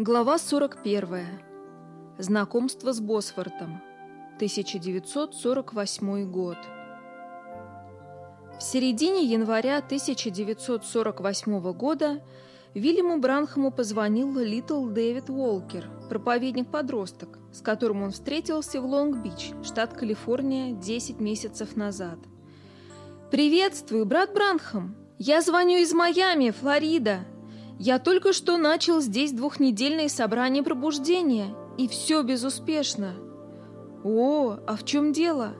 Глава 41. Знакомство с Босвортом. 1948 год. В середине января 1948 года Вильяму Бранхаму позвонил Литл Дэвид Уолкер, проповедник-подросток, с которым он встретился в Лонг-Бич, штат Калифорния, 10 месяцев назад. «Приветствую, брат Бранхам! Я звоню из Майами, Флорида!» Я только что начал здесь двухнедельное собрание пробуждения, и все безуспешно. О, а в чем дело?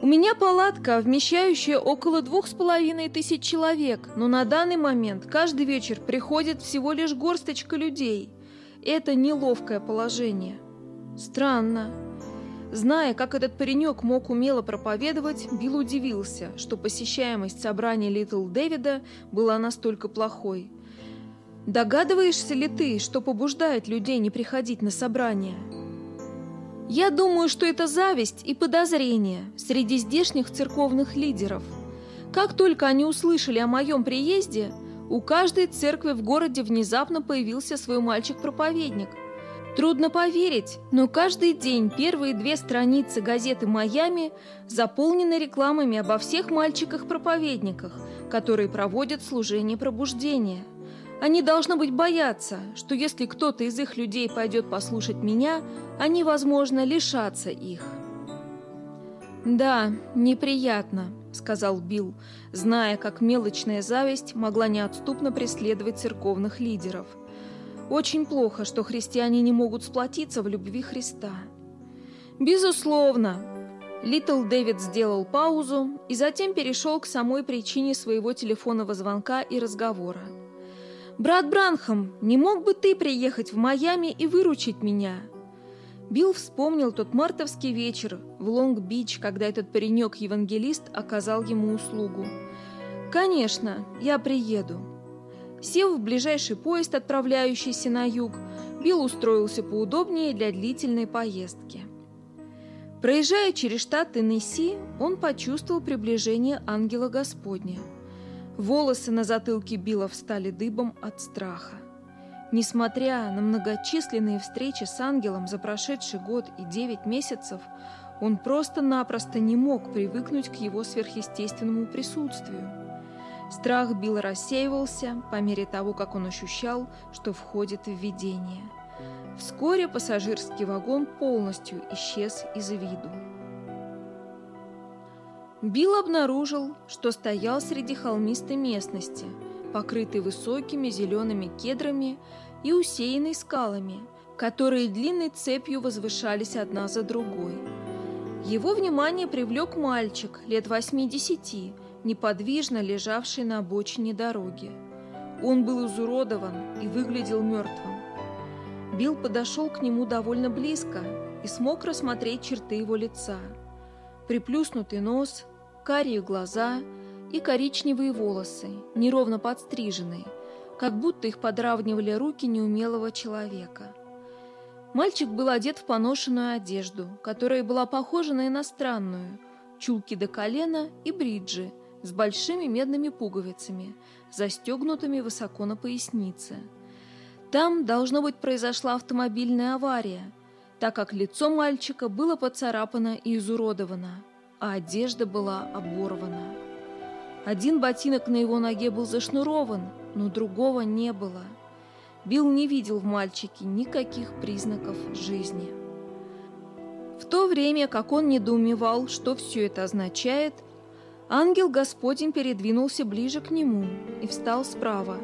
У меня палатка, вмещающая около двух с половиной тысяч человек, но на данный момент каждый вечер приходит всего лишь горсточка людей. Это неловкое положение. Странно. Зная, как этот паренек мог умело проповедовать, Билл удивился, что посещаемость собрания Литл Дэвида была настолько плохой. Догадываешься ли ты, что побуждает людей не приходить на собрания? Я думаю, что это зависть и подозрение среди здешних церковных лидеров. Как только они услышали о моем приезде, у каждой церкви в городе внезапно появился свой мальчик-проповедник. Трудно поверить, но каждый день первые две страницы газеты «Майами» заполнены рекламами обо всех мальчиках-проповедниках, которые проводят служение пробуждения – они, должно быть, боятся, что если кто-то из их людей пойдет послушать меня, они, возможно, лишатся их. «Да, неприятно», — сказал Билл, зная, как мелочная зависть могла неотступно преследовать церковных лидеров. «Очень плохо, что христиане не могут сплотиться в любви Христа». «Безусловно», Литл Дэвид сделал паузу и затем перешел к самой причине своего телефонного звонка и разговора. «Брат Бранхам, не мог бы ты приехать в Майами и выручить меня?» Билл вспомнил тот мартовский вечер в Лонг-Бич, когда этот паренек-евангелист оказал ему услугу. «Конечно, я приеду». Сев в ближайший поезд, отправляющийся на юг, Билл устроился поудобнее для длительной поездки. Проезжая через штат Теннесси, он почувствовал приближение ангела Господня – Волосы на затылке Билла встали дыбом от страха. Несмотря на многочисленные встречи с ангелом за прошедший год и девять месяцев, он просто-напросто не мог привыкнуть к его сверхъестественному присутствию. Страх Билла рассеивался по мере того, как он ощущал, что входит в видение. Вскоре пассажирский вагон полностью исчез из виду. Билл обнаружил, что стоял среди холмистой местности, покрытой высокими зелеными кедрами и усеянной скалами, которые длинной цепью возвышались одна за другой. Его внимание привлек мальчик лет восьми-десяти, неподвижно лежавший на обочине дороги. Он был изуродован и выглядел мертвым. Билл подошел к нему довольно близко и смог рассмотреть черты его лица – приплюснутый нос, карие глаза и коричневые волосы, неровно подстриженные, как будто их подравнивали руки неумелого человека. Мальчик был одет в поношенную одежду, которая была похожа на иностранную, чулки до колена и бриджи с большими медными пуговицами, застегнутыми высоко на пояснице. Там, должно быть, произошла автомобильная авария, так как лицо мальчика было поцарапано и изуродовано, а одежда была оборвана. Один ботинок на его ноге был зашнурован, но другого не было. Билл не видел в мальчике никаких признаков жизни. В то время, как он недоумевал, что все это означает, ангел Господень передвинулся ближе к нему и встал справа.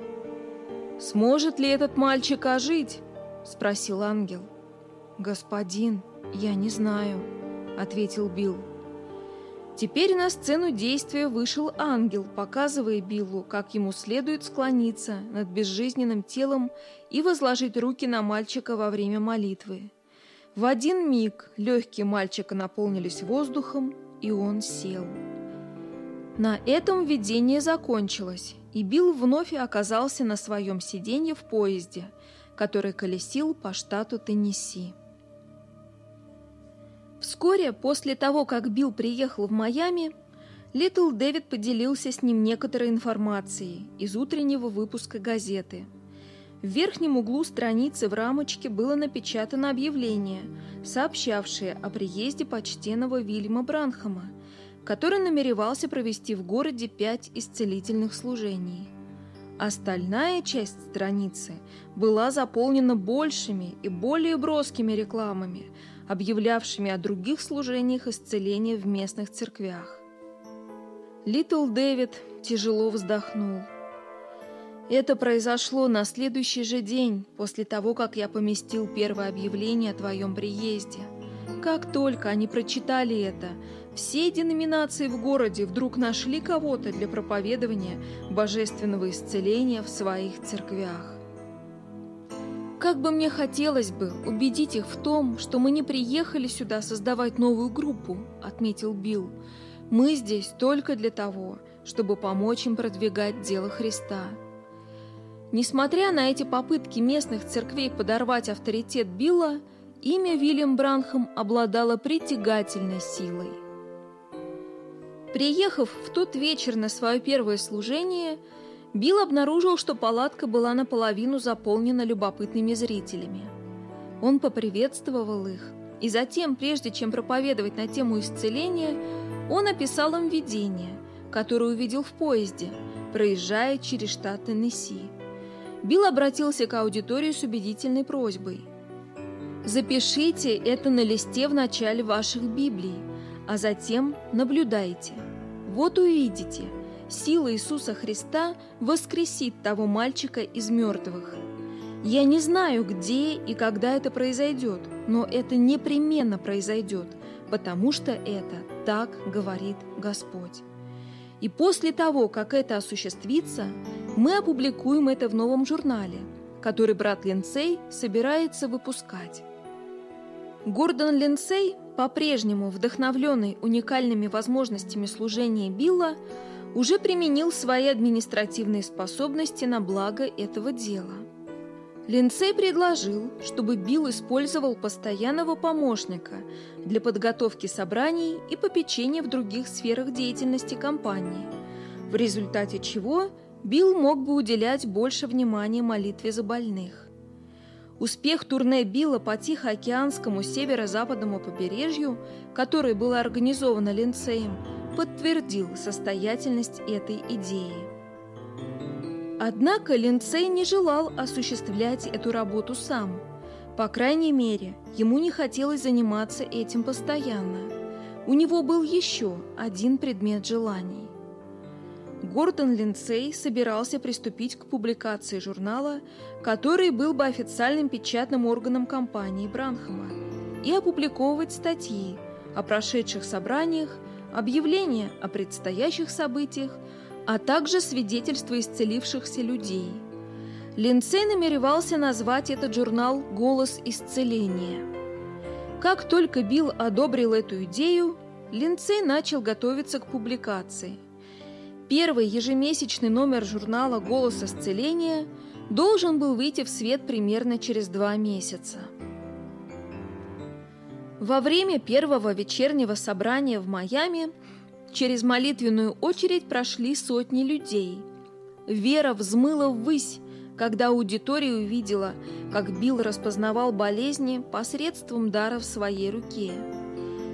«Сможет ли этот мальчик ожить?» – спросил ангел. «Господин, я не знаю», — ответил Билл. Теперь на сцену действия вышел ангел, показывая Биллу, как ему следует склониться над безжизненным телом и возложить руки на мальчика во время молитвы. В один миг легкие мальчика наполнились воздухом, и он сел. На этом видение закончилось, и Билл вновь оказался на своем сиденье в поезде, который колесил по штату Теннесси. Вскоре после того, как Билл приехал в Майами, Литл Дэвид поделился с ним некоторой информацией из утреннего выпуска газеты. В верхнем углу страницы в рамочке было напечатано объявление, сообщавшее о приезде почтенного Вильяма Бранхама, который намеревался провести в городе пять исцелительных служений. Остальная часть страницы была заполнена большими и более броскими рекламами, объявлявшими о других служениях исцеления в местных церквях. Литл Дэвид тяжело вздохнул. Это произошло на следующий же день после того, как я поместил первое объявление о твоем приезде. Как только они прочитали это, все деноминации в городе вдруг нашли кого-то для проповедования божественного исцеления в своих церквях. Как бы мне хотелось бы убедить их в том, что мы не приехали сюда создавать новую группу, отметил Билл. Мы здесь только для того, чтобы помочь им продвигать дело Христа. Несмотря на эти попытки местных церквей подорвать авторитет Билла, имя Вильям Бранхам обладало притягательной силой. Приехав в тот вечер на свое первое служение, Билл обнаружил, что палатка была наполовину заполнена любопытными зрителями. Он поприветствовал их, и затем, прежде чем проповедовать на тему исцеления, он описал им видение, которое увидел в поезде, проезжая через штат Теннесси. Билл обратился к аудитории с убедительной просьбой. «Запишите это на листе в начале ваших Библий, а затем наблюдайте. Вот увидите, сила Иисуса Христа воскресит того мальчика из мертвых. Я не знаю, где и когда это произойдет, но это непременно произойдет, потому что это так говорит Господь. И после того, как это осуществится, мы опубликуем это в новом журнале, который брат Линцей собирается выпускать. Гордон Линцей, по-прежнему вдохновленный уникальными возможностями служения Билла, уже применил свои административные способности на благо этого дела. Линцей предложил, чтобы Билл использовал постоянного помощника для подготовки собраний и попечения в других сферах деятельности компании, в результате чего Билл мог бы уделять больше внимания молитве за больных. Успех турне Билла по Тихоокеанскому северо-западному побережью, которое было организовано Линцеем, подтвердил состоятельность этой идеи. Однако Линцей не желал осуществлять эту работу сам. По крайней мере, ему не хотелось заниматься этим постоянно. У него был еще один предмет желаний. Гордон Линцей собирался приступить к публикации журнала, который был бы официальным печатным органом компании Бранхама, и опубликовывать статьи о прошедших собраниях, объявления о предстоящих событиях, а также свидетельства исцелившихся людей. Линцей намеревался назвать этот журнал «Голос исцеления». Как только Билл одобрил эту идею, Линцей начал готовиться к публикации – Первый ежемесячный номер журнала «Голос исцеления» должен был выйти в свет примерно через два месяца. Во время первого вечернего собрания в Майами через молитвенную очередь прошли сотни людей. Вера взмыла ввысь, когда аудитория увидела, как Билл распознавал болезни посредством дара в своей руке.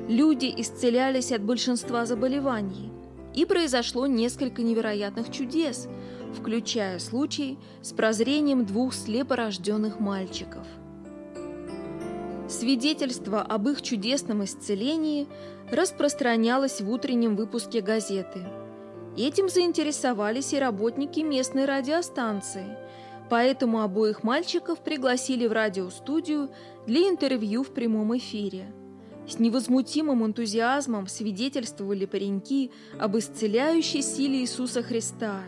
Люди исцелялись от большинства заболеваний – и произошло несколько невероятных чудес, включая случай с прозрением двух слепорожденных мальчиков. Свидетельство об их чудесном исцелении распространялось в утреннем выпуске газеты. Этим заинтересовались и работники местной радиостанции, поэтому обоих мальчиков пригласили в радиостудию для интервью в прямом эфире – с невозмутимым энтузиазмом свидетельствовали пареньки об исцеляющей силе Иисуса Христа.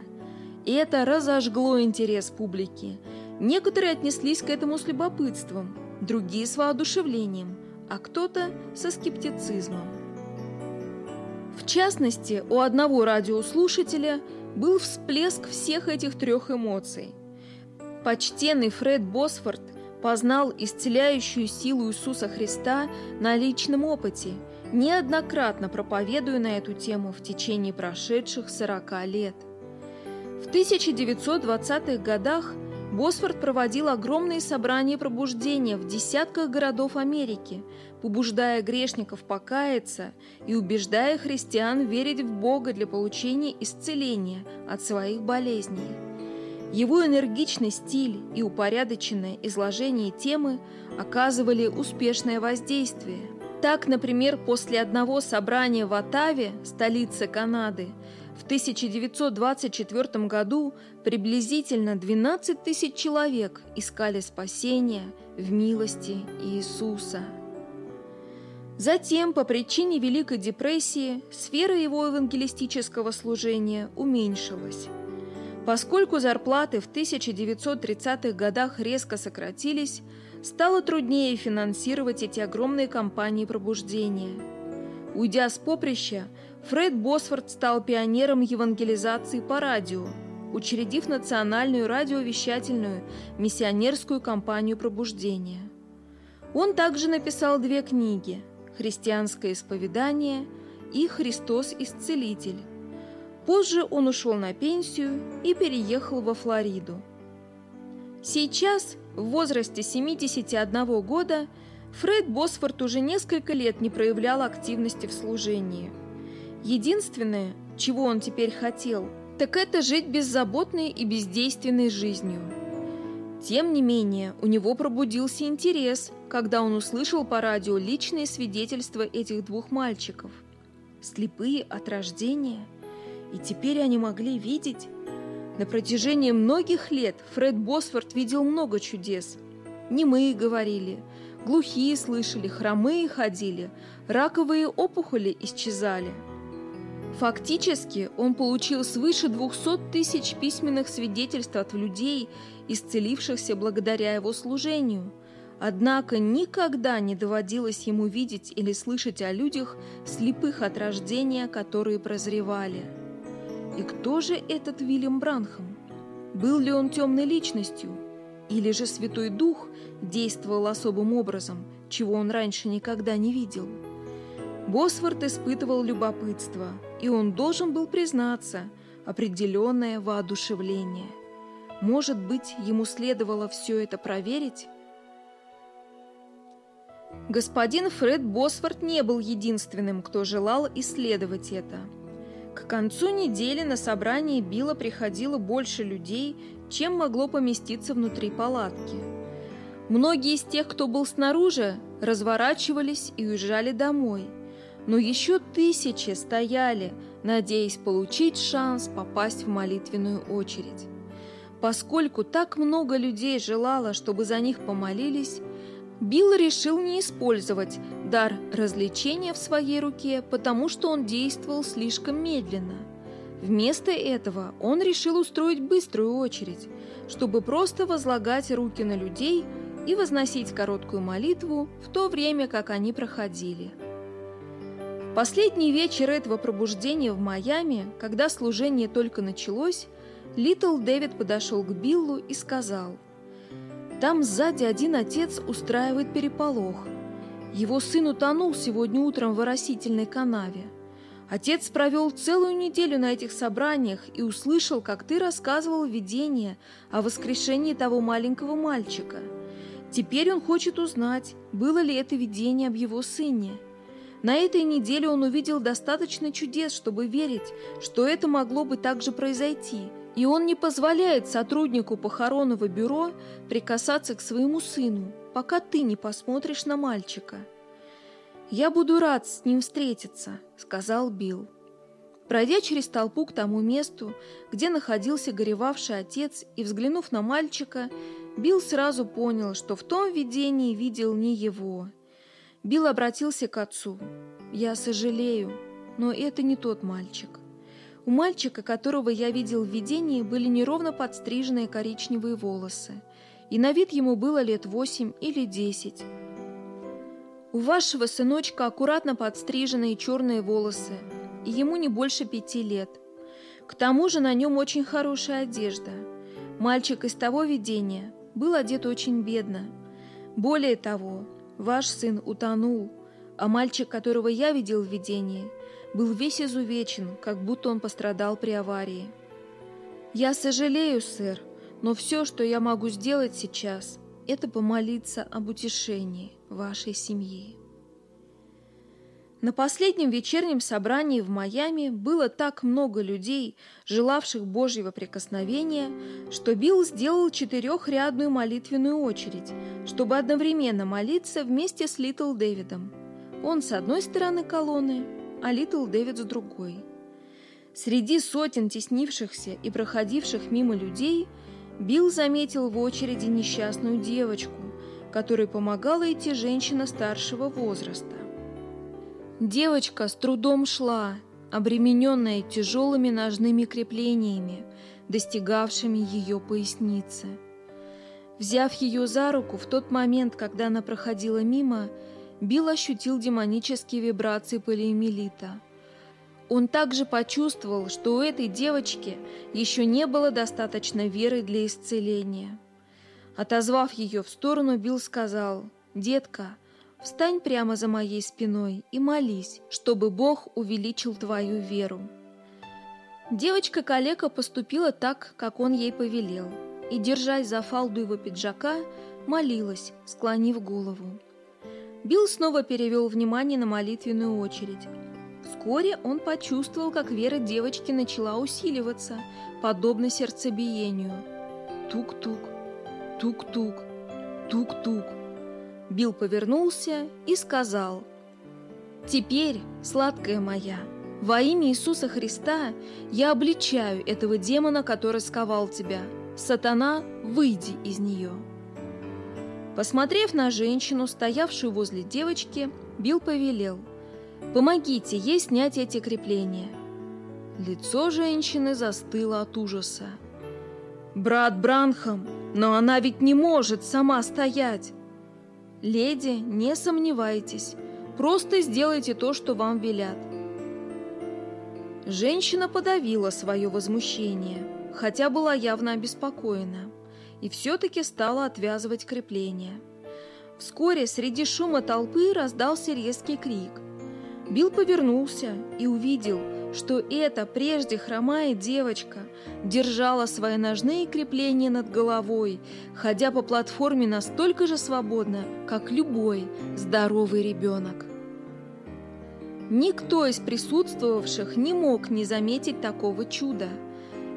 И это разожгло интерес публики. Некоторые отнеслись к этому с любопытством, другие с воодушевлением, а кто-то со скептицизмом. В частности, у одного радиослушателя был всплеск всех этих трех эмоций. Почтенный Фред Босфорд – познал исцеляющую силу Иисуса Христа на личном опыте, неоднократно проповедуя на эту тему в течение прошедших 40 лет. В 1920-х годах Босфорд проводил огромные собрания пробуждения в десятках городов Америки, побуждая грешников покаяться и убеждая христиан верить в Бога для получения исцеления от своих болезней. Его энергичный стиль и упорядоченное изложение темы оказывали успешное воздействие. Так, например, после одного собрания в Оттаве, столице Канады, в 1924 году приблизительно 12 тысяч человек искали спасения в милости Иисуса. Затем, по причине Великой депрессии, сфера его евангелистического служения уменьшилась. Поскольку зарплаты в 1930-х годах резко сократились, стало труднее финансировать эти огромные кампании пробуждения. Уйдя с поприща, Фред Босфорд стал пионером евангелизации по радио, учредив национальную радиовещательную миссионерскую кампанию пробуждения. Он также написал две книги «Христианское исповедание» и «Христос Исцелитель». Позже он ушел на пенсию и переехал во Флориду. Сейчас, в возрасте 71 года, Фред Босфорд уже несколько лет не проявлял активности в служении – Единственное, чего он теперь хотел, так это жить беззаботной и бездейственной жизнью. Тем не менее, у него пробудился интерес, когда он услышал по радио личные свидетельства этих двух мальчиков. Слепые от рождения. И теперь они могли видеть. На протяжении многих лет Фред Босфорд видел много чудес. Немые говорили, глухие слышали, хромые ходили, раковые опухоли исчезали – Фактически он получил свыше 200 тысяч письменных свидетельств от людей, исцелившихся благодаря его служению. Однако никогда не доводилось ему видеть или слышать о людях, слепых от рождения, которые прозревали. И кто же этот Вильям Бранхам? Был ли он темной личностью? Или же Святой Дух действовал особым образом, чего он раньше никогда не видел? Босфорд испытывал любопытство, и он должен был признаться определенное воодушевление. Может быть, ему следовало все это проверить? Господин Фред Босфорд не был единственным, кто желал исследовать это. К концу недели на собрание Билла приходило больше людей, чем могло поместиться внутри палатки. Многие из тех, кто был снаружи, разворачивались и уезжали домой – но еще тысячи стояли, надеясь получить шанс попасть в молитвенную очередь. Поскольку так много людей желало, чтобы за них помолились, Билл решил не использовать дар развлечения в своей руке, потому что он действовал слишком медленно. Вместо этого он решил устроить быструю очередь, чтобы просто возлагать руки на людей и возносить короткую молитву в то время, как они проходили. Последний вечер этого пробуждения в Майами, когда служение только началось, Литл Дэвид подошел к Биллу и сказал, «Там сзади один отец устраивает переполох. Его сын утонул сегодня утром в оросительной канаве. Отец провел целую неделю на этих собраниях и услышал, как ты рассказывал видение о воскрешении того маленького мальчика. Теперь он хочет узнать, было ли это видение об его сыне». На этой неделе он увидел достаточно чудес, чтобы верить, что это могло бы также произойти, и он не позволяет сотруднику похоронного бюро прикасаться к своему сыну, пока ты не посмотришь на мальчика. «Я буду рад с ним встретиться», — сказал Билл. Пройдя через толпу к тому месту, где находился горевавший отец, и взглянув на мальчика, Билл сразу понял, что в том видении видел не его — Билл обратился к отцу. «Я сожалею, но это не тот мальчик. У мальчика, которого я видел в видении, были неровно подстриженные коричневые волосы, и на вид ему было лет восемь или десять. У вашего сыночка аккуратно подстриженные черные волосы, и ему не больше пяти лет. К тому же на нем очень хорошая одежда. Мальчик из того видения был одет очень бедно. Более того, Ваш сын утонул, а мальчик, которого я видел в видении, был весь изувечен, как будто он пострадал при аварии. Я сожалею, сэр, но все, что я могу сделать сейчас, это помолиться об утешении вашей семьи. На последнем вечернем собрании в Майами было так много людей, желавших Божьего прикосновения, что Билл сделал четырехрядную молитвенную очередь, чтобы одновременно молиться вместе с Литл Дэвидом. Он с одной стороны колонны, а Литл Дэвид с другой. Среди сотен теснившихся и проходивших мимо людей Билл заметил в очереди несчастную девочку, которой помогала идти женщина старшего возраста. Девочка с трудом шла, обремененная тяжелыми ножными креплениями, достигавшими ее поясницы. Взяв ее за руку в тот момент, когда она проходила мимо, Билл ощутил демонические вибрации полиэмилита. Он также почувствовал, что у этой девочки еще не было достаточно веры для исцеления. Отозвав ее в сторону, Билл сказал, «Детка, Встань прямо за моей спиной и молись, чтобы Бог увеличил твою веру». Девочка-калека поступила так, как он ей повелел, и, держась за фалду его пиджака, молилась, склонив голову. Билл снова перевел внимание на молитвенную очередь. Вскоре он почувствовал, как вера девочки начала усиливаться, подобно сердцебиению. Тук-тук, тук-тук, тук-тук. Билл повернулся и сказал, «Теперь, сладкая моя, во имя Иисуса Христа я обличаю этого демона, который сковал тебя. Сатана, выйди из нее». Посмотрев на женщину, стоявшую возле девочки, Билл повелел, «Помогите ей снять эти крепления». Лицо женщины застыло от ужаса. «Брат Бранхам, но она ведь не может сама стоять!» «Леди, не сомневайтесь, просто сделайте то, что вам велят». Женщина подавила свое возмущение, хотя была явно обеспокоена, и все-таки стала отвязывать крепление. Вскоре среди шума толпы раздался резкий крик. Билл повернулся и увидел, что эта прежде хромая девочка держала свои ножные крепления над головой, ходя по платформе настолько же свободно, как любой здоровый ребенок. Никто из присутствовавших не мог не заметить такого чуда.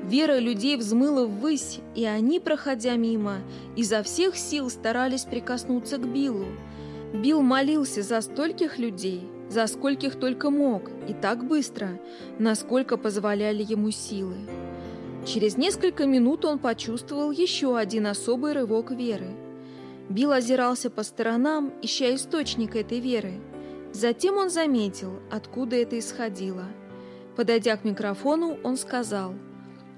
Вера людей взмыла ввысь, и они, проходя мимо, изо всех сил старались прикоснуться к Биллу. Билл молился за стольких людей, за скольких только мог, и так быстро, насколько позволяли ему силы. Через несколько минут он почувствовал еще один особый рывок веры. Билл озирался по сторонам, ища источник этой веры. Затем он заметил, откуда это исходило. Подойдя к микрофону, он сказал,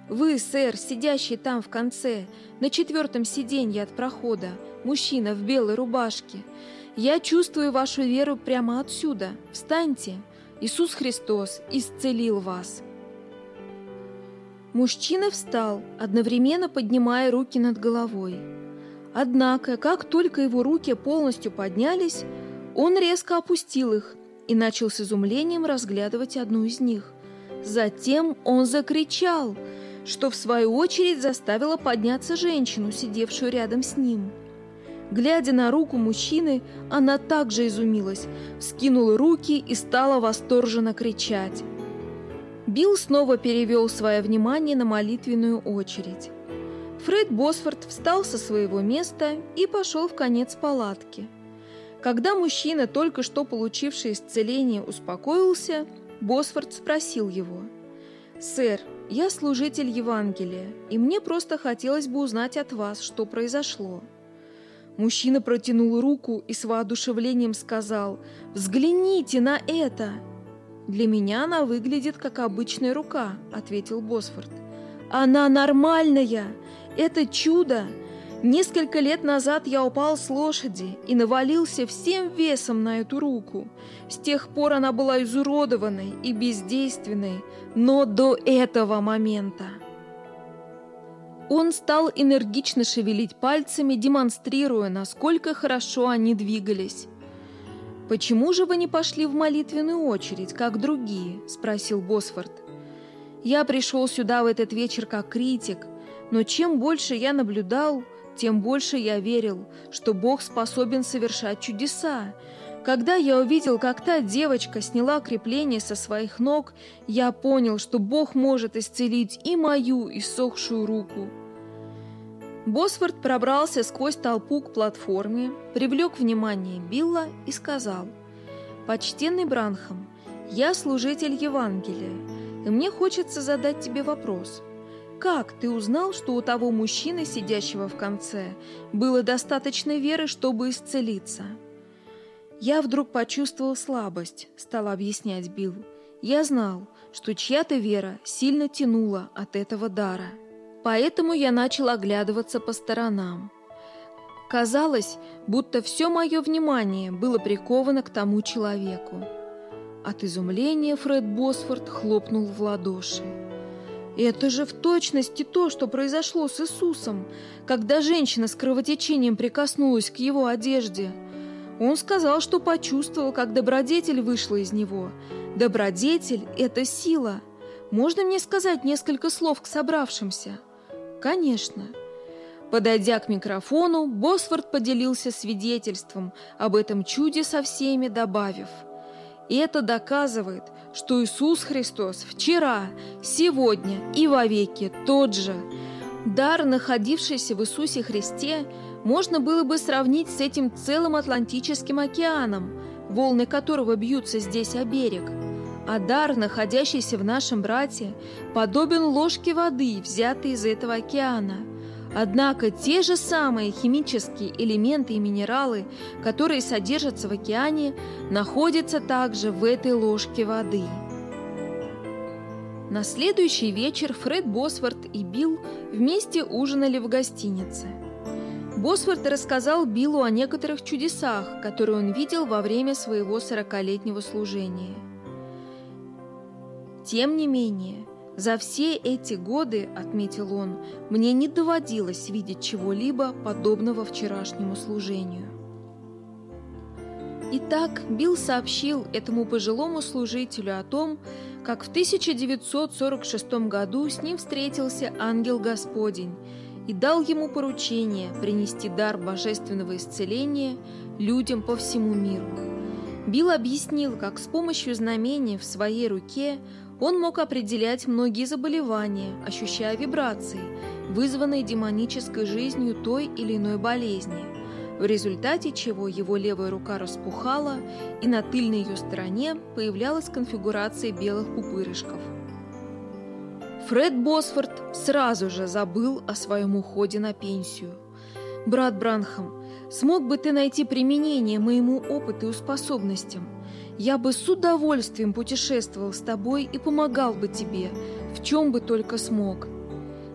«Вы, сэр, сидящий там в конце, на четвертом сиденье от прохода, мужчина в белой рубашке, я чувствую вашу веру прямо отсюда. Встаньте. Иисус Христос исцелил вас. Мужчина встал, одновременно поднимая руки над головой. Однако, как только его руки полностью поднялись, он резко опустил их и начал с изумлением разглядывать одну из них. Затем он закричал, что в свою очередь заставило подняться женщину, сидевшую рядом с ним – Глядя на руку мужчины, она также изумилась, скинула руки и стала восторженно кричать. Билл снова перевел свое внимание на молитвенную очередь. Фред Босфорд встал со своего места и пошел в конец палатки. Когда мужчина, только что получивший исцеление, успокоился, Босфорд спросил его. «Сэр, я служитель Евангелия, и мне просто хотелось бы узнать от вас, что произошло». Мужчина протянул руку и с воодушевлением сказал «Взгляните на это!» «Для меня она выглядит как обычная рука», — ответил Босфорд. «Она нормальная! Это чудо! Несколько лет назад я упал с лошади и навалился всем весом на эту руку. С тех пор она была изуродованной и бездейственной, но до этого момента...» Он стал энергично шевелить пальцами, демонстрируя, насколько хорошо они двигались. «Почему же вы не пошли в молитвенную очередь, как другие?» – спросил Босфорд. «Я пришел сюда в этот вечер как критик, Но чем больше я наблюдал, тем больше я верил, что Бог способен совершать чудеса. Когда я увидел, как та девочка сняла крепление со своих ног, я понял, что Бог может исцелить и мою иссохшую руку. Босфорд пробрался сквозь толпу к платформе, привлек внимание Билла и сказал, «Почтенный Бранхам, я служитель Евангелия, и мне хочется задать тебе вопрос. Как ты узнал, что у того мужчины, сидящего в конце, было достаточно веры, чтобы исцелиться?» «Я вдруг почувствовал слабость», — стал объяснять Билл. «Я знал, что чья-то вера сильно тянула от этого дара». Поэтому я начал оглядываться по сторонам. Казалось, будто все мое внимание было приковано к тому человеку. От изумления Фред Босфорд хлопнул в ладоши. Это же в точности то, что произошло с Иисусом, когда женщина с кровотечением прикоснулась к его одежде. Он сказал, что почувствовал, как добродетель вышла из него. Добродетель — это сила. Можно мне сказать несколько слов к собравшимся?» Конечно. Подойдя к микрофону, Босфорд поделился свидетельством об этом чуде со всеми, добавив «И это доказывает, что Иисус Христос вчера, сегодня и вовеки тот же». Дар, находившийся в Иисусе Христе, можно было бы сравнить с этим целым Атлантическим океаном, волны которого бьются здесь о берег – а дар, находящийся в нашем брате, подобен ложке воды, взятой из этого океана. Однако те же самые химические элементы и минералы, которые содержатся в океане, находятся также в этой ложке воды. На следующий вечер Фред Босворт и Билл вместе ужинали в гостинице. Босворт рассказал Биллу о некоторых чудесах, которые он видел во время своего сорокалетнего служения. Тем не менее, за все эти годы, отметил он, мне не доводилось видеть чего-либо подобного вчерашнему служению. Итак, Билл сообщил этому пожилому служителю о том, как в 1946 году с ним встретился ангел Господень и дал ему поручение принести дар божественного исцеления людям по всему миру. Билл объяснил, как с помощью знамения в своей руке он мог определять многие заболевания, ощущая вибрации, вызванные демонической жизнью той или иной болезни, в результате чего его левая рука распухала, и на тыльной ее стороне появлялась конфигурация белых пупырышков. Фред Босфорд сразу же забыл о своем уходе на пенсию. «Брат Бранхам, смог бы ты найти применение моему опыту и способностям?» Я бы с удовольствием путешествовал с тобой и помогал бы тебе, в чем бы только смог.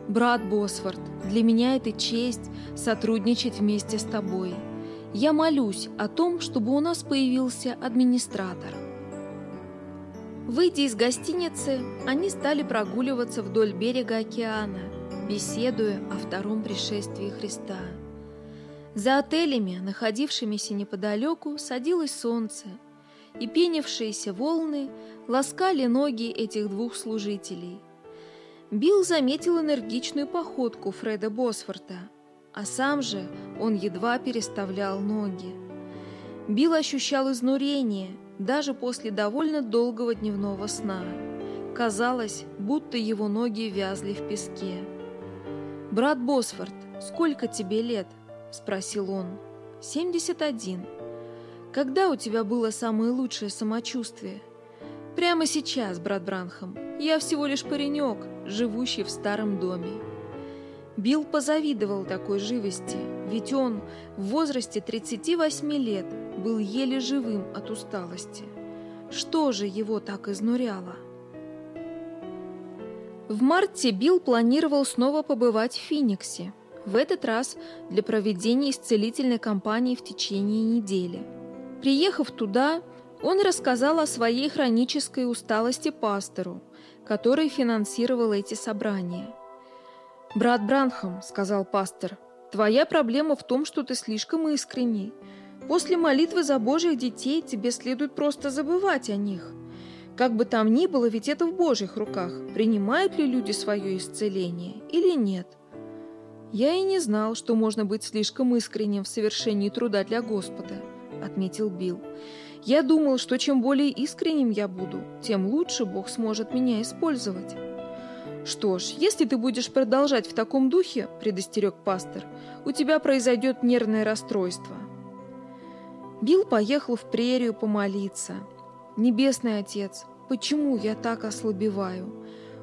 Брат Босфорд, для меня это честь сотрудничать вместе с тобой. Я молюсь о том, чтобы у нас появился администратор. Выйдя из гостиницы, они стали прогуливаться вдоль берега океана, беседуя о втором пришествии Христа. За отелями, находившимися неподалеку, садилось солнце – и пенившиеся волны ласкали ноги этих двух служителей. Билл заметил энергичную походку Фреда Босфорта, а сам же он едва переставлял ноги. Билл ощущал изнурение даже после довольно долгого дневного сна. Казалось, будто его ноги вязли в песке. «Брат Босфорд, сколько тебе лет?» – спросил он. «Семьдесят один». Когда у тебя было самое лучшее самочувствие? Прямо сейчас, брат Бранхам. Я всего лишь паренек, живущий в старом доме. Билл позавидовал такой живости, ведь он в возрасте 38 лет был еле живым от усталости. Что же его так изнуряло? В марте Билл планировал снова побывать в Финиксе, в этот раз для проведения исцелительной кампании в течение недели – Приехав туда, он рассказал о своей хронической усталости пастору, который финансировал эти собрания. «Брат Бранхам», — сказал пастор, — «твоя проблема в том, что ты слишком искренний. После молитвы за Божьих детей тебе следует просто забывать о них. Как бы там ни было, ведь это в Божьих руках, принимают ли люди свое исцеление или нет. «Я и не знал, что можно быть слишком искренним в совершении труда для Господа», — отметил Билл. «Я думал, что чем более искренним я буду, тем лучше Бог сможет меня использовать». «Что ж, если ты будешь продолжать в таком духе, — предостерег пастор, — у тебя произойдет нервное расстройство». Билл поехал в прерию помолиться. «Небесный Отец, почему я так ослабеваю?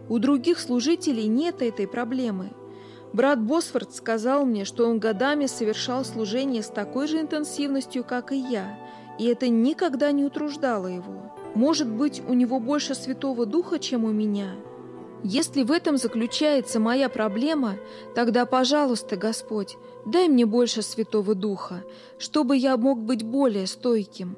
У других служителей нет этой проблемы. Брат Босфорд сказал мне, что он годами совершал служение с такой же интенсивностью, как и я, и это никогда не утруждало его. Может быть, у него больше Святого Духа, чем у меня?» Если в этом заключается моя проблема, тогда, пожалуйста, Господь, дай мне больше Святого Духа, чтобы я мог быть более стойким.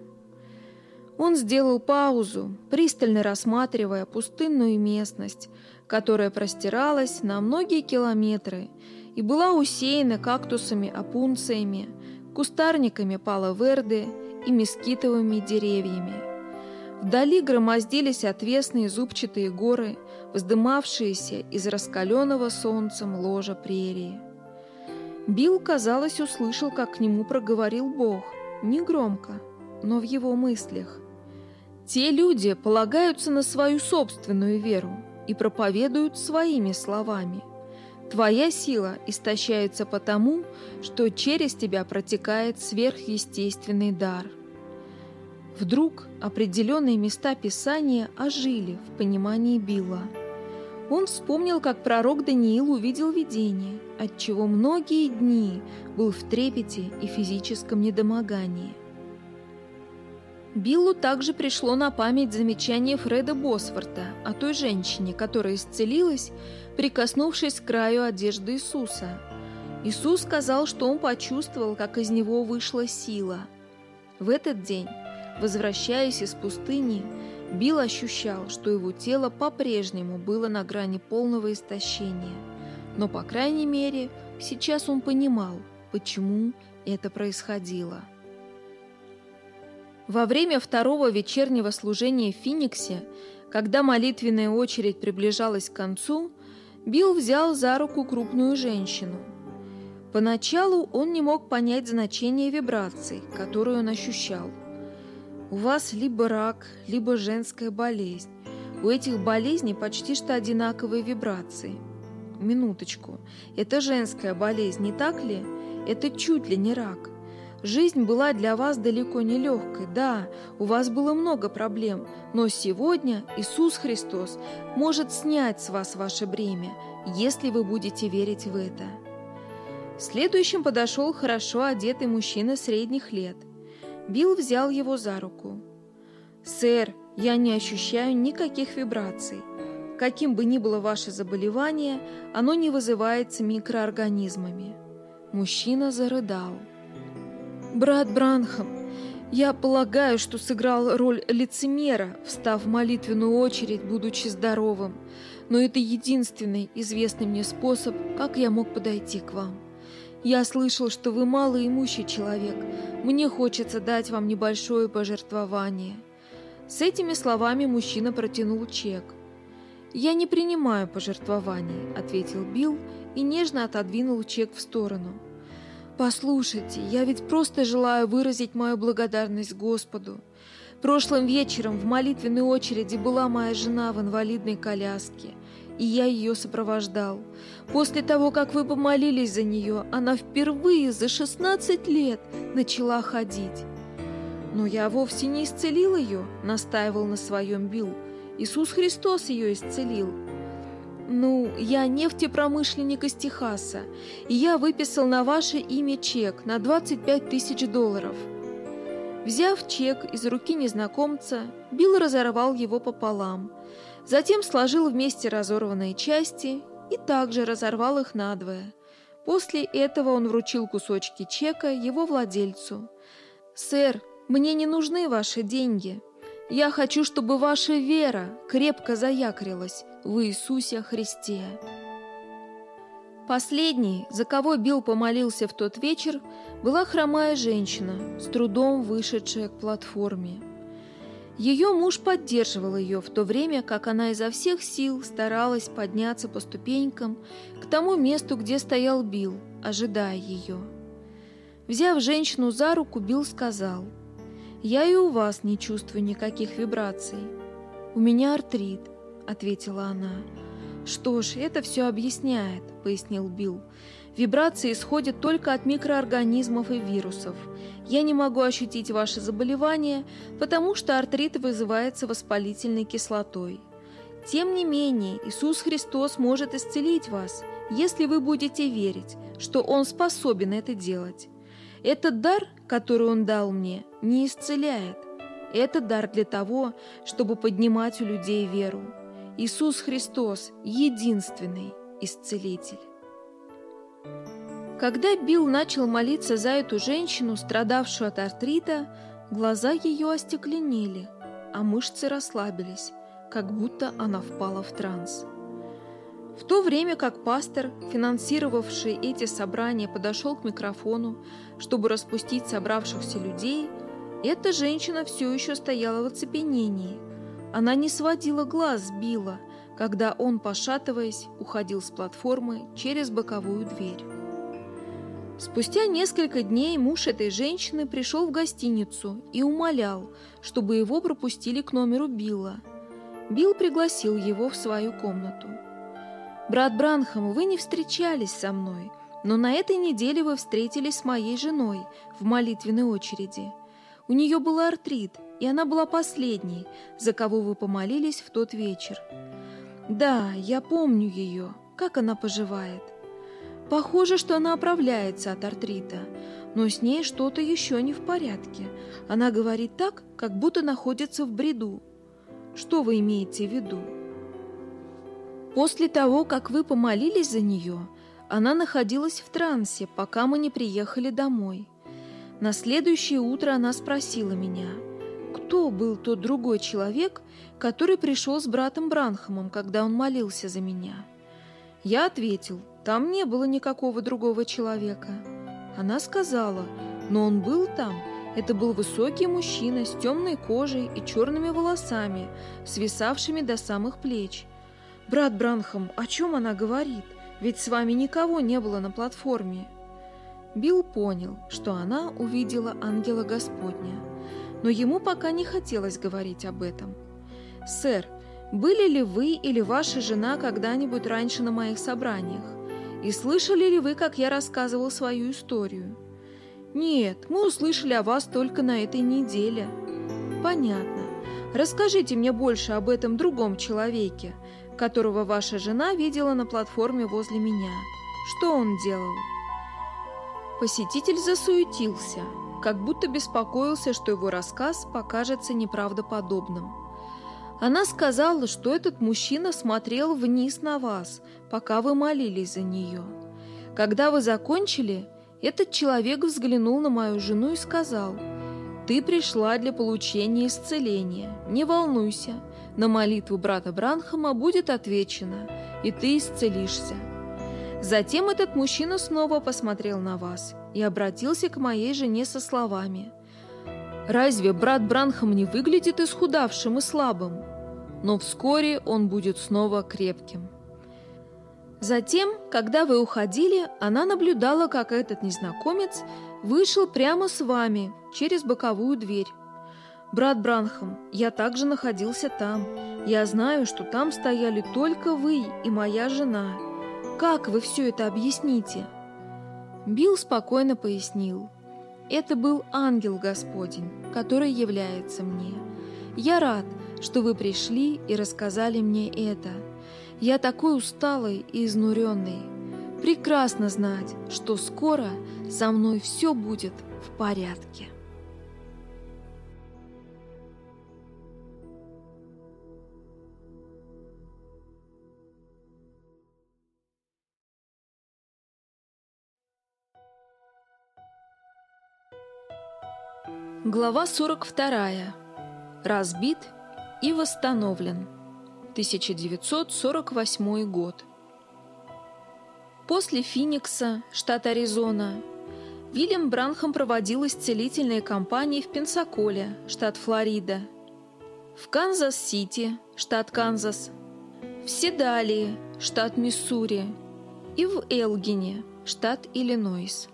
Он сделал паузу, пристально рассматривая пустынную местность, которая простиралась на многие километры и была усеяна кактусами-опунциями, кустарниками паловерды и мескитовыми деревьями. Вдали громоздились отвесные зубчатые горы, вздымавшиеся из раскаленного солнцем ложа прерии. Билл, казалось, услышал, как к нему проговорил Бог, негромко, но в его мыслях. Те люди полагаются на свою собственную веру и проповедуют своими словами. Твоя сила истощается потому, что через тебя протекает сверхъестественный дар. Вдруг определенные места Писания ожили в понимании Билла. Он вспомнил, как пророк Даниил увидел видение, отчего многие дни был в трепете и физическом недомогании. Биллу также пришло на память замечание Фреда Босфорта о той женщине, которая исцелилась, прикоснувшись к краю одежды Иисуса. Иисус сказал, что он почувствовал, как из него вышла сила. В этот день, возвращаясь из пустыни, Билл ощущал, что его тело по-прежнему было на грани полного истощения. Но, по крайней мере, сейчас он понимал, почему это происходило. Во время второго вечернего служения в Финиксе, когда молитвенная очередь приближалась к концу, Билл взял за руку крупную женщину. Поначалу он не мог понять значение вибраций, которую он ощущал. У вас либо рак, либо женская болезнь. У этих болезней почти что одинаковые вибрации. Минуточку. Это женская болезнь, не так ли? Это чуть ли не рак. Жизнь была для вас далеко не легкой, да, у вас было много проблем, но сегодня Иисус Христос может снять с вас ваше бремя, если вы будете верить в это. Следующим подошел хорошо одетый мужчина средних лет. Билл взял его за руку. «Сэр, я не ощущаю никаких вибраций. Каким бы ни было ваше заболевание, оно не вызывается микроорганизмами». Мужчина зарыдал. Брат Бранхам, я полагаю, что сыграл роль лицемера, встав в молитвенную очередь, будучи здоровым, но это единственный известный мне способ, как я мог подойти к вам. Я слышал, что вы малоимущий человек. Мне хочется дать вам небольшое пожертвование. С этими словами мужчина протянул чек. «Я не принимаю пожертвований», — ответил Билл и нежно отодвинул чек в сторону. «Послушайте, я ведь просто желаю выразить мою благодарность Господу. Прошлым вечером в молитвенной очереди была моя жена в инвалидной коляске, и я ее сопровождал. После того, как вы помолились за нее, она впервые за 16 лет начала ходить. Но я вовсе не исцелил ее, настаивал на своем Билл. Иисус Христос ее исцелил. «Ну, я нефтепромышленник из Техаса, и я выписал на ваше имя чек на 25 тысяч долларов». Взяв чек из руки незнакомца, Билл разорвал его пополам, затем сложил вместе разорванные части и также разорвал их надвое. После этого он вручил кусочки чека его владельцу. «Сэр, мне не нужны ваши деньги. Я хочу, чтобы ваша вера крепко заякрилась в Иисусе Христе. Последней, за кого Билл помолился в тот вечер, была хромая женщина, с трудом вышедшая к платформе. Ее муж поддерживал ее в то время, как она изо всех сил старалась подняться по ступенькам к тому месту, где стоял Билл, ожидая ее. Взяв женщину за руку, Билл сказал, «Я и у вас не чувствую никаких вибраций. У меня артрит», — ответила она. «Что ж, это все объясняет», — пояснил Билл. Вибрации исходят только от микроорганизмов и вирусов. Я не могу ощутить ваше заболевание, потому что артрит вызывается воспалительной кислотой. Тем не менее, Иисус Христос может исцелить вас, если вы будете верить, что Он способен это делать. Этот дар, который Он дал мне, не исцеляет. Это дар для того, чтобы поднимать у людей веру. Иисус Христос – единственный исцелитель. Когда Билл начал молиться за эту женщину, страдавшую от артрита, глаза ее остекленели, а мышцы расслабились, как будто она впала в транс. В то время как пастор, финансировавший эти собрания, подошел к микрофону, чтобы распустить собравшихся людей, эта женщина все еще стояла в оцепенении. Она не сводила глаз с Билла, когда он, пошатываясь, уходил с платформы через боковую дверь. Спустя несколько дней муж этой женщины пришел в гостиницу и умолял, чтобы его пропустили к номеру Билла. Билл пригласил его в свою комнату. «Брат Бранхам, вы не встречались со мной, но на этой неделе вы встретились с моей женой в молитвенной очереди. У нее был артрит, и она была последней, за кого вы помолились в тот вечер. Да, я помню ее. Как она поживает?» Похоже, что она оправляется от артрита, но с ней что-то еще не в порядке. Она говорит так, как будто находится в бреду. Что вы имеете в виду? После того, как вы помолились за нее, она находилась в трансе, пока мы не приехали домой. На следующее утро она спросила меня, кто был тот другой человек, который пришел с братом Бранхамом, когда он молился за меня. Я ответил, там не было никакого другого человека. Она сказала, но он был там. Это был высокий мужчина с темной кожей и черными волосами, свисавшими до самых плеч. «Брат Бранхам, о чем она говорит? Ведь с вами никого не было на платформе». Билл понял, что она увидела ангела Господня, но ему пока не хотелось говорить об этом. «Сэр, были ли вы или ваша жена когда-нибудь раньше на моих собраниях? И слышали ли вы, как я рассказывал свою историю? Нет, мы услышали о вас только на этой неделе. Понятно. Расскажите мне больше об этом другом человеке, которого ваша жена видела на платформе возле меня. Что он делал? Посетитель засуетился, как будто беспокоился, что его рассказ покажется неправдоподобным. Она сказала, что этот мужчина смотрел вниз на вас, пока вы молились за нее. Когда вы закончили, этот человек взглянул на мою жену и сказал, «Ты пришла для получения исцеления. Не волнуйся, на молитву брата Бранхама будет отвечено, и ты исцелишься». Затем этот мужчина снова посмотрел на вас и обратился к моей жене со словами – Разве брат Бранхам не выглядит исхудавшим и слабым? Но вскоре он будет снова крепким. Затем, когда вы уходили, она наблюдала, как этот незнакомец вышел прямо с вами через боковую дверь. «Брат Бранхам, я также находился там. Я знаю, что там стояли только вы и моя жена. Как вы все это объясните?» Билл спокойно пояснил. Это был ангел Господень, который является мне. Я рад, что вы пришли и рассказали мне это. Я такой усталый и изнуренный. Прекрасно знать, что скоро со мной все будет в порядке. Глава 42. Разбит и восстановлен. 1948 год. После Финикса, штат Аризона, Вильям Бранхам проводил исцелительные кампании в Пенсаколе, штат Флорида. в Канзас-Сити, штат Канзас, в Седалии, штат Миссури, и в Элгине, штат Иллинойс.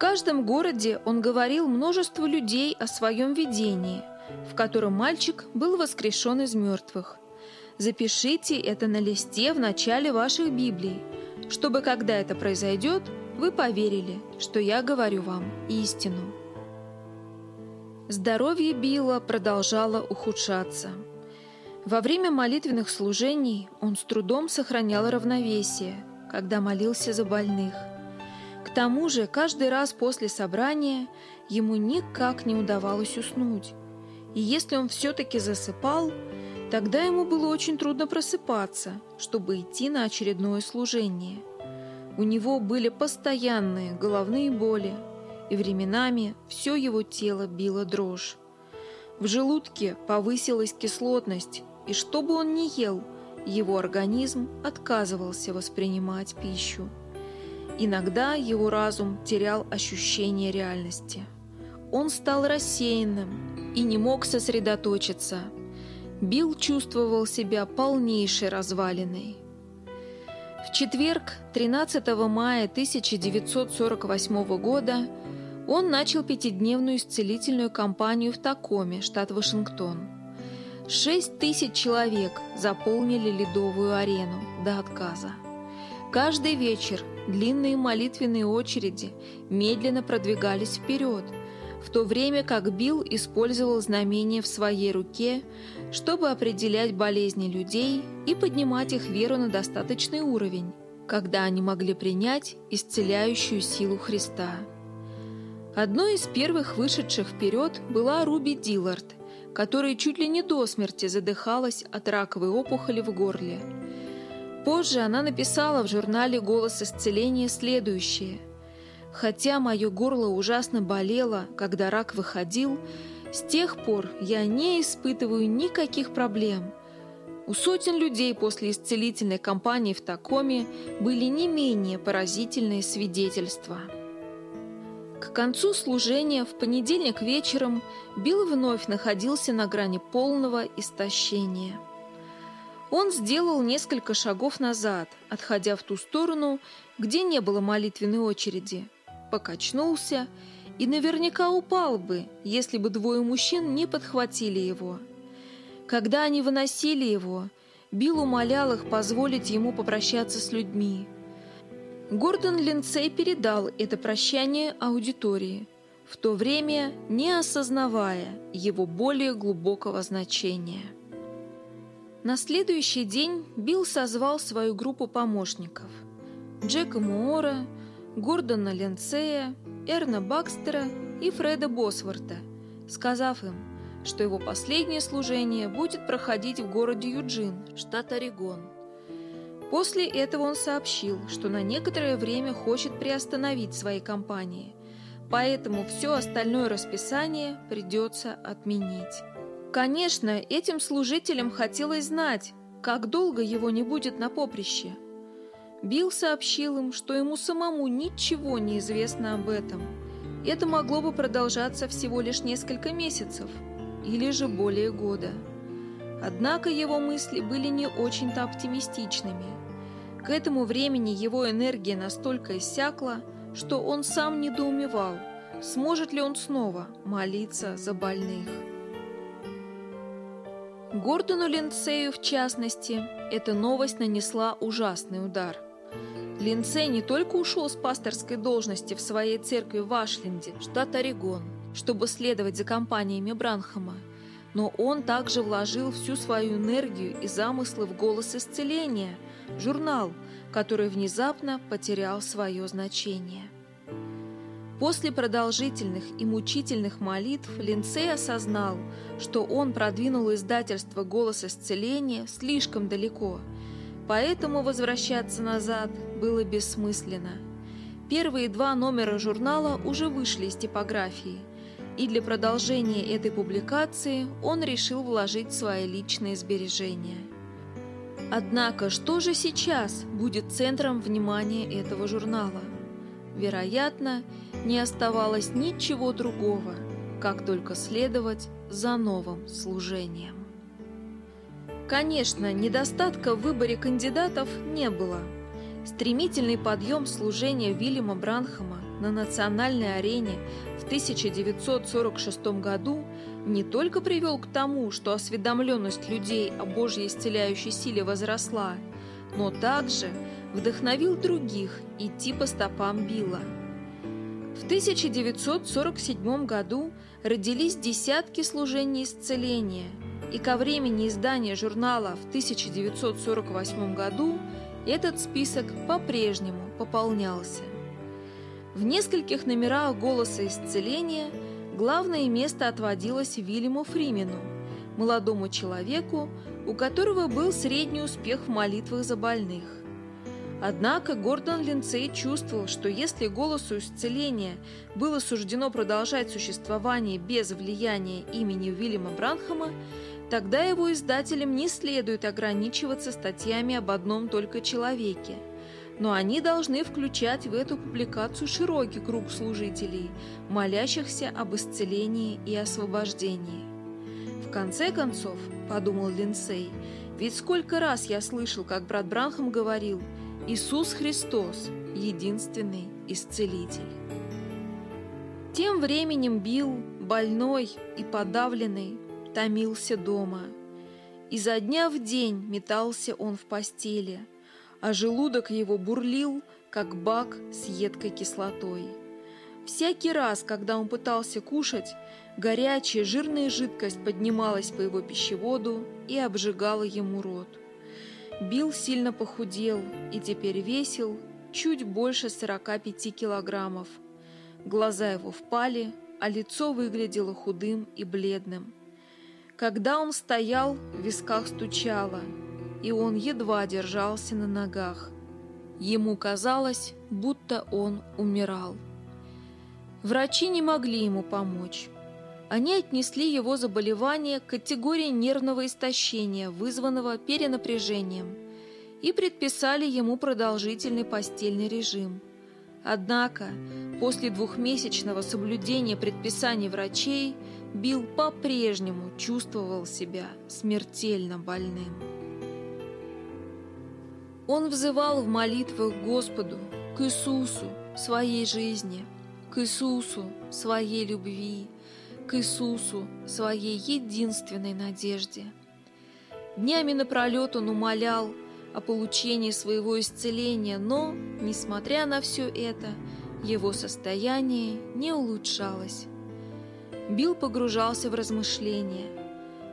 Каждом городе он говорил множеству людей о своем видении, в котором мальчик был воскрешен из мертвых. Запишите это на листе в начале ваших Библий, чтобы, когда это произойдет, вы поверили, что я говорю вам истину. Здоровье Билла продолжало ухудшаться. Во время молитвенных служений он с трудом сохранял равновесие, когда молился за больных. К тому же каждый раз после собрания ему никак не удавалось уснуть. И если он все-таки засыпал, тогда ему было очень трудно просыпаться, чтобы идти на очередное служение. У него были постоянные головные боли, и временами все его тело било дрожь. В желудке повысилась кислотность, и что бы он ни ел, его организм отказывался воспринимать пищу. Иногда его разум терял ощущение реальности. Он стал рассеянным и не мог сосредоточиться. Билл чувствовал себя полнейшей развалиной. В четверг, 13 мая 1948 года, он начал пятидневную исцелительную кампанию в Такоме, штат Вашингтон. Шесть тысяч человек заполнили ледовую арену до отказа. Каждый вечер длинные молитвенные очереди медленно продвигались вперед, в то время как Билл использовал знамение в своей руке, чтобы определять болезни людей и поднимать их веру на достаточный уровень, когда они могли принять исцеляющую силу Христа. Одной из первых вышедших вперед была Руби Диллард – которая чуть ли не до смерти задыхалась от раковой опухоли в горле. Позже она написала в журнале «Голос исцеления» следующее. «Хотя мое горло ужасно болело, когда рак выходил, с тех пор я не испытываю никаких проблем. У сотен людей после исцелительной кампании в Такоме были не менее поразительные свидетельства». К концу служения в понедельник вечером Билл вновь находился на грани полного истощения. Он сделал несколько шагов назад, отходя в ту сторону, где не было молитвенной очереди, покачнулся и наверняка упал бы, если бы двое мужчин не подхватили его. Когда они выносили его, Билл умолял их позволить ему попрощаться с людьми – Гордон Линцей передал это прощание аудитории, в то время не осознавая его более глубокого значения. На следующий день Билл созвал свою группу помощников – Джека Муора, Гордона Линцея, Эрна Бакстера и Фреда Босворта, сказав им, что его последнее служение будет проходить в городе Юджин, штат Орегон – После этого он сообщил, что на некоторое время хочет приостановить свои кампании, поэтому все остальное расписание придется отменить. Конечно, этим служителям хотелось знать, как долго его не будет на поприще. Билл сообщил им, что ему самому ничего не известно об этом. Это могло бы продолжаться всего лишь несколько месяцев или же более года. Однако его мысли были не очень-то оптимистичными. К этому времени его энергия настолько иссякла, что он сам недоумевал, сможет ли он снова молиться за больных. Гордону Линцею, в частности, эта новость нанесла ужасный удар. Линцей не только ушел с пасторской должности в своей церкви в Ашленде, штат Орегон, чтобы следовать за компаниями Бранхама, но он также вложил всю свою энергию и замыслы в голос исцеления – журнал, который внезапно потерял свое значение. После продолжительных и мучительных молитв Линцей осознал, что он продвинул издательство «Голос исцеления» слишком далеко, поэтому возвращаться назад было бессмысленно. Первые два номера журнала уже вышли из типографии, и для продолжения этой публикации он решил вложить свои личные сбережения – Однако, что же сейчас будет центром внимания этого журнала? Вероятно, не оставалось ничего другого, как только следовать за новым служением. Конечно, недостатка в выборе кандидатов не было. Стремительный подъем служения Вильяма Бранхама на национальной арене в 1946 году не только привел к тому, что осведомленность людей о Божьей исцеляющей силе возросла, но также вдохновил других идти по стопам Билла. В 1947 году родились десятки служений исцеления, и ко времени издания журнала в 1948 году этот список по-прежнему пополнялся. В нескольких номерах «Голоса исцеления» главное место отводилось Вильяму Фримену, молодому человеку, у которого был средний успех в молитвах за больных. Однако Гордон Линцей чувствовал, что если голосу исцеления было суждено продолжать существование без влияния имени Уильяма Бранхама, тогда его издателям не следует ограничиваться статьями об одном только человеке. Но они должны включать в эту публикацию широкий круг служителей, молящихся об исцелении и освобождении. В конце концов, подумал Линсей, ведь сколько раз я слышал, как брат Бранхам говорил – Иисус Христос – единственный исцелитель. Тем временем Билл, больной и подавленный, томился дома. Изо дня в день метался он в постели, а желудок его бурлил, как бак с едкой кислотой. Всякий раз, когда он пытался кушать, горячая жирная жидкость поднималась по его пищеводу и обжигала ему рот. Билл сильно похудел и теперь весил чуть больше 45 килограммов. Глаза его впали, а лицо выглядело худым и бледным. Когда он стоял, в висках стучало, и он едва держался на ногах. Ему казалось, будто он умирал. Врачи не могли ему помочь. Они отнесли его заболевание к категории нервного истощения, вызванного перенапряжением, и предписали ему продолжительный постельный режим. Однако, после двухмесячного соблюдения предписаний врачей, Билл по-прежнему чувствовал себя смертельно больным. Он взывал в молитвах Господу, к Иисусу, своей жизни, к Иисусу, своей любви, к Иисусу, своей единственной надежде. Днями напролет он умолял о получении своего исцеления, но, несмотря на все это, его состояние не улучшалось. Билл погружался в размышления.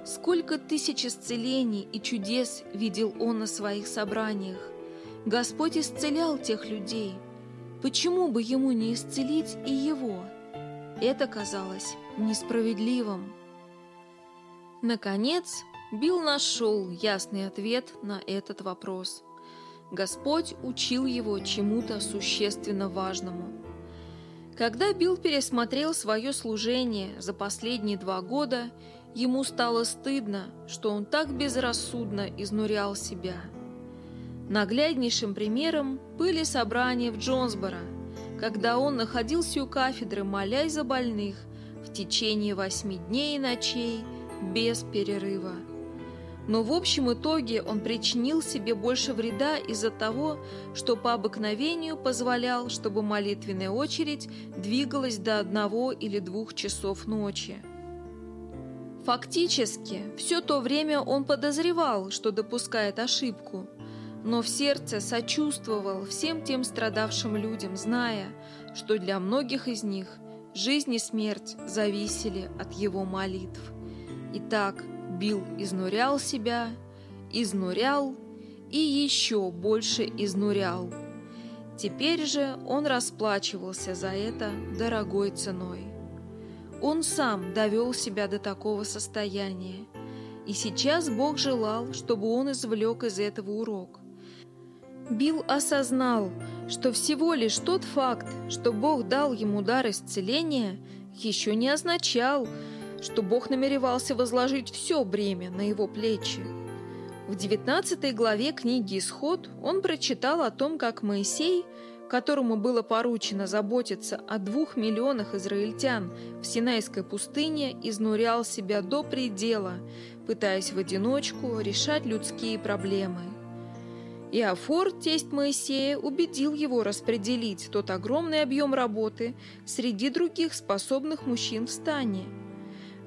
Сколько тысяч исцелений и чудес видел он на своих собраниях. Господь исцелял тех людей. Почему бы ему не исцелить и его? Это казалось несправедливым. Наконец, Билл нашел ясный ответ на этот вопрос. Господь учил его чему-то существенно важному. Когда Билл пересмотрел свое служение за последние два года, ему стало стыдно, что он так безрассудно изнурял себя. Нагляднейшим примером были собрания в Джонсборо, когда он находился у кафедры, молясь за больных – в течение восьми дней и ночей без перерыва. Но в общем итоге он причинил себе больше вреда из-за того, что по обыкновению позволял, чтобы молитвенная очередь двигалась до одного или двух часов ночи. Фактически, все то время он подозревал, что допускает ошибку, но в сердце сочувствовал всем тем страдавшим людям, зная, что для многих из них – Жизнь и смерть зависели от его молитв. Итак, Билл изнурял себя, изнурял и еще больше изнурял. Теперь же он расплачивался за это дорогой ценой. Он сам довел себя до такого состояния, и сейчас Бог желал, чтобы он извлек из этого урок. Билл осознал, что всего лишь тот факт, что Бог дал ему дар исцеления, еще не означал, что Бог намеревался возложить все бремя на его плечи. В 19 главе книги «Исход» он прочитал о том, как Моисей которому было поручено заботиться о двух миллионах израильтян в Синайской пустыне, изнурял себя до предела, пытаясь в одиночку решать людские проблемы. Иофор, тесть Моисея, убедил его распределить тот огромный объем работы среди других способных мужчин в стане.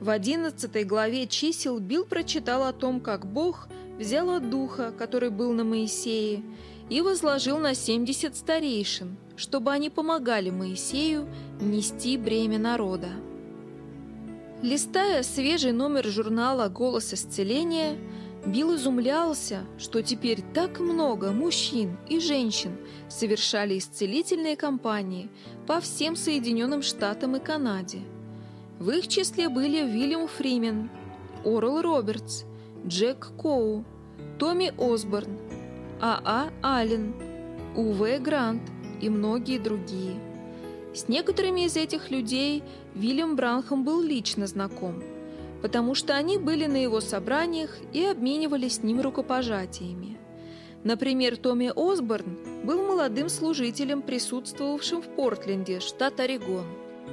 В одиннадцатой главе чисел Бил прочитал о том, как Бог взял от духа, который был на Моисее, и возложил на семьдесят старейшин, чтобы они помогали Моисею нести бремя народа. Листая свежий номер журнала «Голос исцеления», Билл изумлялся, что теперь так много мужчин и женщин совершали исцелительные кампании по всем Соединенным Штатам и Канаде. В их числе были Уильям Фримен, Орл Робертс, Джек Коу, Томми Осборн, А.А. Аллен, У.В. Грант и многие другие. С некоторыми из этих людей Вильям Бранхам был лично знаком – потому что они были на его собраниях и обменивались с ним рукопожатиями. Например, Томми Осборн был молодым служителем, присутствовавшим в Портленде, штат Орегон,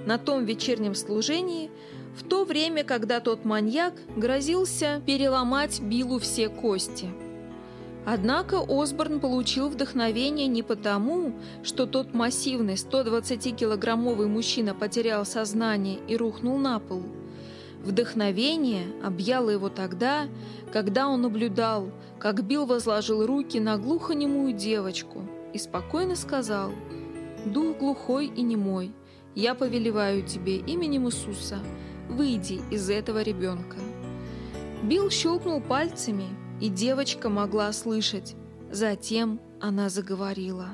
на том вечернем служении, в то время, когда тот маньяк грозился переломать Биллу все кости. Однако Осборн получил вдохновение не потому, что тот массивный 120-килограммовый мужчина потерял сознание и рухнул на пол – Вдохновение объяло его тогда, когда он наблюдал, как Билл возложил руки на глухонемую девочку и спокойно сказал «Дух глухой и немой, я повелеваю тебе именем Иисуса, выйди из этого ребенка». Билл щелкнул пальцами, и девочка могла слышать. Затем она заговорила.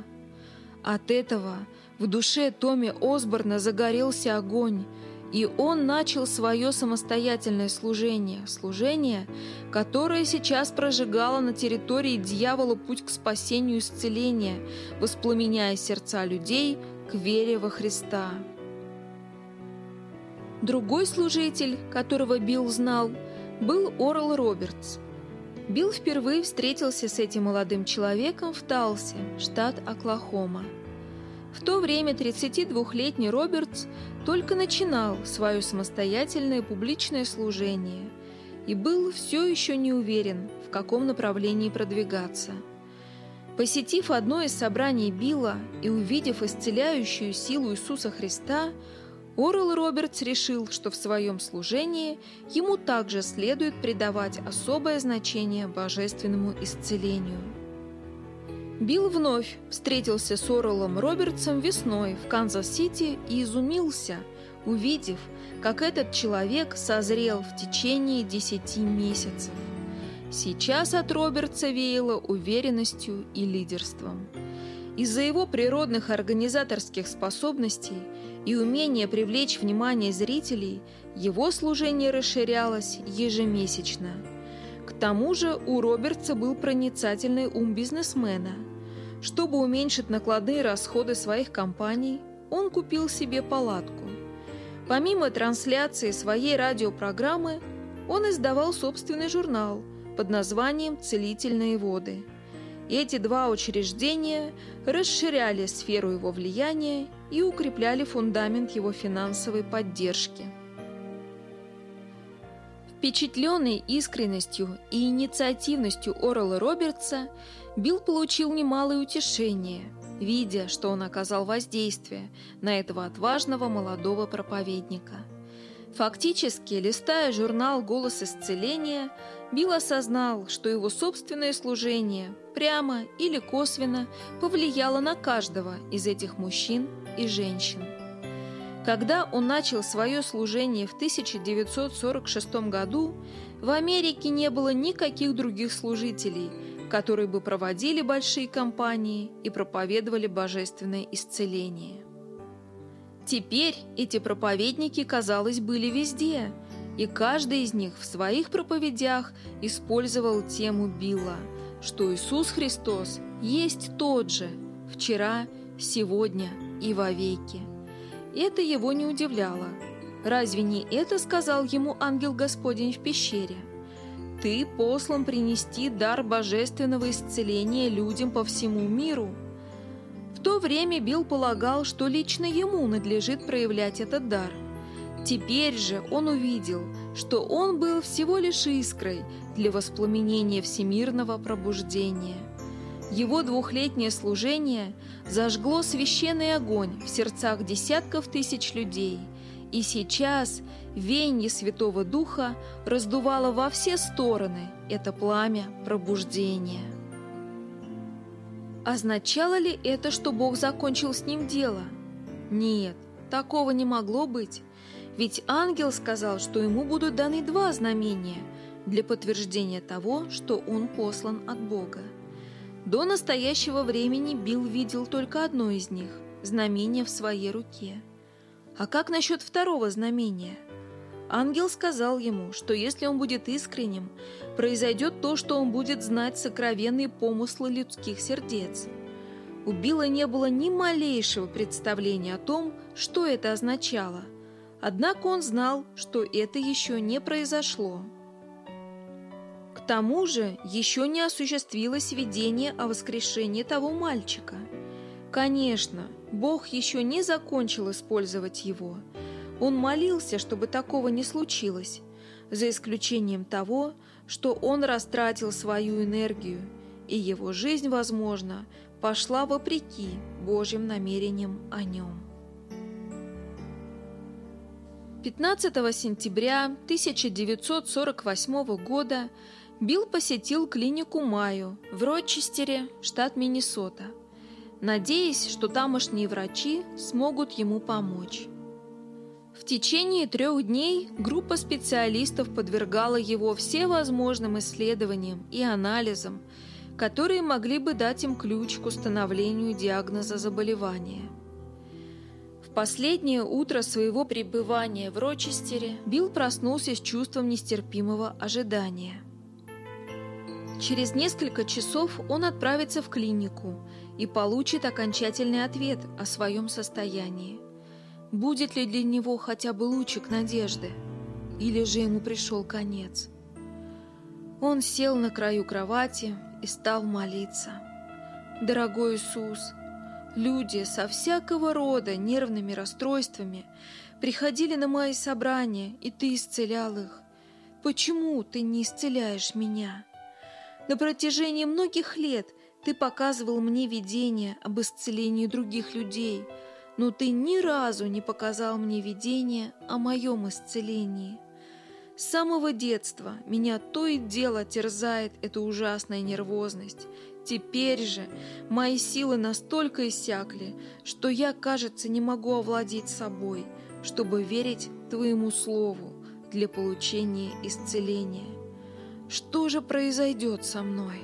От этого в душе Томми Осборна загорелся огонь, и он начал свое самостоятельное служение, служение, которое сейчас прожигало на территории дьявола путь к спасению и исцелению, воспламеняя сердца людей к вере во Христа. Другой служитель, которого Билл знал, был Орл Робертс. Билл впервые встретился с этим молодым человеком в Талсе, штат Оклахома. В то время 32-летний Робертс только начинал свое самостоятельное публичное служение и был все еще не уверен, в каком направлении продвигаться. Посетив одно из собраний Билла и увидев исцеляющую силу Иисуса Христа, Орел Робертс решил, что в своем служении ему также следует придавать особое значение божественному исцелению. Билл вновь встретился с Орелом Робертсом весной в Канзас-Сити и изумился, увидев, как этот человек созрел в течение десяти месяцев. Сейчас от Робертса веяло уверенностью и лидерством. Из-за его природных организаторских способностей и умения привлечь внимание зрителей, его служение расширялось ежемесячно – к тому же у Робертса был проницательный ум бизнесмена. Чтобы уменьшить накладные расходы своих компаний, он купил себе палатку. Помимо трансляции своей радиопрограммы, он издавал собственный журнал под названием «Целительные воды». Эти два учреждения расширяли сферу его влияния и укрепляли фундамент его финансовой поддержки. Впечатленный искренностью и инициативностью Орла Робертса, Билл получил немалое утешение, видя, что он оказал воздействие на этого отважного молодого проповедника. Фактически, листая журнал «Голос исцеления», Билл осознал, что его собственное служение прямо или косвенно повлияло на каждого из этих мужчин и женщин. Когда он начал свое служение в 1946 году, в Америке не было никаких других служителей, которые бы проводили большие кампании и проповедовали божественное исцеление. Теперь эти проповедники, казалось, были везде, и каждый из них в своих проповедях использовал тему Билла, что Иисус Христос есть тот же, вчера, сегодня и вовеки. Это его не удивляло. Разве не это сказал ему ангел Господень в пещере? «Ты послан принести дар божественного исцеления людям по всему миру». В то время Билл полагал, что лично ему надлежит проявлять этот дар. Теперь же он увидел, что он был всего лишь искрой для воспламенения всемирного пробуждения. Его двухлетнее служение зажгло священный огонь в сердцах десятков тысяч людей, и сейчас веяние Святого Духа раздувало во все стороны это пламя пробуждения. Означало ли это, что Бог закончил с ним дело? Нет, такого не могло быть. Ведь ангел сказал, что ему будут даны два знамения для подтверждения того, что он послан от Бога. До настоящего времени Билл видел только одно из них – знамение в своей руке. А как насчет второго знамения – Ангел сказал ему, что если он будет искренним, произойдет то, что он будет знать сокровенные помыслы людских сердец. У Билла не было ни малейшего представления о том, что это означало. Однако он знал, что это еще не произошло. К тому же еще не осуществилось видение о воскрешении того мальчика. Конечно, Бог еще не закончил использовать его – он молился, чтобы такого не случилось, за исключением того, что он растратил свою энергию, и его жизнь, возможно, пошла вопреки Божьим намерениям о нем. 15 сентября 1948 года Билл посетил клинику Майю в Рочестере, штат Миннесота, надеясь, что тамошние врачи смогут ему помочь. В течение трех дней группа специалистов подвергала его всевозможным исследованиям и анализам, которые могли бы дать им ключ к установлению диагноза заболевания. В последнее утро своего пребывания в Рочестере Билл проснулся с чувством нестерпимого ожидания. Через несколько часов он отправится в клинику и получит окончательный ответ о своем состоянии. Будет ли для него хотя бы лучик надежды? Или же ему пришел конец? Он сел на краю кровати и стал молиться. «Дорогой Иисус, люди со всякого рода нервными расстройствами приходили на мои собрания, и Ты исцелял их. Почему Ты не исцеляешь меня? На протяжении многих лет Ты показывал мне видения об исцелении других людей – но ты ни разу не показал мне видение о моем исцелении. С самого детства меня то и дело терзает эта ужасная нервозность. Теперь же мои силы настолько иссякли, что я, кажется, не могу овладеть собой, чтобы верить Твоему Слову для получения исцеления. Что же произойдет со мной?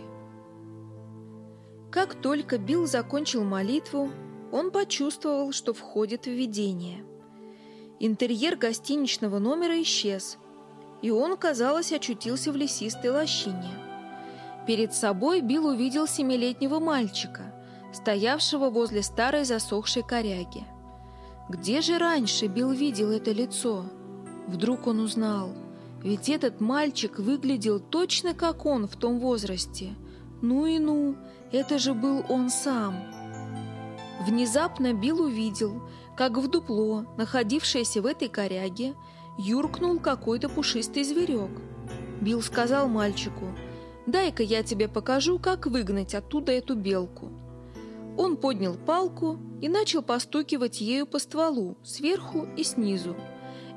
Как только Билл закончил молитву, он почувствовал, что входит в видение. Интерьер гостиничного номера исчез, и он, казалось, очутился в лесистой лощине. Перед собой Билл увидел семилетнего мальчика, стоявшего возле старой засохшей коряги. Где же раньше Билл видел это лицо? Вдруг он узнал, ведь этот мальчик выглядел точно как он в том возрасте. Ну и ну, это же был он сам. Внезапно Билл увидел, как в дупло, находившееся в этой коряге, юркнул какой-то пушистый зверек. Билл сказал мальчику, «Дай-ка я тебе покажу, как выгнать оттуда эту белку». Он поднял палку и начал постукивать ею по стволу, сверху и снизу.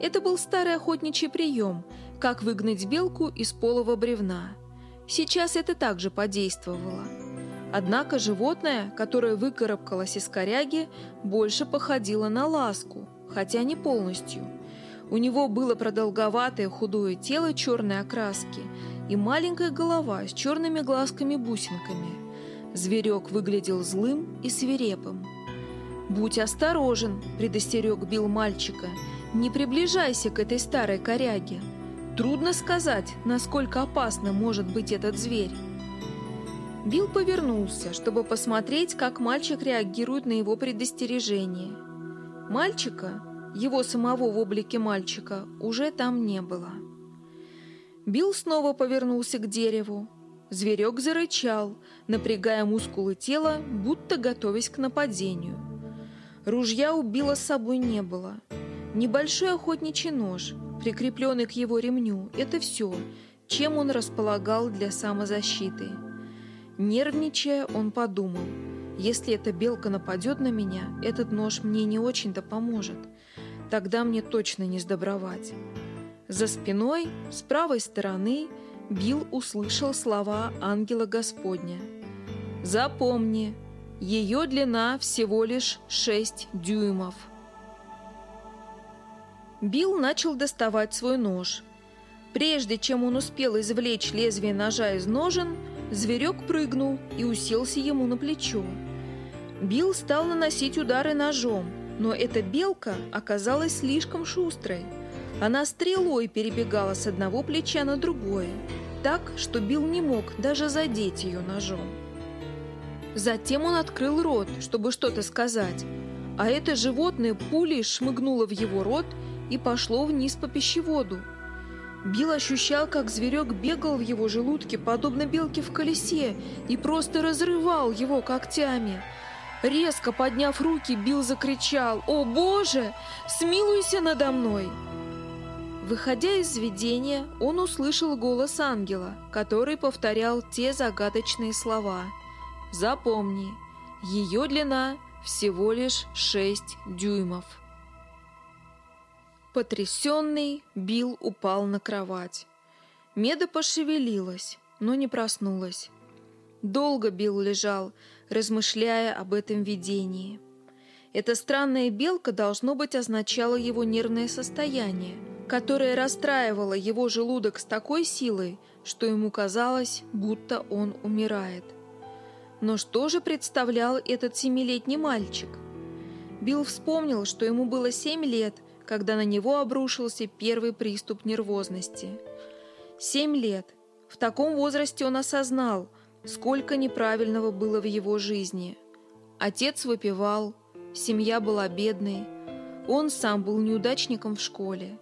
Это был старый охотничий прием, как выгнать белку из полого бревна. Сейчас это также подействовало. Однако животное, которое выкарабкалось из коряги, больше походило на ласку, хотя не полностью. У него было продолговатое худое тело черной окраски и маленькая голова с черными глазками-бусинками. Зверек выглядел злым и свирепым. «Будь осторожен», — предостерег Билл мальчика, — «не приближайся к этой старой коряге. Трудно сказать, насколько опасно может быть этот зверь». Билл повернулся, чтобы посмотреть, как мальчик реагирует на его предостережение. Мальчика, его самого в облике мальчика, уже там не было. Билл снова повернулся к дереву. Зверек зарычал, напрягая мускулы тела, будто готовясь к нападению. Ружья у Билла с собой не было. Небольшой охотничий нож, прикрепленный к его ремню, это все, чем он располагал для самозащиты. Нервничая, он подумал, если эта белка нападет на меня, этот нож мне не очень-то поможет. Тогда мне точно не сдобровать. За спиной, с правой стороны, Билл услышал слова ангела Господня. «Запомни, ее длина всего лишь 6 дюймов». Билл начал доставать свой нож. Прежде чем он успел извлечь лезвие ножа из ножен, зверек прыгнул и уселся ему на плечо. Билл стал наносить удары ножом, но эта белка оказалась слишком шустрой. Она стрелой перебегала с одного плеча на другое, так, что Билл не мог даже задеть ее ножом. Затем он открыл рот, чтобы что-то сказать, а это животное пулей шмыгнуло в его рот и пошло вниз по пищеводу. Билл ощущал, как зверек бегал в его желудке, подобно белке в колесе, и просто разрывал его когтями. Резко подняв руки, Билл закричал «О, Боже! Смилуйся надо мной!» Выходя из видения, он услышал голос ангела, который повторял те загадочные слова. «Запомни, ее длина всего лишь 6 дюймов». Потрясенный, Билл упал на кровать. Меда пошевелилась, но не проснулась. Долго Билл лежал, размышляя об этом видении. Эта странная белка, должно быть, означала его нервное состояние – которое расстраивало его желудок с такой силой, что ему казалось, будто он умирает. Но что же представлял этот семилетний мальчик? Билл вспомнил, что ему было семь лет, когда на него обрушился первый приступ нервозности. Семь лет. В таком возрасте он осознал, сколько неправильного было в его жизни. Отец выпивал, семья была бедной, он сам был неудачником в школе.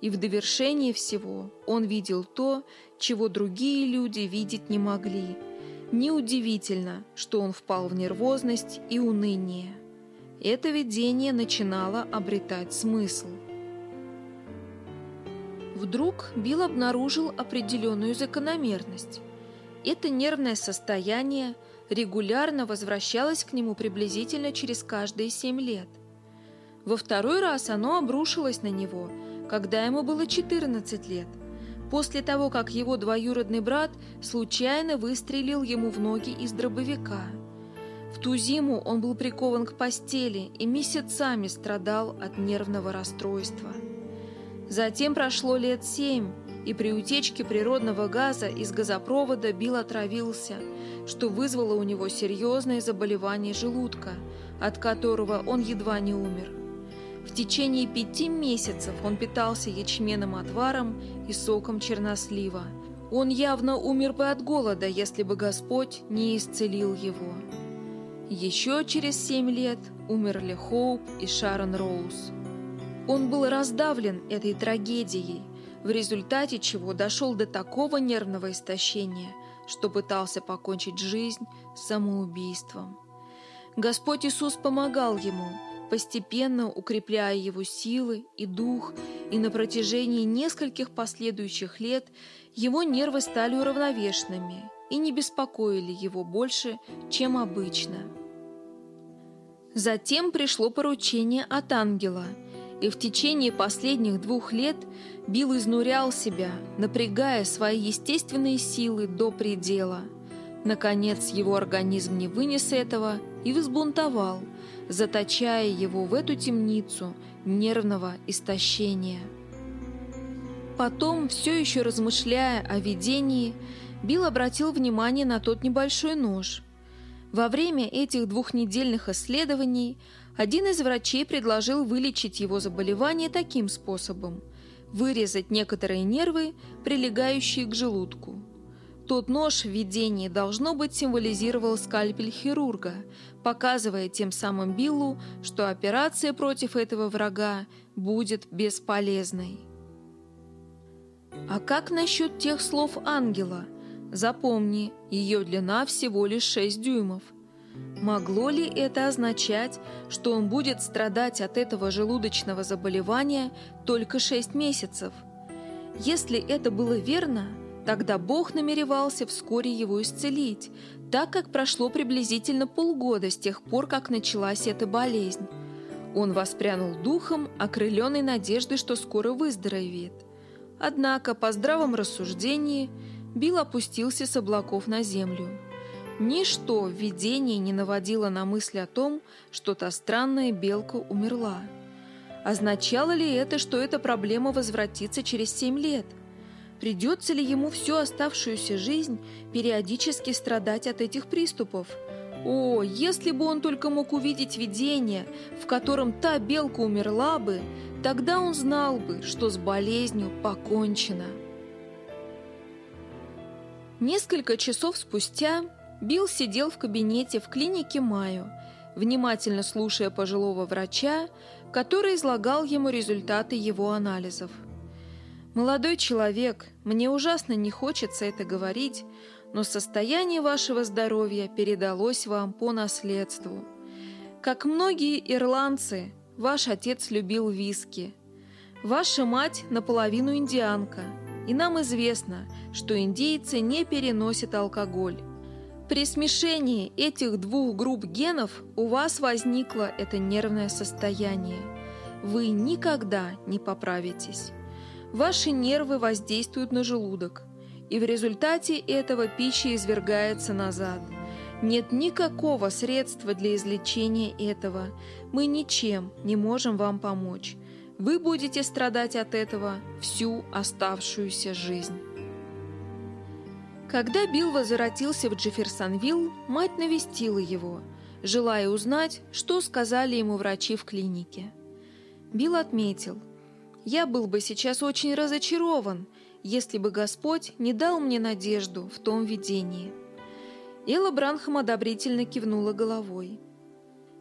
И в довершение всего он видел то, чего другие люди видеть не могли. Неудивительно, что он впал в нервозность и уныние. Это видение начинало обретать смысл. Вдруг Билл обнаружил определенную закономерность. Это нервное состояние регулярно возвращалось к нему приблизительно через каждые семь лет. Во второй раз оно обрушилось на него – когда ему было 14 лет, после того, как его двоюродный брат случайно выстрелил ему в ноги из дробовика. В ту зиму он был прикован к постели и месяцами страдал от нервного расстройства. Затем прошло лет семь, и при утечке природного газа из газопровода Билл отравился, что вызвало у него серьезное заболевание желудка, от которого он едва не умер. В течение пяти месяцев он питался ячменным отваром и соком чернослива. Он явно умер бы от голода, если бы Господь не исцелил его. Еще через семь лет умерли Хоуп и Шарон Роуз. Он был раздавлен этой трагедией, в результате чего дошел до такого нервного истощения, что пытался покончить жизнь самоубийством. Господь Иисус помогал ему – постепенно укрепляя его силы и дух, и на протяжении нескольких последующих лет его нервы стали уравновешенными и не беспокоили его больше, чем обычно. Затем пришло поручение от ангела, и в течение последних двух лет Билл изнурял себя, напрягая свои естественные силы до предела. Наконец его организм не вынес этого и взбунтовал – заточая его в эту темницу нервного истощения. Потом, все еще размышляя о видении, Билл обратил внимание на тот небольшой нож. Во время этих двухнедельных исследований один из врачей предложил вылечить его заболевание таким способом – вырезать некоторые нервы, прилегающие к желудку. Тот нож в видении, должно быть, символизировал скальпель хирурга, показывая тем самым Биллу, что операция против этого врага будет бесполезной. А как насчет тех слов ангела Запомни, ее длина всего лишь 6 дюймов. Могло ли это означать, что он будет страдать от этого желудочного заболевания только 6 месяцев? Если это было верно, тогда Бог намеревался вскоре его исцелить, так как прошло приблизительно полгода с тех пор, как началась эта болезнь. Он воспрянул духом, окрыленный надеждой, что скоро выздоровеет. Однако, по здравом рассуждении, Билл опустился с облаков на землю. Ничто в видении не наводило на мысль о том, что та странная белка умерла. Означало ли это, что эта проблема возвратится через семь лет? Придется ли ему всю оставшуюся жизнь периодически страдать от этих приступов? О, если бы он только мог увидеть видение, в котором та белка умерла бы, тогда он знал бы, что с болезнью покончено. Несколько часов спустя Билл сидел в кабинете в клинике Майо, внимательно слушая пожилого врача, который излагал ему результаты его анализов. «Молодой человек, мне ужасно не хочется это говорить, но состояние вашего здоровья передалось вам по наследству. Как многие ирландцы, ваш отец любил виски. Ваша мать наполовину индианка – и нам известно, что индейцы не переносят алкоголь. При смешении этих двух групп генов у вас возникло это нервное состояние. Вы никогда не поправитесь. Ваши нервы воздействуют на желудок, и в результате этого пища извергается назад. Нет никакого средства для излечения этого. Мы ничем не можем вам помочь. Вы будете страдать от этого всю оставшуюся жизнь. Когда Билл возвратился в Джефферсонвилл, мать навестила его, желая узнать, что сказали ему врачи в клинике. Билл отметил, «Я был бы сейчас очень разочарован, если бы Господь не дал мне надежду в том видении». Элла Бранхам одобрительно кивнула головой.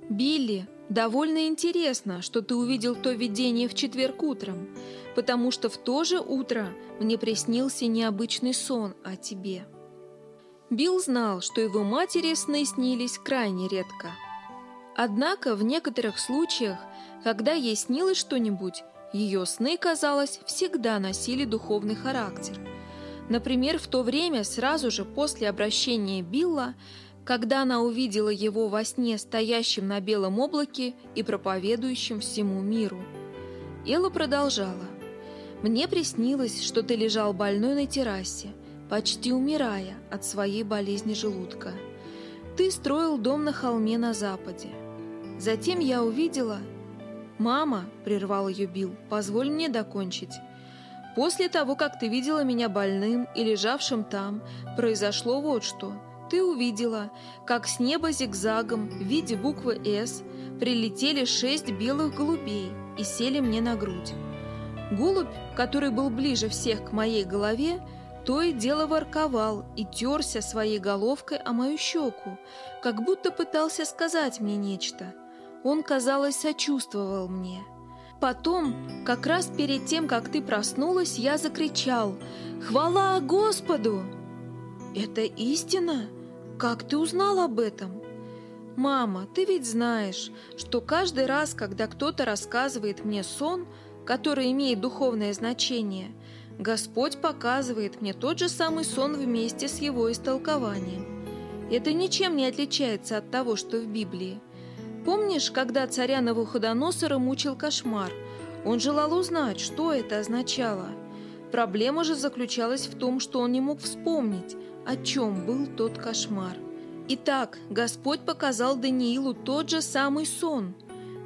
«Билли, Довольно интересно, что ты увидел то видение в четверг утром, потому что в то же утро мне приснился необычный сон о тебе. Билл знал, что его матери сны снились крайне редко. Однако в некоторых случаях, когда ей снилось что-нибудь, ее сны, казалось, всегда носили духовный характер. Например, в то время, сразу же после обращения Билла, когда она увидела его во сне стоящим на белом облаке и проповедующим всему миру. Элла продолжала. «Мне приснилось, что ты лежал больной на террасе, почти умирая от своей болезни желудка. Ты строил дом на холме на западе. Затем я увидела...» «Мама», — прервал ее Билл, — «позволь мне докончить». «После того, как ты видела меня больным и лежавшим там, произошло вот что — ты увидела, как с неба зигзагом в виде буквы «С» прилетели шесть белых голубей и сели мне на грудь. Голубь, который был ближе всех к моей голове, то и дело ворковал и терся своей головкой о мою щеку, как будто пытался сказать мне нечто. Он, казалось, сочувствовал мне. Потом, как раз перед тем, как ты проснулась, я закричал «Хвала Господу!» «Это истина?» «Как ты узнал об этом?» «Мама, ты ведь знаешь, что каждый раз, когда кто-то рассказывает мне сон, который имеет духовное значение, Господь показывает мне тот же самый сон вместе с его истолкованием. Это ничем не отличается от того, что в Библии. Помнишь, когда царя Навуходоносора мучил кошмар? Он желал узнать, что это означало. Проблема же заключалась в том, что он не мог вспомнить, о чем был тот кошмар. Итак, Господь показал Даниилу тот же самый сон.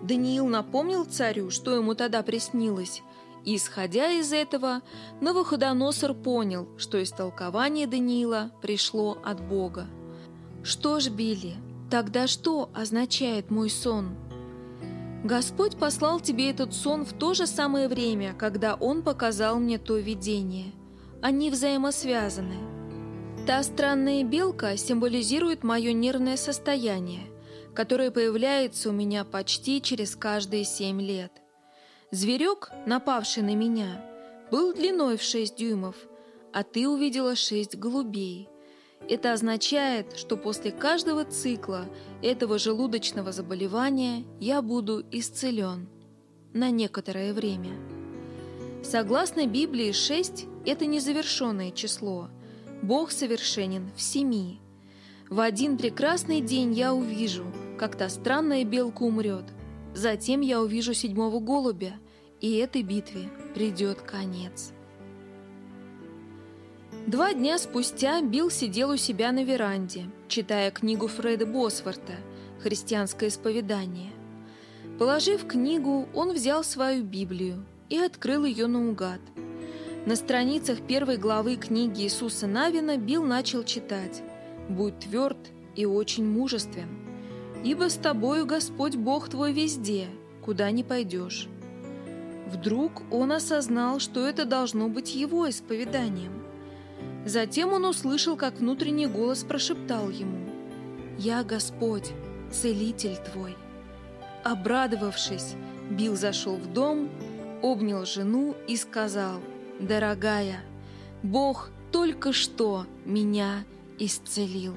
Даниил напомнил царю, что ему тогда приснилось, исходя из этого, Новоходоносор понял, что истолкование Даниила пришло от Бога. «Что ж, Билли, тогда что означает мой сон?» Господь послал тебе этот сон в то же самое время, когда Он показал мне то видение. Они взаимосвязаны. Та странная белка символизирует мое нервное состояние, которое появляется у меня почти через каждые семь лет. Зверек, напавший на меня, был длиной в шесть дюймов, а ты увидела шесть голубей, Это означает, что после каждого цикла этого желудочного заболевания я буду исцелен на некоторое время. Согласно Библии, 6 – это незавершенное число. Бог совершенен в семи. В один прекрасный день я увижу, как та странная белка умрет. Затем я увижу седьмого голубя, и этой битве придет конец. Два дня спустя Билл сидел у себя на веранде, читая книгу Фреда Босворта «Христианское исповедание». Положив книгу, он взял свою Библию и открыл ее наугад. На страницах первой главы книги Иисуса Навина Билл начал читать «Будь тверд и очень мужествен, ибо с тобою Господь Бог твой везде, куда ни пойдешь». Вдруг он осознал, что это должно быть его исповеданием. Затем он услышал, как внутренний голос прошептал ему «Я Господь, целитель твой». Обрадовавшись, Билл зашел в дом, обнял жену и сказал «Дорогая, Бог только что меня исцелил».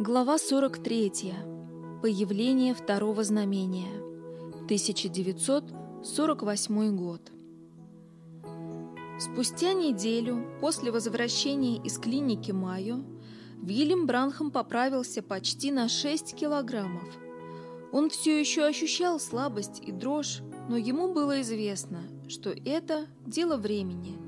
Глава 43. Появление второго знамения. 1948 год. Спустя неделю после возвращения из клиники Майо Вильям Бранхам поправился почти на 6 килограммов. Он все еще ощущал слабость и дрожь, но ему было известно, что это дело времени,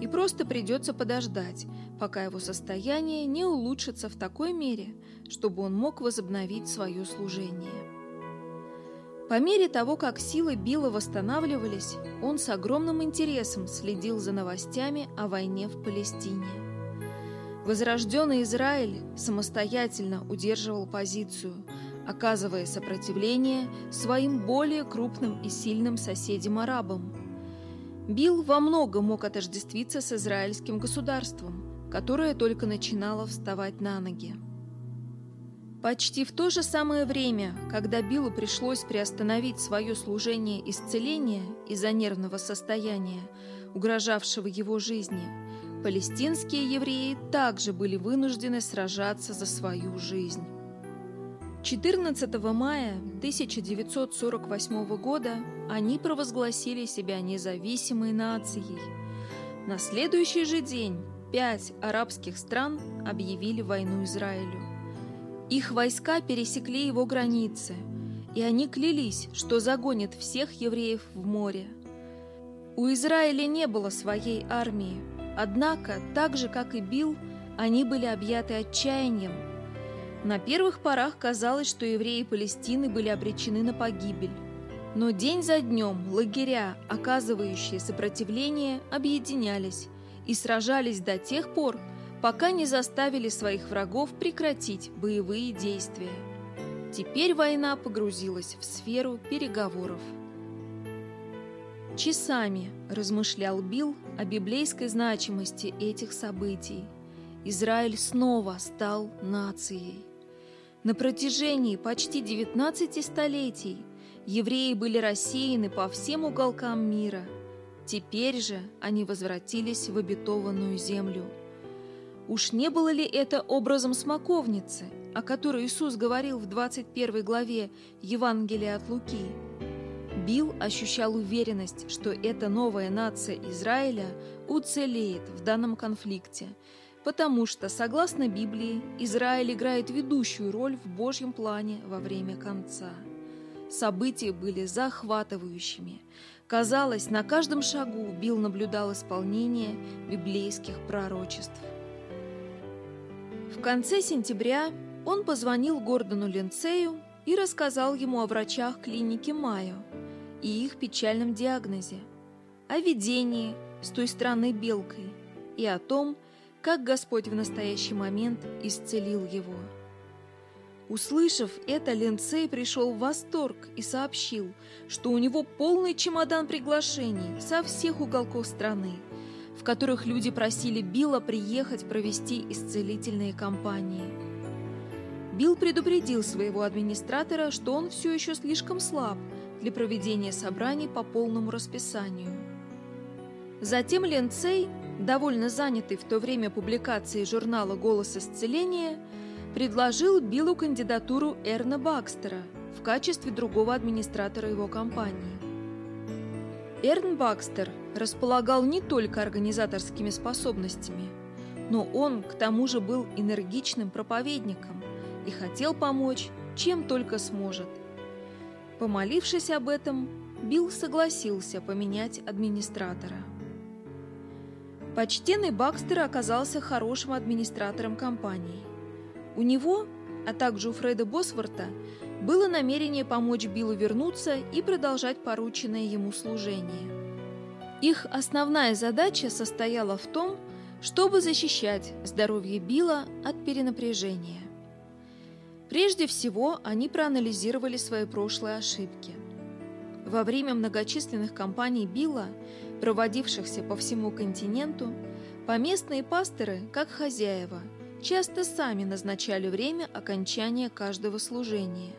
и просто придется подождать, пока его состояние не улучшится в такой мере, чтобы он мог возобновить свое служение. По мере того, как силы Билла восстанавливались, он с огромным интересом следил за новостями о войне в Палестине. Возрожденный Израиль самостоятельно удерживал позицию, оказывая сопротивление своим более крупным и сильным соседям-арабам. Билл во многом мог отождествиться с израильским государством, которая только начинала вставать на ноги. Почти в то же самое время, когда Биллу пришлось приостановить свое служение исцеления из-за нервного состояния, угрожавшего его жизни, палестинские евреи также были вынуждены сражаться за свою жизнь. 14 мая 1948 года они провозгласили себя независимой нацией. На следующий же день Пять арабских стран объявили войну Израилю. Их войска пересекли его границы, и они клялись, что загонят всех евреев в море. У Израиля не было своей армии, однако, так же, как и Бил, они были объяты отчаянием. На первых порах казалось, что евреи Палестины были обречены на погибель. Но день за днем лагеря, оказывающие сопротивление, объединялись и сражались до тех пор, пока не заставили своих врагов прекратить боевые действия. Теперь война погрузилась в сферу переговоров. Часами размышлял Билл о библейской значимости этих событий. Израиль снова стал нацией. На протяжении почти 19 столетий евреи были рассеяны по всем уголкам мира – Теперь же они возвратились в обетованную землю. Уж не было ли это образом смоковницы, о которой Иисус говорил в 21 главе Евангелия от Луки? Билл ощущал уверенность, что эта новая нация Израиля уцелеет в данном конфликте, потому что, согласно Библии, Израиль играет ведущую роль в Божьем плане во время конца. События были захватывающими – Казалось, на каждом шагу Билл наблюдал исполнение библейских пророчеств. В конце сентября он позвонил Гордону Линцею и рассказал ему о врачах клиники Майо и их печальном диагнозе, о видении с той странной белкой и о том, как Господь в настоящий момент исцелил его. Услышав это, Ленцей пришел в восторг и сообщил, что у него полный чемодан приглашений со всех уголков страны, в которых люди просили Билла приехать провести исцелительные кампании. Билл предупредил своего администратора, что он все еще слишком слаб для проведения собраний по полному расписанию. Затем Ленцей, довольно занятый в то время публикацией журнала «Голос исцеления», предложил Биллу кандидатуру Эрна Бакстера в качестве другого администратора его компании. Эрн Бакстер располагал не только организаторскими способностями, но он к тому же был энергичным проповедником и хотел помочь, чем только сможет. Помолившись об этом, Билл согласился поменять администратора. Почтенный Бакстер оказался хорошим администратором компании. У него, а также у Фреда Босворта, было намерение помочь Биллу вернуться и продолжать порученное ему служение. Их основная задача состояла в том, чтобы защищать здоровье Билла от перенапряжения. Прежде всего, они проанализировали свои прошлые ошибки. Во время многочисленных кампаний Билла, проводившихся по всему континенту, поместные пасторы, как хозяева, часто сами назначали время окончания каждого служения.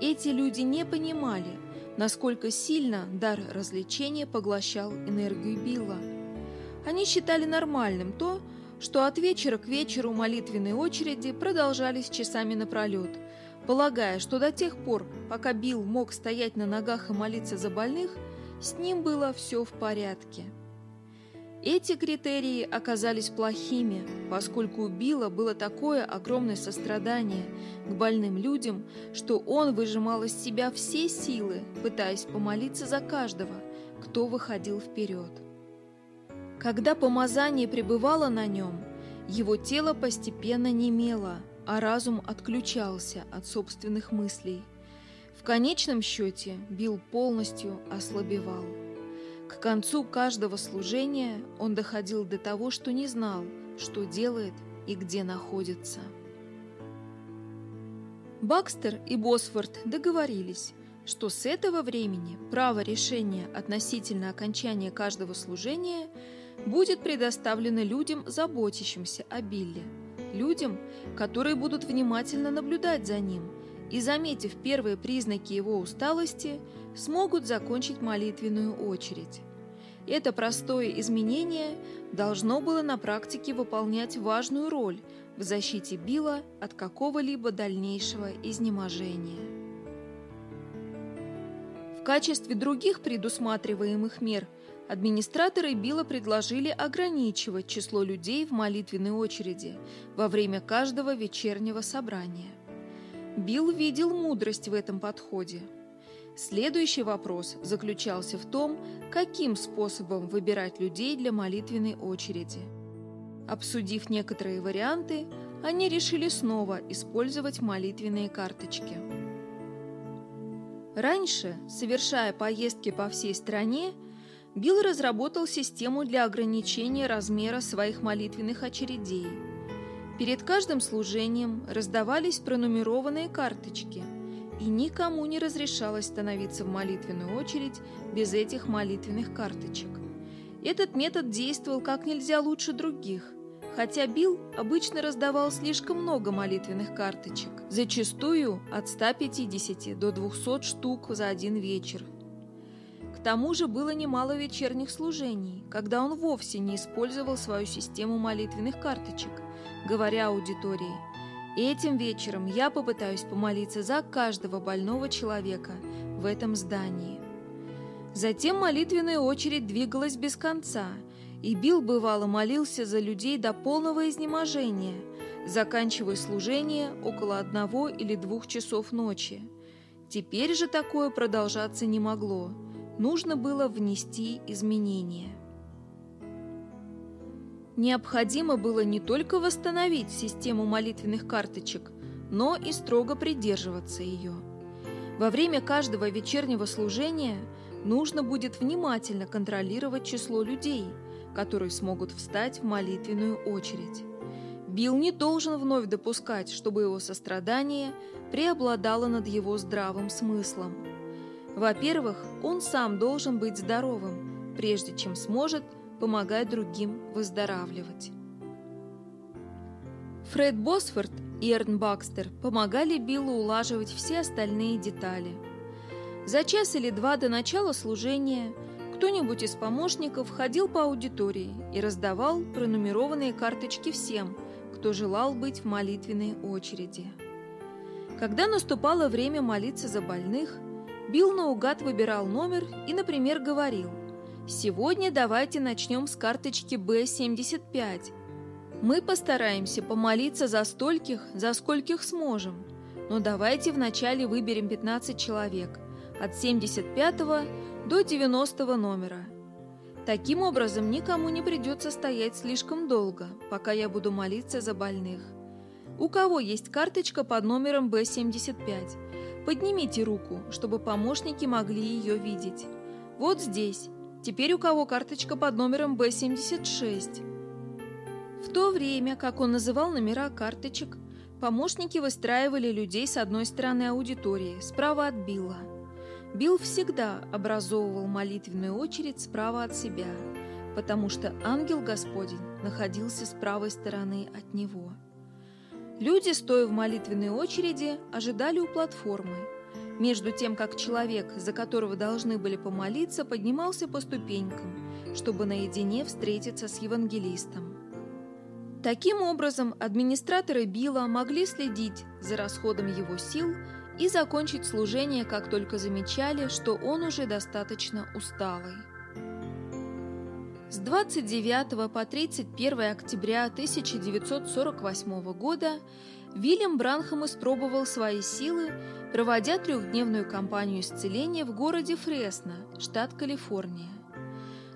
Эти люди не понимали, насколько сильно дар развлечения поглощал энергию Билла. Они считали нормальным то, что от вечера к вечеру молитвенные очереди продолжались часами напролет, полагая, что до тех пор, пока Билл мог стоять на ногах и молиться за больных, с ним было все в порядке. Эти критерии оказались плохими, поскольку у Билла было такое огромное сострадание к больным людям, что он выжимал из себя все силы, пытаясь помолиться за каждого, кто выходил вперед. Когда помазание пребывало на нем, его тело постепенно немело, а разум отключался от собственных мыслей. В конечном счете Билл полностью ослабевал. К концу каждого служения он доходил до того, что не знал, что делает и где находится. Бакстер и Босфорд договорились, что с этого времени право решения относительно окончания каждого служения будет предоставлено людям, заботящимся о Билле, людям, которые будут внимательно наблюдать за ним и, заметив первые признаки его усталости, смогут закончить молитвенную очередь. Это простое изменение должно было на практике выполнять важную роль в защите Билла от какого-либо дальнейшего изнеможения. В качестве других предусматриваемых мер администраторы Билла предложили ограничивать число людей в молитвенной очереди во время каждого вечернего собрания. Билл видел мудрость в этом подходе – Следующий вопрос заключался в том, каким способом выбирать людей для молитвенной очереди. Обсудив некоторые варианты, они решили снова использовать молитвенные карточки. Раньше, совершая поездки по всей стране, Билл разработал систему для ограничения размера своих молитвенных очередей. Перед каждым служением раздавались пронумерованные карточки – и никому не разрешалось становиться в молитвенную очередь без этих молитвенных карточек. Этот метод действовал как нельзя лучше других, хотя Билл обычно раздавал слишком много молитвенных карточек, зачастую от 150 до 200 штук за один вечер. К тому же было немало вечерних служений, когда он вовсе не использовал свою систему молитвенных карточек, говоря аудитории – Этим вечером я попытаюсь помолиться за каждого больного человека в этом здании. Затем молитвенная очередь двигалась без конца, и Билл бывало молился за людей до полного изнеможения, заканчивая служение около одного или двух часов ночи. Теперь же такое продолжаться не могло. Нужно было внести изменения. Необходимо было не только восстановить систему молитвенных карточек, но и строго придерживаться ее. Во время каждого вечернего служения нужно будет внимательно контролировать число людей, которые смогут встать в молитвенную очередь. Билл не должен вновь допускать, чтобы его сострадание преобладало над его здравым смыслом. Во-первых, он сам должен быть здоровым, прежде чем сможет помогать другим выздоравливать. Фред Босфорд и Эрн Бакстер помогали Биллу улаживать все остальные детали. За час или два до начала служения кто-нибудь из помощников ходил по аудитории и раздавал пронумерованные карточки всем, кто желал быть в молитвенной очереди. Когда наступало время молиться за больных, Билл наугад выбирал номер и, например, говорил «Сегодня давайте начнем с карточки Б-75. Мы постараемся помолиться за стольких, за скольких сможем, но давайте вначале выберем 15 человек, от 75 до 90 номера. Таким образом, никому не придется стоять слишком долго, пока я буду молиться за больных. У кого есть карточка под номером Б-75? Поднимите руку, чтобы помощники могли ее видеть. Вот здесь. Теперь у кого карточка под номером Б-76? В то время, как он называл номера карточек, помощники выстраивали людей с одной стороны аудитории, справа от Билла. Билл всегда образовывал молитвенную очередь справа от себя, потому что ангел Господень находился с правой стороны от него. Люди, стоя в молитвенной очереди, ожидали у платформы. Между тем, как человек, за которого должны были помолиться, поднимался по ступенькам, чтобы наедине встретиться с евангелистом. Таким образом, администраторы Билла могли следить за расходом его сил и закончить служение, как только замечали, что он уже достаточно усталый. С 29 по 31 октября 1948 года Вильям Бранхам испробовал свои силы, проводя трехдневную кампанию исцеления в городе Фресно, штат Калифорния.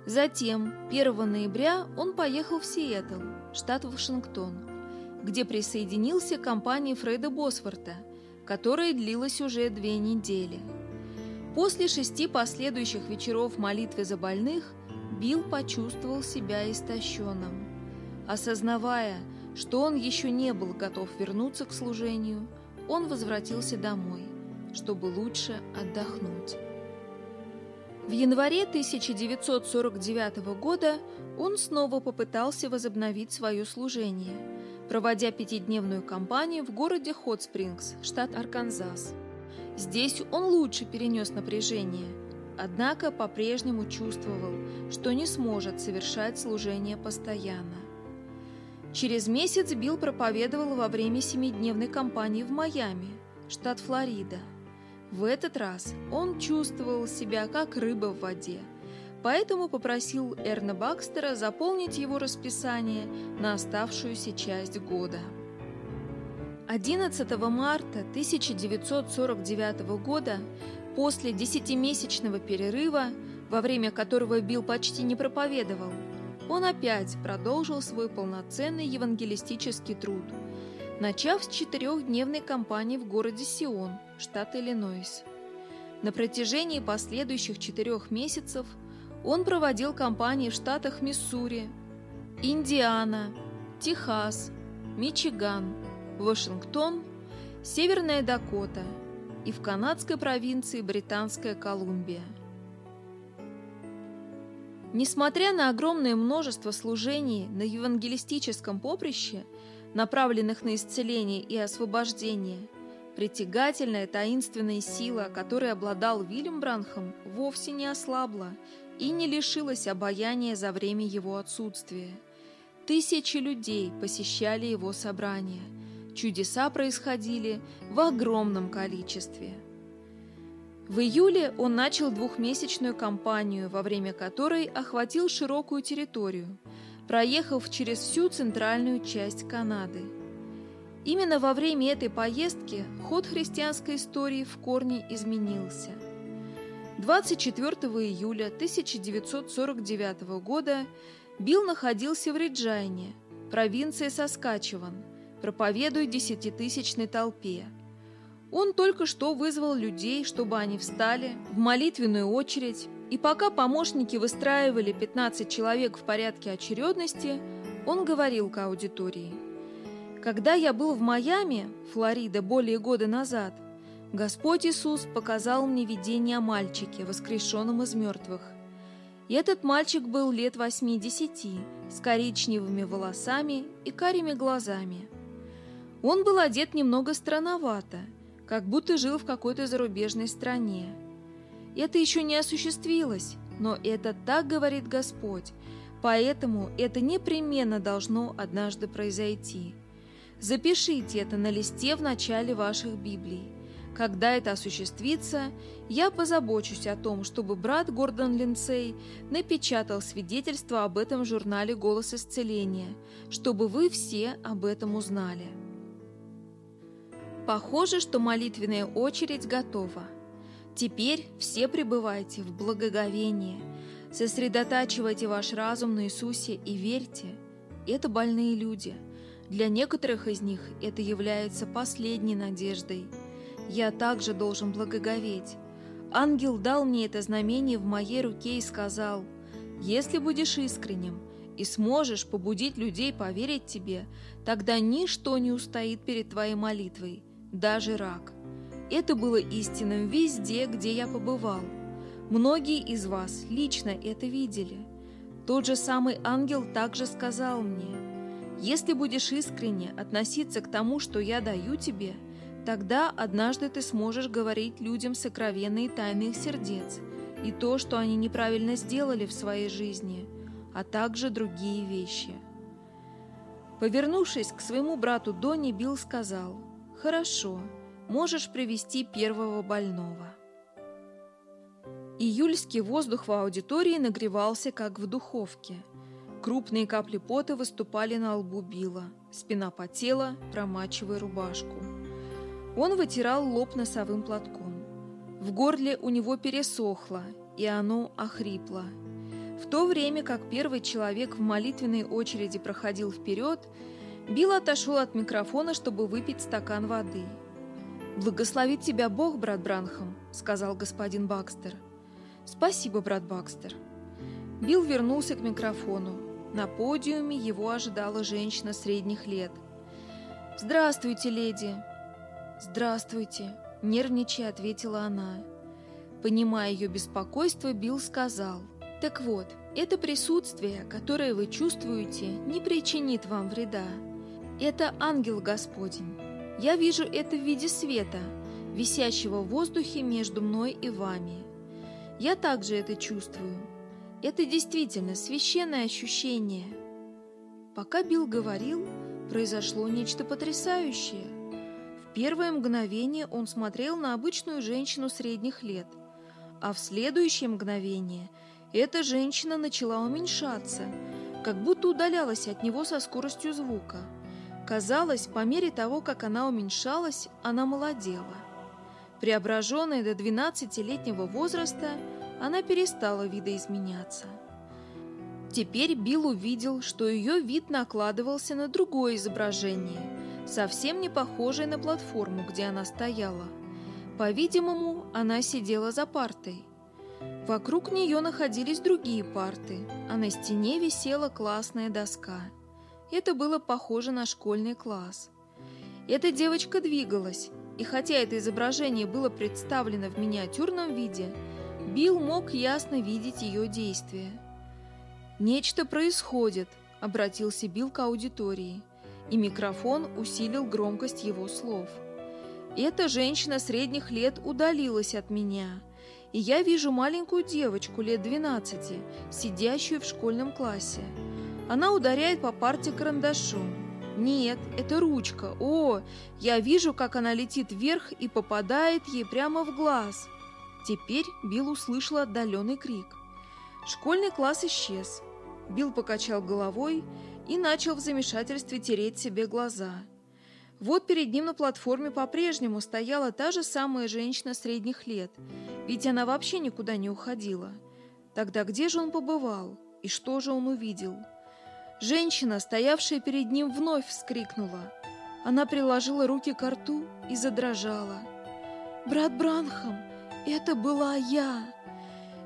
Затем, 1 ноября, он поехал в Сиэтл, штат Вашингтон, где присоединился к кампании Фреда Босфорта, которая длилась уже две недели. После шести последующих вечеров молитвы за больных Билл почувствовал себя истощенным. Осознавая, что он еще не был готов вернуться к служению, он возвратился домой, чтобы лучше отдохнуть. В январе 1949 года он снова попытался возобновить свое служение, проводя пятидневную кампанию в городе Хотспрингс, штат Арканзас. Здесь он лучше перенес напряжение – однако по-прежнему чувствовал, что не сможет совершать служение постоянно. Через месяц Билл проповедовал во время семидневной кампании в Майами, штат Флорида. В этот раз он чувствовал себя как рыба в воде, поэтому попросил Эрна Бакстера заполнить его расписание на оставшуюся часть года. 11 марта 1949 года После десятимесячного перерыва, во время которого Билл почти не проповедовал, он опять продолжил свой полноценный евангелистический труд, начав с четырехдневной кампании в городе Сион, штат Иллинойс. На протяжении последующих четырех месяцев он проводил кампании в штатах Миссури, Индиана, Техас, Мичиган, Вашингтон, Северная Дакота – и в канадской провинции Британская Колумбия. Несмотря на огромное множество служений на евангелистическом поприще, направленных на исцеление и освобождение, притягательная таинственная сила, которой обладал Вильям Бранхам, вовсе не ослабла и не лишилась обаяния за время его отсутствия. Тысячи людей посещали его собрания – Чудеса происходили в огромном количестве. В июле он начал двухмесячную кампанию, во время которой охватил широкую территорию, проехав через всю центральную часть Канады. Именно во время этой поездки ход христианской истории в корне изменился. 24 июля 1949 года Билл находился в Риджайне, провинции Соскачеван, проповедуя десятитысячной толпе. Он только что вызвал людей, чтобы они встали в молитвенную очередь, и пока помощники выстраивали 15 человек в порядке очередности, он говорил к аудитории. «Когда я был в Майами, Флорида, более года назад, Господь Иисус показал мне видение о мальчике, воскрешенном из мертвых. И этот мальчик был лет восьми-десяти, с коричневыми волосами и карими глазами – Он был одет немного странновато, как будто жил в какой-то зарубежной стране. Это еще не осуществилось, но это так говорит Господь, поэтому это непременно должно однажды произойти. Запишите это на листе в начале ваших Библий. Когда это осуществится, я позабочусь о том, чтобы брат Гордон Линцей напечатал свидетельство об этом в журнале «Голос исцеления», чтобы вы все об этом узнали. Похоже, что молитвенная очередь готова. Теперь все пребывайте в благоговении, сосредотачивайте ваш разум на Иисусе и верьте, это больные люди. Для некоторых из них это является последней надеждой – я также должен благоговеть. Ангел дал мне это знамение в моей руке и сказал, «Если будешь искренним и сможешь побудить людей поверить тебе, тогда ничто не устоит перед твоей молитвой, даже рак». Это было истинным везде, где я побывал. Многие из вас лично это видели. Тот же самый ангел также сказал мне, «Если будешь искренне относиться к тому, что я даю тебе – Тогда однажды ты сможешь говорить людям сокровенные тайны их сердец и то, что они неправильно сделали в своей жизни, а также другие вещи. Повернувшись к своему брату Донни, Билл сказал, «Хорошо, можешь привести первого больного». Июльский воздух в аудитории нагревался, как в духовке. Крупные капли пота выступали на лбу Билла, спина потела, промачивая рубашку. Он вытирал лоб носовым платком. В горле у него пересохло, и оно охрипло. В то время как первый человек в молитвенной очереди проходил вперед, Билл отошел от микрофона, чтобы выпить стакан воды. «Благословит тебя Бог, брат Бранхам», — сказал господин Бакстер. «Спасибо, брат Бакстер». Билл вернулся к микрофону. На подиуме его ожидала женщина средних лет. «Здравствуйте, леди!» «Здравствуйте», — нервничая ответила она. Понимая ее беспокойство, Билл сказал, «Так вот, это присутствие, которое вы чувствуете, не причинит вам вреда. Это ангел Господень. Я вижу это в виде света, висящего в воздухе между мной и вами. Я также это чувствую. Это действительно священное ощущение». Пока Билл говорил, произошло нечто потрясающее – первое мгновение он смотрел на обычную женщину средних лет, а в следующее мгновение эта женщина начала уменьшаться, как будто удалялась от него со скоростью звука. Казалось, по мере того, как она уменьшалась, она молодела. Преображенная до 12-летнего возраста, она перестала видоизменяться. Теперь Билл увидел, что ее вид накладывался на другое изображение – совсем не похожей на платформу, где она стояла. По-видимому, она сидела за партой. Вокруг нее находились другие парты, а на стене висела классная доска. Это было похоже на школьный класс. Эта девочка двигалась, и хотя это изображение было представлено в миниатюрном виде, Билл мог ясно видеть ее действия. «Нечто происходит», — обратился Билл к аудитории и микрофон усилил громкость его слов. Эта женщина средних лет удалилась от меня, и я вижу маленькую девочку лет 12, сидящую в школьном классе. Она ударяет по парте карандашом. Нет, это ручка. О, я вижу, как она летит вверх и попадает ей прямо в глаз. Теперь Билл услышал отдаленный крик. Школьный класс исчез. Билл покачал головой и начал в замешательстве тереть себе глаза. Вот перед ним на платформе по-прежнему стояла та же самая женщина средних лет, ведь она вообще никуда не уходила. Тогда где же он побывал и что же он увидел? Женщина, стоявшая перед ним, вновь вскрикнула. Она приложила руки к рту и задрожала. «Брат Бранхам, это была я!»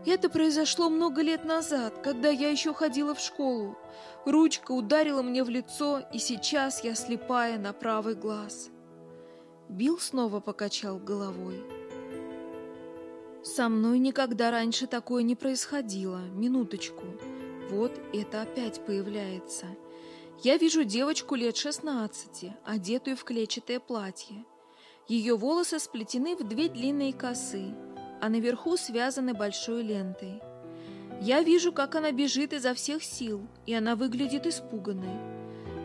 Это произошло много лет назад, когда я еще ходила в школу. Ручка ударила мне в лицо, и сейчас я слепая на правый глаз. Билл снова покачал головой. Со мной никогда раньше такое не происходило. Минуточку. Вот это опять появляется. Я вижу девочку лет 16, одетую в клетчатое платье. Ее волосы сплетены в две длинные косы, а наверху связаны большой лентой. Я вижу, как она бежит изо всех сил, и она выглядит испуганной.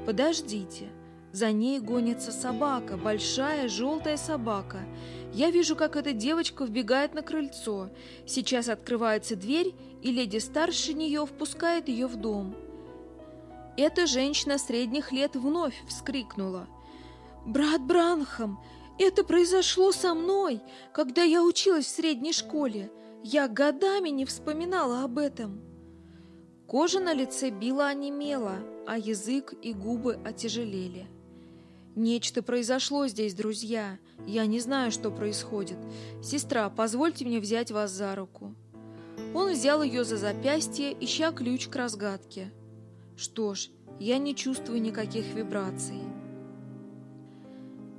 Подождите, за ней гонится собака, большая желтая собака. Я вижу, как эта девочка вбегает на крыльцо. Сейчас открывается дверь, и леди старше нее впускает ее в дом. Эта женщина средних лет вновь вскрикнула. «Брат Бранхам, это произошло со мной, когда я училась в средней школе. Я годами не вспоминала об этом». Кожа на лице Билла онемела, а язык и губы отяжелели. Нечто произошло здесь, друзья. Я не знаю, что происходит. Сестра, позвольте мне взять вас за руку. Он взял ее за запястье, ища ключ к разгадке. Что ж, я не чувствую никаких вибраций.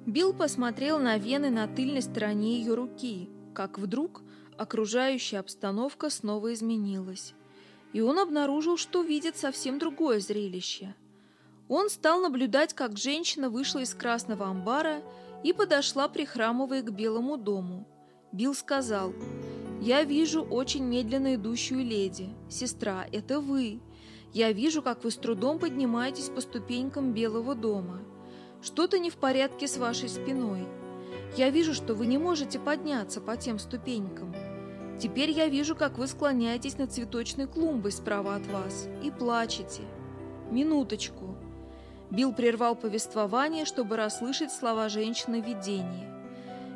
Билл посмотрел на вены на тыльной стороне ее руки, как вдруг окружающая обстановка снова изменилась, и он обнаружил, что видит совсем другое зрелище. Он стал наблюдать, как женщина вышла из красного амбара и подошла, прихрамывая к белому дому. Билл сказал, «Я вижу очень медленно идущую леди. Сестра, это вы. Я вижу, как вы с трудом поднимаетесь по ступенькам Белого дома. Что-то не в порядке с вашей спиной. Я вижу, что вы не можете подняться по тем ступенькам. Теперь я вижу, как вы склоняетесь над цветочной клумбой справа от вас и плачете. Минуточку. Билл прервал повествование, чтобы расслышать слова женщины в видении.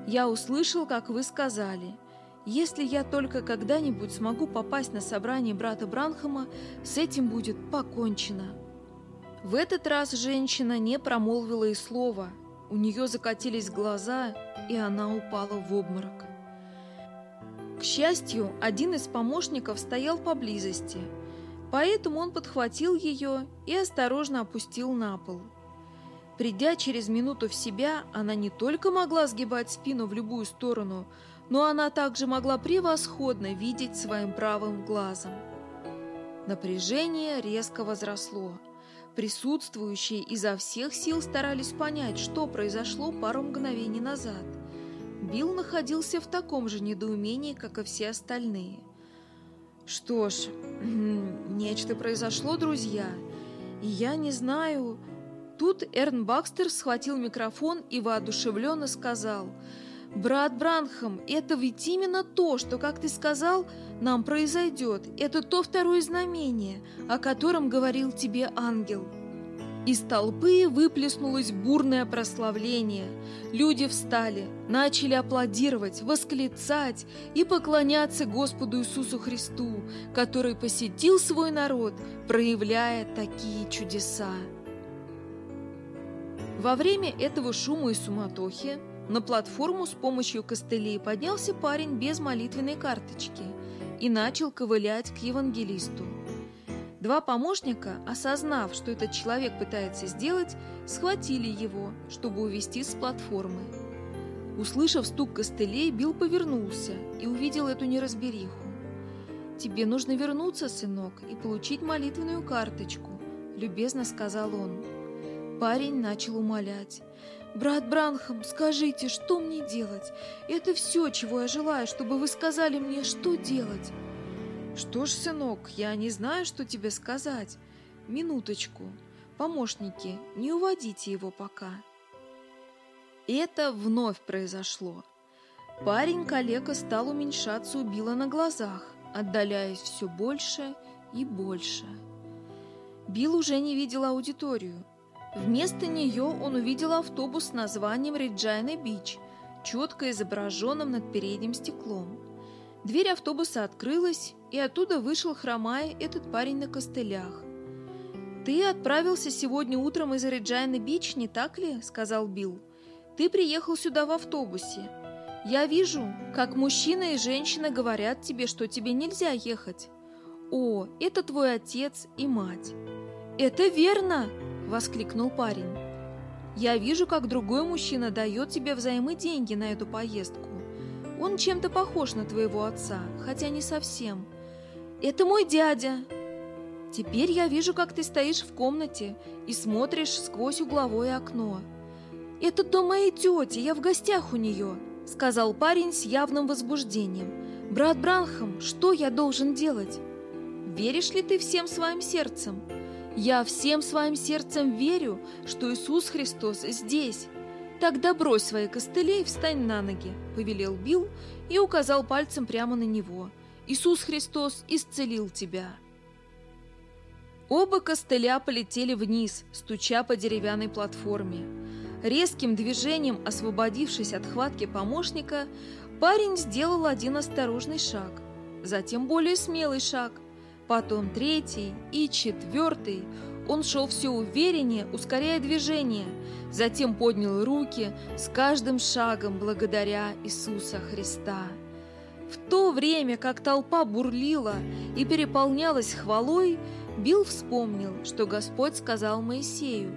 Я услышал, как вы сказали – если я только когда-нибудь смогу попасть на собрание брата Бранхама, с этим будет покончено. В этот раз женщина не промолвила и слова. У нее закатились глаза, и она упала в обморок. К счастью, один из помощников стоял поблизости, поэтому он подхватил ее и осторожно опустил на пол. Придя через минуту в себя, она не только могла сгибать спину в любую сторону, но она также могла превосходно видеть своим правым глазом. Напряжение резко возросло. Присутствующие изо всех сил старались понять, что произошло пару мгновений назад. Билл находился в таком же недоумении, как и все остальные. «Что ж, нечто произошло, друзья, и я не знаю...» Тут Эрн Бакстер схватил микрофон и воодушевленно сказал – «Брат Бранхам, это ведь именно то, что, как ты сказал, нам произойдет. Это то второе знамение, о котором говорил тебе ангел». Из толпы выплеснулось бурное прославление. Люди встали, начали аплодировать, восклицать и поклоняться Господу Иисусу Христу, который посетил свой народ, проявляя такие чудеса. Во время этого шума и суматохи на платформу с помощью костылей поднялся парень без молитвенной карточки и начал ковылять к евангелисту. Два помощника, осознав, что этот человек пытается сделать, схватили его, чтобы увести с платформы. Услышав стук костылей, Билл повернулся и увидел эту неразбериху. «Тебе нужно вернуться, сынок, и получить молитвенную карточку», — любезно сказал он. Парень начал умолять. «Брат Бранхам, скажите, что мне делать? Это все, чего я желаю, чтобы вы сказали мне, что делать». «Что ж, сынок, я не знаю, что тебе сказать. Минуточку. Помощники, не уводите его пока». Это вновь произошло. Парень-калека стал уменьшаться у Билла на глазах, отдаляясь все больше и больше. Билл уже не видел аудиторию, Вместо нее он увидел автобус с названием «Реджайна Бич», четко изображенным над передним стеклом. Дверь автобуса открылась, и оттуда вышел, хромая, этот парень на костылях. «Ты отправился сегодня утром из Реджайна Бич, не так ли?» – сказал Билл. «Ты приехал сюда в автобусе. Я вижу, как мужчина и женщина говорят тебе, что тебе нельзя ехать. О, это твой отец и мать». «Это верно!» – воскликнул парень. «Я вижу, как другой мужчина дает тебе взаймы деньги на эту поездку. Он чем-то похож на твоего отца, хотя не совсем. Это мой дядя!» Теперь я вижу, как ты стоишь в комнате и смотришь сквозь угловое окно. Это дом моей тети, я в гостях у нее, сказал парень с явным возбуждением. Брат Бранхам, что я должен делать? Веришь ли ты всем своим сердцем? Я всем своим сердцем верю, что Иисус Христос здесь. Тогда брось свои костыли и встань на ноги, повелел Билл и указал пальцем прямо на него. Иисус Христос исцелил тебя. Оба костыля полетели вниз, стуча по деревянной платформе. Резким движением, освободившись от хватки помощника, парень сделал один осторожный шаг, затем более смелый шаг, потом третий и четвертый. Он шел все увереннее, ускоряя движение, затем поднял руки с каждым шагом благодаря Иисуса Христа. В то время, как толпа бурлила и переполнялась хвалой, Билл вспомнил, что Господь сказал Моисею,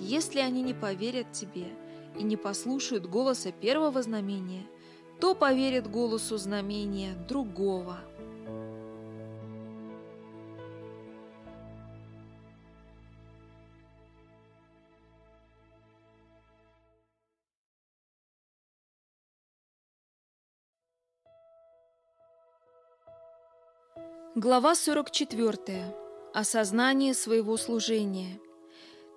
«Если они не поверят тебе и не послушают голоса первого знамения, то поверят голосу знамения другого». Глава 44. Осознание своего служения.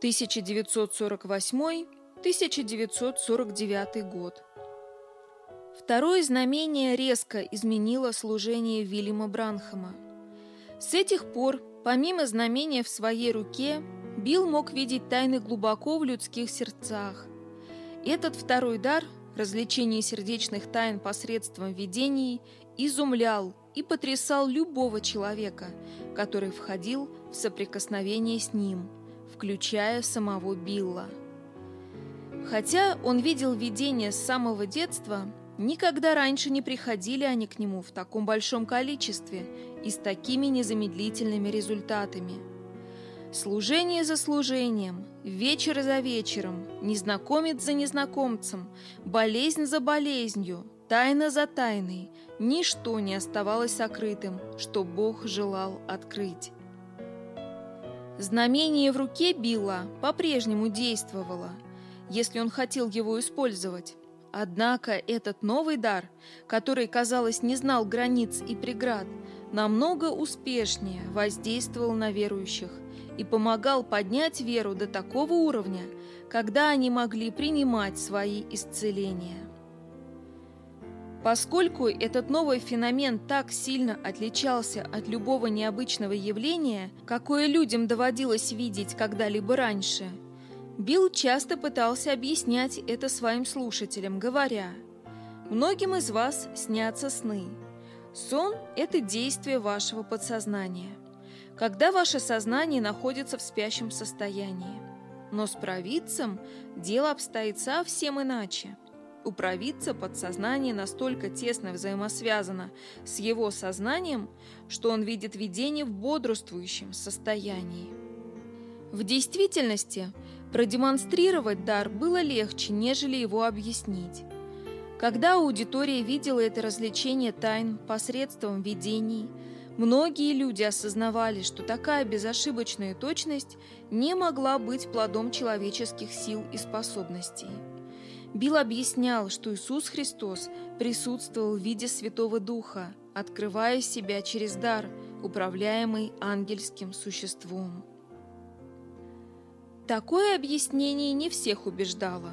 1948-1949 год. Второе знамение резко изменило служение Вильяма Бранхама. С этих пор, помимо знамения в своей руке, Билл мог видеть тайны глубоко в людских сердцах. Этот второй дар, развлечение сердечных тайн посредством видений, изумлял и потрясал любого человека, который входил в соприкосновение с ним, включая самого Билла. Хотя он видел видения с самого детства, никогда раньше не приходили они к нему в таком большом количестве и с такими незамедлительными результатами. Служение за служением, вечер за вечером, незнакомец за незнакомцем, болезнь за болезнью, тайна за тайной, ничто не оставалось сокрытым, что Бог желал открыть. Знамение в руке Билла по-прежнему действовало, если он хотел его использовать. Однако этот новый дар, который, казалось, не знал границ и преград, намного успешнее воздействовал на верующих и помогал поднять веру до такого уровня, когда они могли принимать свои исцеления. Поскольку этот новый феномен так сильно отличался от любого необычного явления, какое людям доводилось видеть когда-либо раньше, Билл часто пытался объяснять это своим слушателям, говоря, «Многим из вас снятся сны. Сон – это действие вашего подсознания, когда ваше сознание находится в спящем состоянии. Но с провидцем дело обстоит совсем иначе. У провидца подсознание настолько тесно взаимосвязано с его сознанием, что он видит видение в бодрствующем состоянии. В действительности продемонстрировать дар было легче, нежели его объяснить. Когда аудитория видела это развлечение тайн посредством видений, многие люди осознавали, что такая безошибочная точность не могла быть плодом человеческих сил и способностей. Билл объяснял, что Иисус Христос присутствовал в виде Святого Духа, открывая себя через дар, управляемый ангельским существом. Такое объяснение не всех убеждало.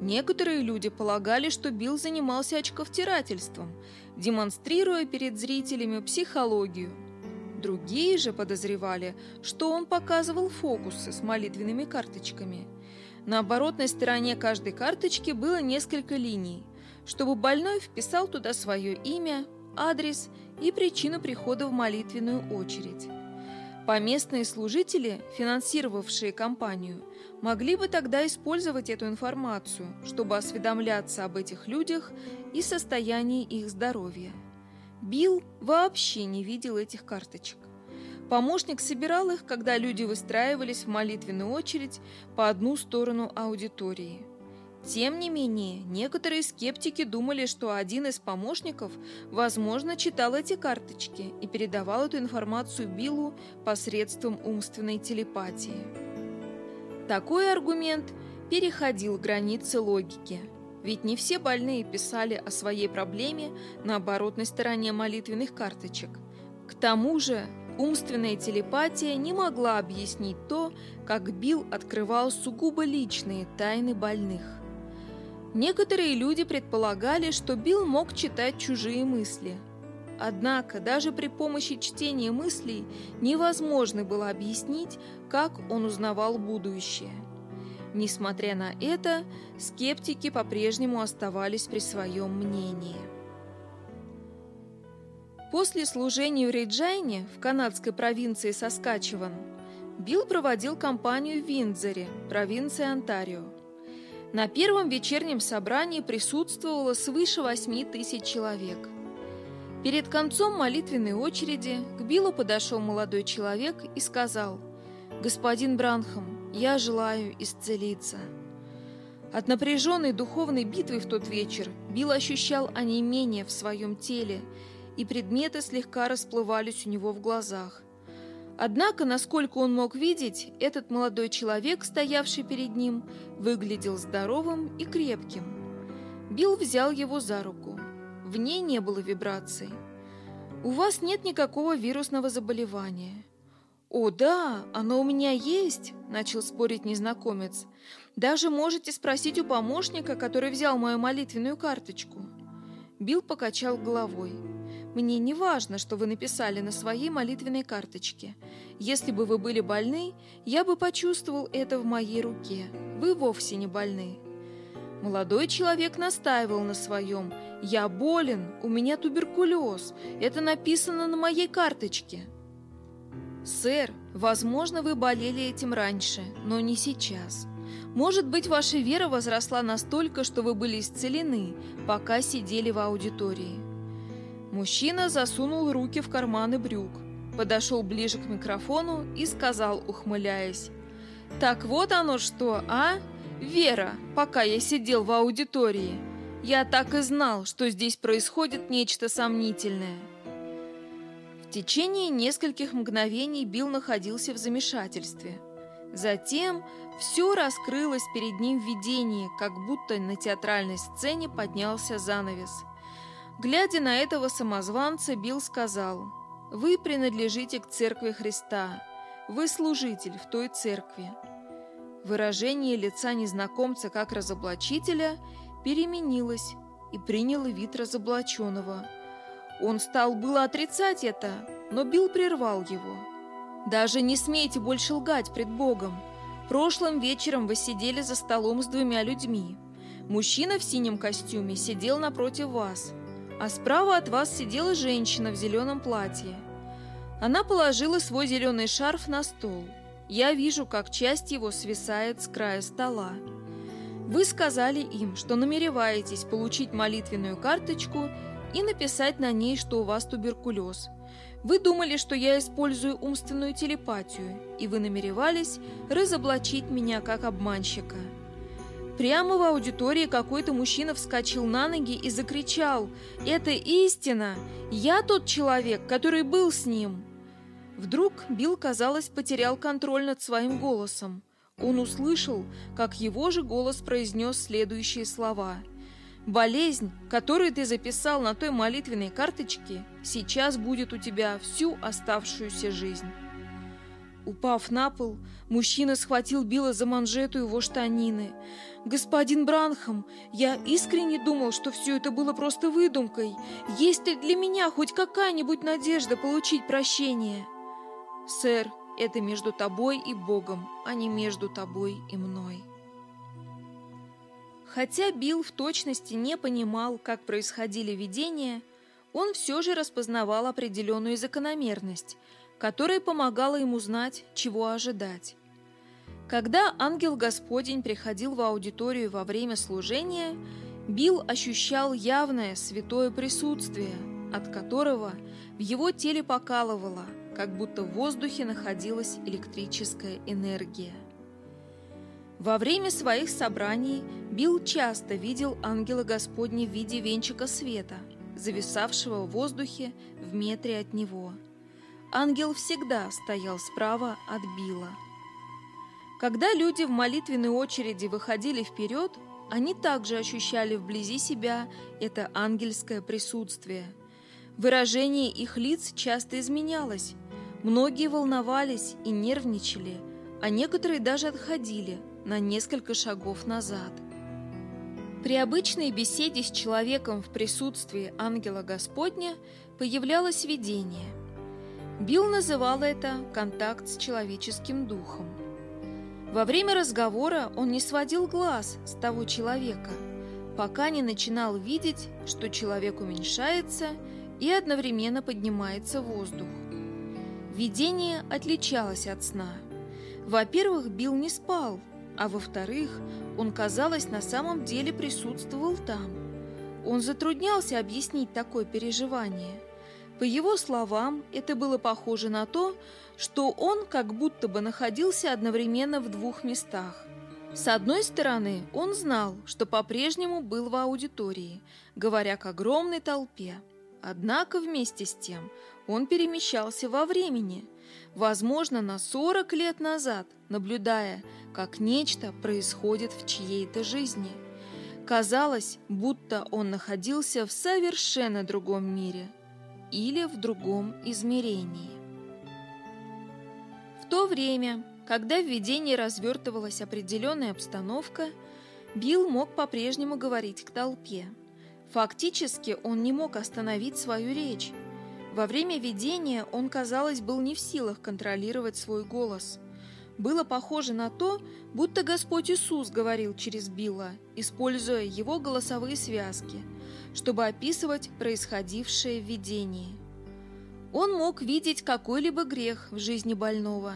Некоторые люди полагали, что Билл занимался очковтирательством, демонстрируя перед зрителями психологию. Другие же подозревали, что он показывал фокусы с молитвенными карточками – на оборотной стороне каждой карточки было несколько линий, чтобы больной вписал туда свое имя, адрес и причину прихода в молитвенную очередь. Поместные служители, финансировавшие компанию, могли бы тогда использовать эту информацию, чтобы осведомляться об этих людях и состоянии их здоровья. Билл вообще не видел этих карточек. Помощник собирал их, когда люди выстраивались в молитвенную очередь по одну сторону аудитории. Тем не менее, некоторые скептики думали, что один из помощников, возможно, читал эти карточки и передавал эту информацию Биллу посредством умственной телепатии. Такой аргумент переходил границы логики, ведь не все больные писали о своей проблеме на оборотной стороне молитвенных карточек. К тому же, умственная телепатия не могла объяснить то, как Билл открывал сугубо личные тайны больных. Некоторые люди предполагали, что Билл мог читать чужие мысли. Однако даже при помощи чтения мыслей невозможно было объяснить, как он узнавал будущее. Несмотря на это, скептики по-прежнему оставались при своем мнении. После служения в Рейджайне в канадской провинции Соскачеван Билл проводил кампанию в Виндзоре, провинции Онтарио. На первом вечернем собрании присутствовало свыше 8 тысяч человек. Перед концом молитвенной очереди к Биллу подошел молодой человек и сказал «Господин Бранхам, я желаю исцелиться». От напряженной духовной битвы в тот вечер Билл ощущал онемение в своем теле, и предметы слегка расплывались у него в глазах – Однако, насколько он мог видеть, этот молодой человек, стоявший перед ним, выглядел здоровым и крепким. Билл взял его за руку. В ней не было вибраций. «У вас нет никакого вирусного заболевания». «О, да, оно у меня есть», — начал спорить незнакомец. «Даже можете спросить у помощника, который взял мою молитвенную карточку». Билл покачал головой. Мне не важно, что вы написали на своей молитвенной карточке. Если бы вы были больны, я бы почувствовал это в моей руке. Вы вовсе не больны. Молодой человек настаивал на своем. «Я болен, у меня туберкулез. Это написано на моей карточке». «Сэр, возможно, вы болели этим раньше, но не сейчас. Может быть, ваша вера возросла настолько, что вы были исцелены, пока сидели в аудитории». Мужчина засунул руки в карманы брюк, подошел ближе к микрофону и сказал, ухмыляясь. «Так вот оно что, а? Вера, пока я сидел в аудитории. Я так и знал, что здесь происходит нечто сомнительное». В течение нескольких мгновений Билл находился в замешательстве. Затем все раскрылось перед ним в видении, как будто на театральной сцене поднялся занавес – Глядя на этого самозванца, Билл сказал, «Вы принадлежите к церкви Христа. Вы служитель в той церкви». Выражение лица незнакомца как разоблачителя переменилось и приняло вид разоблаченного. Он стал было отрицать это, но Билл прервал его. «Даже не смейте больше лгать пред Богом. Прошлым вечером вы сидели за столом с двумя людьми. Мужчина в синем костюме сидел напротив вас» а справа от вас сидела женщина в зеленом платье. Она положила свой зеленый шарф на стол. Я вижу, как часть его свисает с края стола. Вы сказали им, что намереваетесь получить молитвенную карточку и написать на ней, что у вас туберкулез. Вы думали, что я использую умственную телепатию, и вы намеревались разоблачить меня как обманщика. Прямо в аудитории какой-то мужчина вскочил на ноги и закричал «Это истина! Я тот человек, который был с ним!» Вдруг Билл, казалось, потерял контроль над своим голосом. Он услышал, как его же голос произнес следующие слова. «Болезнь, которую ты записал на той молитвенной карточке, сейчас будет у тебя всю оставшуюся жизнь». Упав на пол, мужчина схватил Билла за манжету его штанины. «Господин Бранхам, я искренне думал, что все это было просто выдумкой. Есть ли для меня хоть какая-нибудь надежда получить прощение?» «Сэр, это между тобой и Богом, а не между тобой и мной». Хотя Билл в точности не понимал, как происходили видения, он все же распознавал определенную закономерность, которая помогала ему знать, чего ожидать. Когда ангел Господень приходил в аудиторию во время служения, Билл ощущал явное святое присутствие, от которого в его теле покалывало, как будто в воздухе находилась электрическая энергия. Во время своих собраний Билл часто видел ангела Господня в виде венчика света, зависавшего в воздухе в метре от него. Ангел всегда стоял справа от Билла. Когда люди в молитвенной очереди выходили вперед, они также ощущали вблизи себя это ангельское присутствие. Выражение их лиц часто изменялось. Многие волновались и нервничали, а некоторые даже отходили на несколько шагов назад. При обычной беседе с человеком в присутствии ангела Господня появлялось видение. Билл называл это «контакт с человеческим духом». Во время разговора он не сводил глаз с того человека, пока не начинал видеть, что человек уменьшается и одновременно поднимается воздух. Видение отличалось от сна. Во-первых, Билл не спал, а во-вторых, он, казалось, на самом деле присутствовал там. Он затруднялся объяснить такое переживание – по его словам, это было похоже на то, что он как будто бы находился одновременно в двух местах. С одной стороны, он знал, что по-прежнему был в аудитории, говоря к огромной толпе. Однако вместе с тем он перемещался во времени, возможно, на 40 лет назад, наблюдая, как нечто происходит в чьей-то жизни. Казалось, будто он находился в совершенно другом мире – или в другом измерении. В то время, когда в видении развертывалась определенная обстановка, Билл мог по-прежнему говорить к толпе. Фактически он не мог остановить свою речь. Во время видения он, казалось, был не в силах контролировать свой голос. Было похоже на то, будто Господь Иисус говорил через Билла, используя его голосовые связки – чтобы описывать происходившее в видении. Он мог видеть какой-либо грех в жизни больного,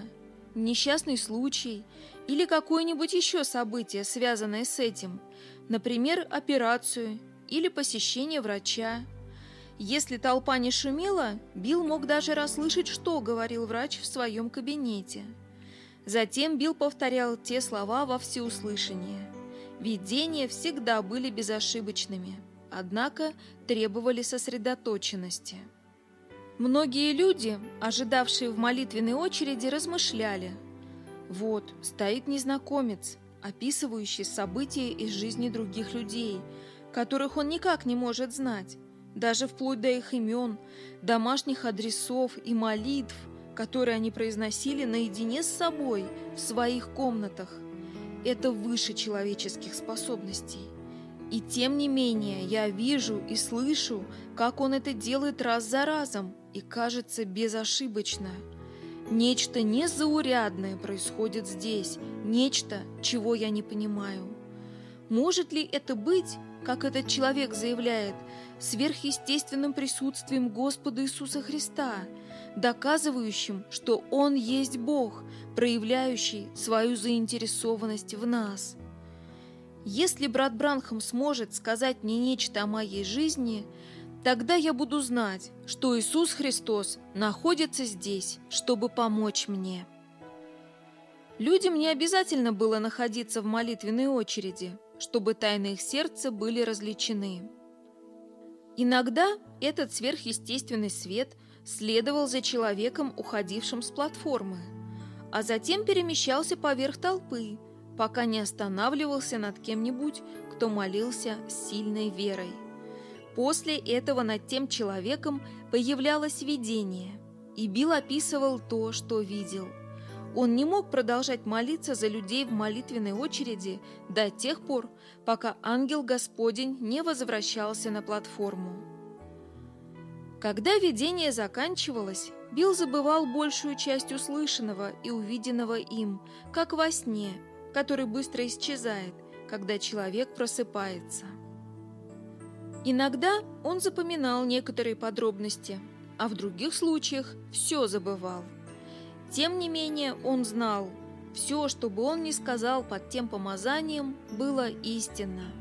несчастный случай или какое-нибудь еще событие, связанное с этим, например, операцию или посещение врача. Если толпа не шумела, Билл мог даже расслышать, что говорил врач в своем кабинете. Затем Билл повторял те слова во всеуслышание. Видения всегда были безошибочными однако требовали сосредоточенности. Многие люди, ожидавшие в молитвенной очереди, размышляли. Вот, стоит незнакомец, описывающий события из жизни других людей, которых он никак не может знать, даже вплоть до их имен, домашних адресов и молитв, которые они произносили наедине с собой в своих комнатах. Это выше человеческих способностей. И тем не менее я вижу и слышу, как он это делает раз за разом и кажется безошибочно. Нечто незаурядное происходит здесь, нечто, чего я не понимаю. Может ли это быть, как этот человек заявляет, сверхъестественным присутствием Господа Иисуса Христа, доказывающим, что Он есть Бог, проявляющий свою заинтересованность в нас – если брат Бранхам сможет сказать мне нечто о моей жизни, тогда я буду знать, что Иисус Христос находится здесь, чтобы помочь мне. Людям не обязательно было находиться в молитвенной очереди, чтобы тайны их сердца были различены. Иногда этот сверхъестественный свет следовал за человеком, уходившим с платформы, а затем перемещался поверх толпы, пока не останавливался над кем-нибудь, кто молился с сильной верой. После этого над тем человеком появлялось видение, и Билл описывал то, что видел. Он не мог продолжать молиться за людей в молитвенной очереди до тех пор, пока ангел Господень не возвращался на платформу. Когда видение заканчивалось, Билл забывал большую часть услышанного и увиденного им, как во сне – который быстро исчезает, когда человек просыпается. Иногда он запоминал некоторые подробности, а в других случаях все забывал. Тем не менее, он знал, все, что бы он ни сказал под тем помазанием, было истинно.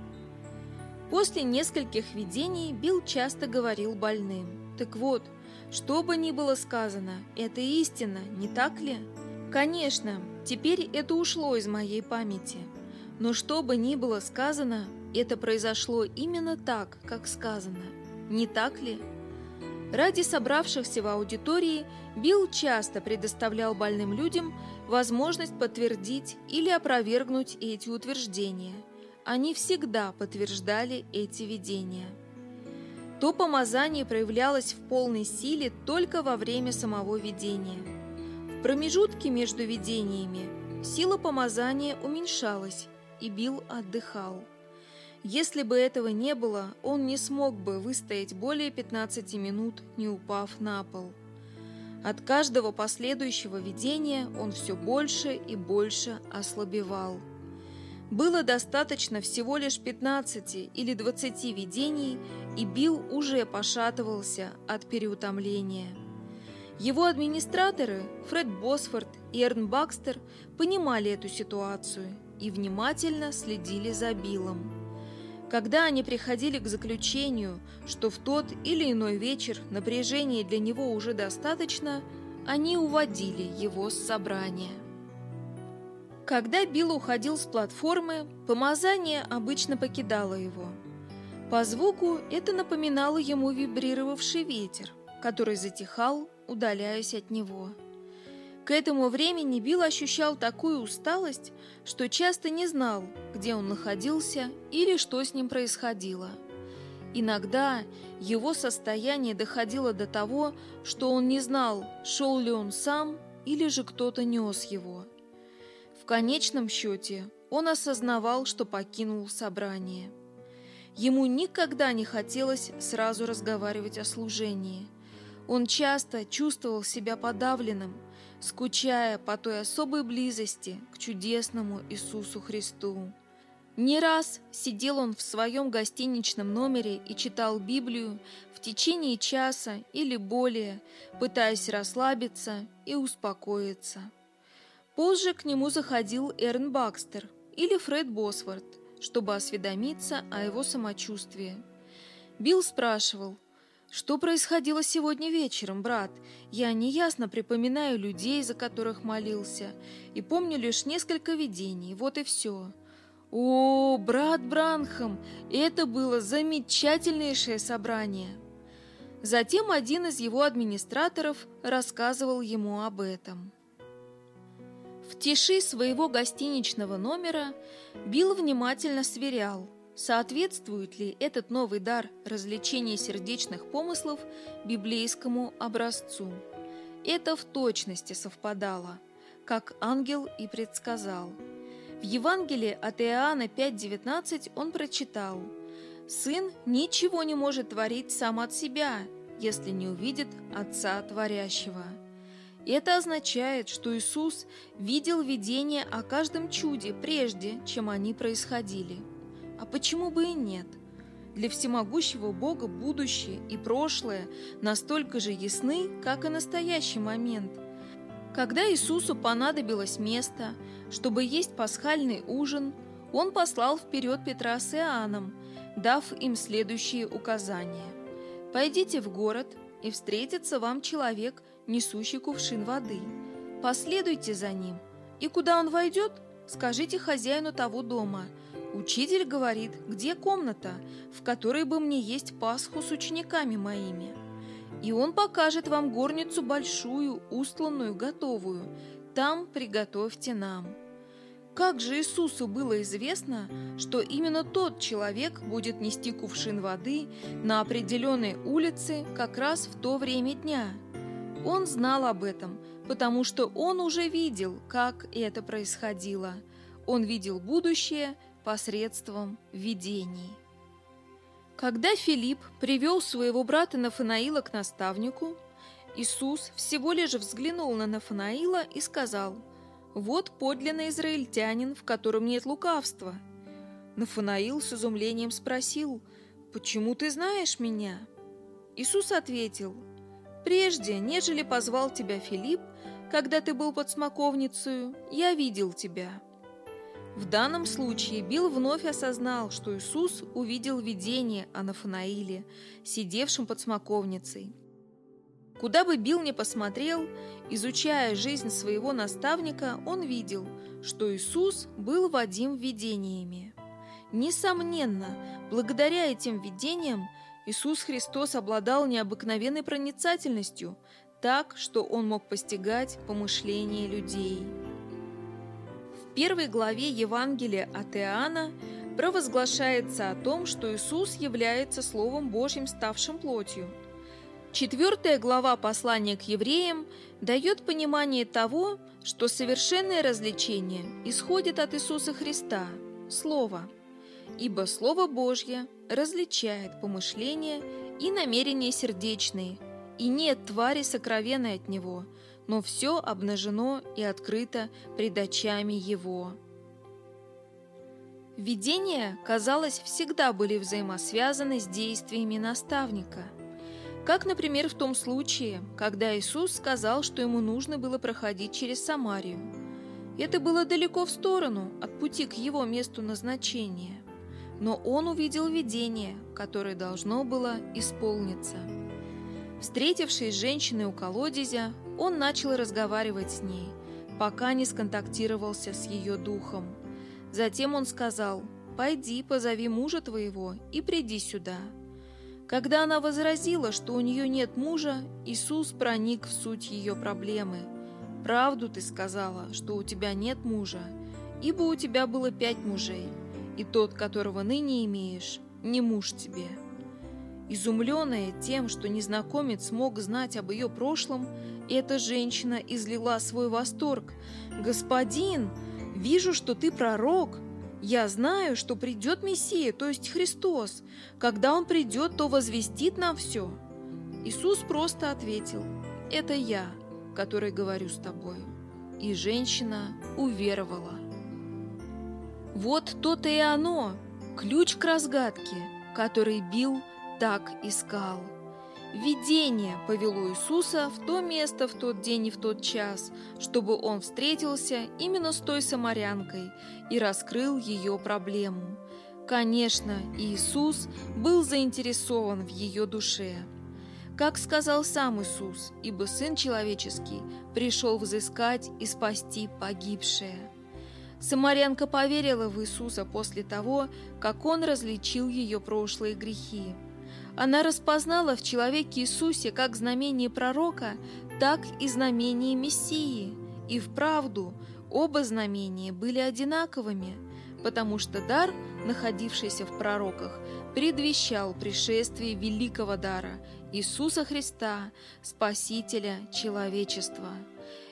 После нескольких видений Билл часто говорил больным. «Так вот, что бы ни было сказано, это истина, не так ли?» Конечно, теперь это ушло из моей памяти. Но что бы ни было сказано, это произошло именно так, как сказано. Не так ли? Ради собравшихся в аудитории Билл часто предоставлял больным людям возможность подтвердить или опровергнуть эти утверждения. Они всегда подтверждали эти видения. То помазание проявлялось в полной силе только во время самого видения. В промежутке между видениями сила помазания уменьшалась, и Билл отдыхал. Если бы этого не было, он не смог бы выстоять более 15 минут, не упав на пол. От каждого последующего видения он все больше и больше ослабевал. Было достаточно всего лишь 15 или 20 видений, и Билл уже пошатывался от переутомления. Его администраторы, Фред Босфорд и Эрн Бакстер, понимали эту ситуацию и внимательно следили за Биллом. Когда они приходили к заключению, что в тот или иной вечер напряжения для него уже достаточно, они уводили его с собрания. Когда Билл уходил с платформы, помазание обычно покидало его. По звуку это напоминало ему вибрировавший ветер, который затихал, удаляясь от него. К этому времени Билл ощущал такую усталость, что часто не знал, где он находился или что с ним происходило. Иногда его состояние доходило до того, что он не знал, шел ли он сам или же кто-то нес его. В конечном счете он осознавал, что покинул собрание. Ему никогда не хотелось сразу разговаривать о служении. Он часто чувствовал себя подавленным, скучая по той особой близости к чудесному Иисусу Христу. Не раз сидел он в своем гостиничном номере и читал Библию в течение часа или более, пытаясь расслабиться и успокоиться. Позже к нему заходил Эрн Бакстер или Фред Босворт, чтобы осведомиться о его самочувствии. Билл спрашивал, что происходило сегодня вечером, брат? Я неясно припоминаю людей, за которых молился, и помню лишь несколько видений, вот и все. О, брат Бранхам, это было замечательнейшее собрание. Затем один из его администраторов рассказывал ему об этом. В тиши своего гостиничного номера Билл внимательно сверял – Соответствует ли этот новый дар развлечения сердечных помыслов библейскому образцу? Это в точности совпадало, как ангел и предсказал. В Евангелии от Иоанна 5.19 он прочитал «Сын ничего не может творить сам от себя, если не увидит Отца Творящего». Это означает, что Иисус видел видение о каждом чуде прежде, чем они происходили – а почему бы и нет? Для всемогущего Бога будущее и прошлое настолько же ясны, как и настоящий момент. Когда Иисусу понадобилось место, чтобы есть пасхальный ужин, Он послал вперед Петра с Иоанном, дав им следующие указания. «Пойдите в город, и встретится вам человек, несущий кувшин воды. Последуйте за ним, и куда он войдет, скажите хозяину того дома – Учитель говорит, где комната, в которой бы мне есть Пасху с учениками моими? И он покажет вам горницу большую, устланную, готовую. Там приготовьте нам. Как же Иисусу было известно, что именно тот человек будет нести кувшин воды на определенной улице как раз в то время дня? Он знал об этом, потому что он уже видел, как это происходило. Он видел будущее посредством видений. Когда Филипп привел своего брата Нафанаила к наставнику, Иисус всего лишь взглянул на Нафанаила и сказал, «Вот подлинный израильтянин, в котором нет лукавства». Нафанаил с изумлением спросил, «Почему ты знаешь меня?» Иисус ответил, «Прежде, нежели позвал тебя Филипп, когда ты был под смоковницей, я видел тебя». В данном случае Билл вновь осознал, что Иисус увидел видение о Нафанаиле, сидевшем под смоковницей. Куда бы Билл ни посмотрел, изучая жизнь своего наставника, он видел, что Иисус был Вадим видениями. Несомненно, благодаря этим видениям Иисус Христос обладал необыкновенной проницательностью, так, что он мог постигать помышления людей. Первой главе Евангелия от Иоанна провозглашается о том, что Иисус является Словом Божьим, ставшим плотью. Четвертая глава послания к евреям дает понимание того, что совершенное развлечение исходит от Иисуса Христа, Слова, ибо Слово Божье различает помышления и намерения сердечные, и нет твари сокровенной от Него, но все обнажено и открыто пред очами Его. Видения, казалось, всегда были взаимосвязаны с действиями наставника. Как, например, в том случае, когда Иисус сказал, что ему нужно было проходить через Самарию. Это было далеко в сторону от пути к его месту назначения. Но он увидел видение, которое должно было исполниться. Встретившись с женщиной у колодезя, он начал разговаривать с ней, пока не сконтактировался с ее духом – Затем он сказал, «Пойди, позови мужа твоего и приди сюда». Когда она возразила, что у нее нет мужа, Иисус проник в суть ее проблемы. «Правду ты сказала, что у тебя нет мужа, ибо у тебя было пять мужей, и тот, которого ныне имеешь, не муж тебе». Изумленная тем, что незнакомец мог знать об ее прошлом, эта женщина излила свой восторг. «Господин, Вижу, что ты пророк. Я знаю, что придет Мессия, то есть Христос. Когда Он придет, то возвестит нам все. Иисус просто ответил, это я, который говорю с тобой. И женщина уверовала. Вот то-то и оно, ключ к разгадке, который Бил так искал. Видение повело Иисуса в то место в тот день и в тот час, чтобы он встретился именно с той самарянкой и раскрыл ее проблему. Конечно, Иисус был заинтересован в ее душе. Как сказал сам Иисус, ибо Сын Человеческий пришел взыскать и спасти погибшее. Самарянка поверила в Иисуса после того, как Он различил ее прошлые грехи. Она распознала в человеке Иисусе как знамение пророка, так и знамение Мессии. И вправду оба знамения были одинаковыми, потому что дар, находившийся в пророках, предвещал пришествие великого дара Иисуса Христа, Спасителя человечества.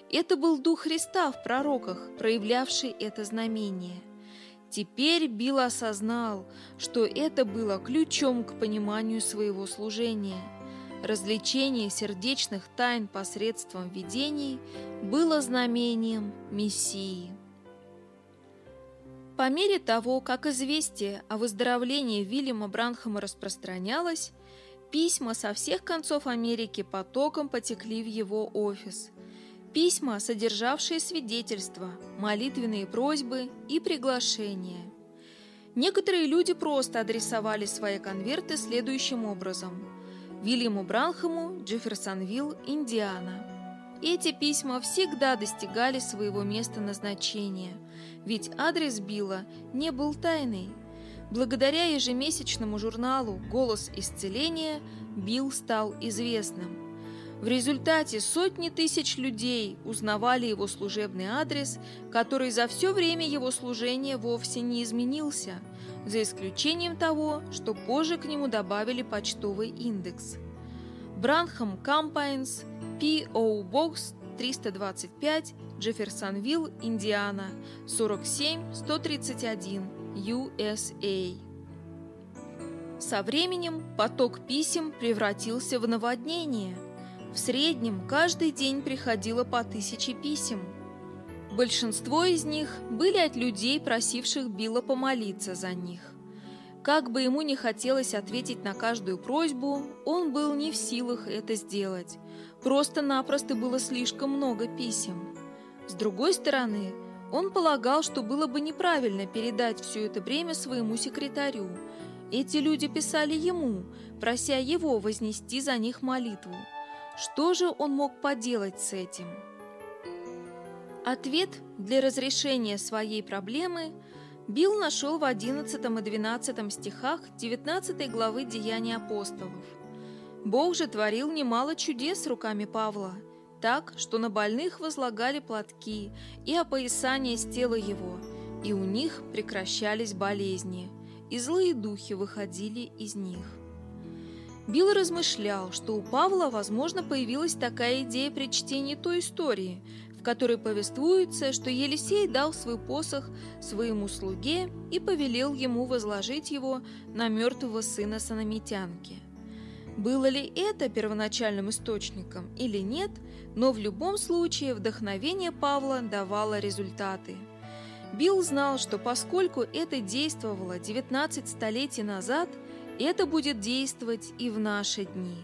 Это был Дух Христа в пророках, проявлявший это знамение – Теперь Билл осознал, что это было ключом к пониманию своего служения. Развлечение сердечных тайн посредством видений было знамением Мессии. По мере того, как известие о выздоровлении Вильяма Бранхама распространялось, письма со всех концов Америки потоком потекли в его офис – Письма, содержавшие свидетельства, молитвенные просьбы и приглашения. Некоторые люди просто адресовали свои конверты следующим образом. Вильяму Бранхаму, Джефферсонвилл, Индиана. Эти письма всегда достигали своего места назначения, ведь адрес Билла не был тайный. Благодаря ежемесячному журналу «Голос исцеления» Билл стал известным. В результате сотни тысяч людей узнавали его служебный адрес, который за все время его служения вовсе не изменился, за исключением того, что позже к нему добавили почтовый индекс. Branham Campaigns, P.O. Box 325, Джефферсонвилл, Индиана, 47131, USA. Со временем поток писем превратился в наводнение – в среднем каждый день приходило по тысяче писем. Большинство из них были от людей, просивших Билла помолиться за них. Как бы ему ни хотелось ответить на каждую просьбу, он был не в силах это сделать. Просто-напросто было слишком много писем. С другой стороны, он полагал, что было бы неправильно передать все это бремя своему секретарю. Эти люди писали ему, прося его вознести за них молитву. Что же он мог поделать с этим? Ответ для разрешения своей проблемы Билл нашел в 11 и 12 стихах 19 главы Деяний апостолов. Бог же творил немало чудес руками Павла, так, что на больных возлагали платки и опоясание с тела его, и у них прекращались болезни, и злые духи выходили из них. Билл размышлял, что у Павла, возможно, появилась такая идея при чтении той истории, в которой повествуется, что Елисей дал свой посох своему слуге и повелел ему возложить его на мертвого сына санамитянки. Было ли это первоначальным источником или нет, но в любом случае вдохновение Павла давало результаты. Билл знал, что поскольку это действовало 19 столетий назад, это будет действовать и в наши дни.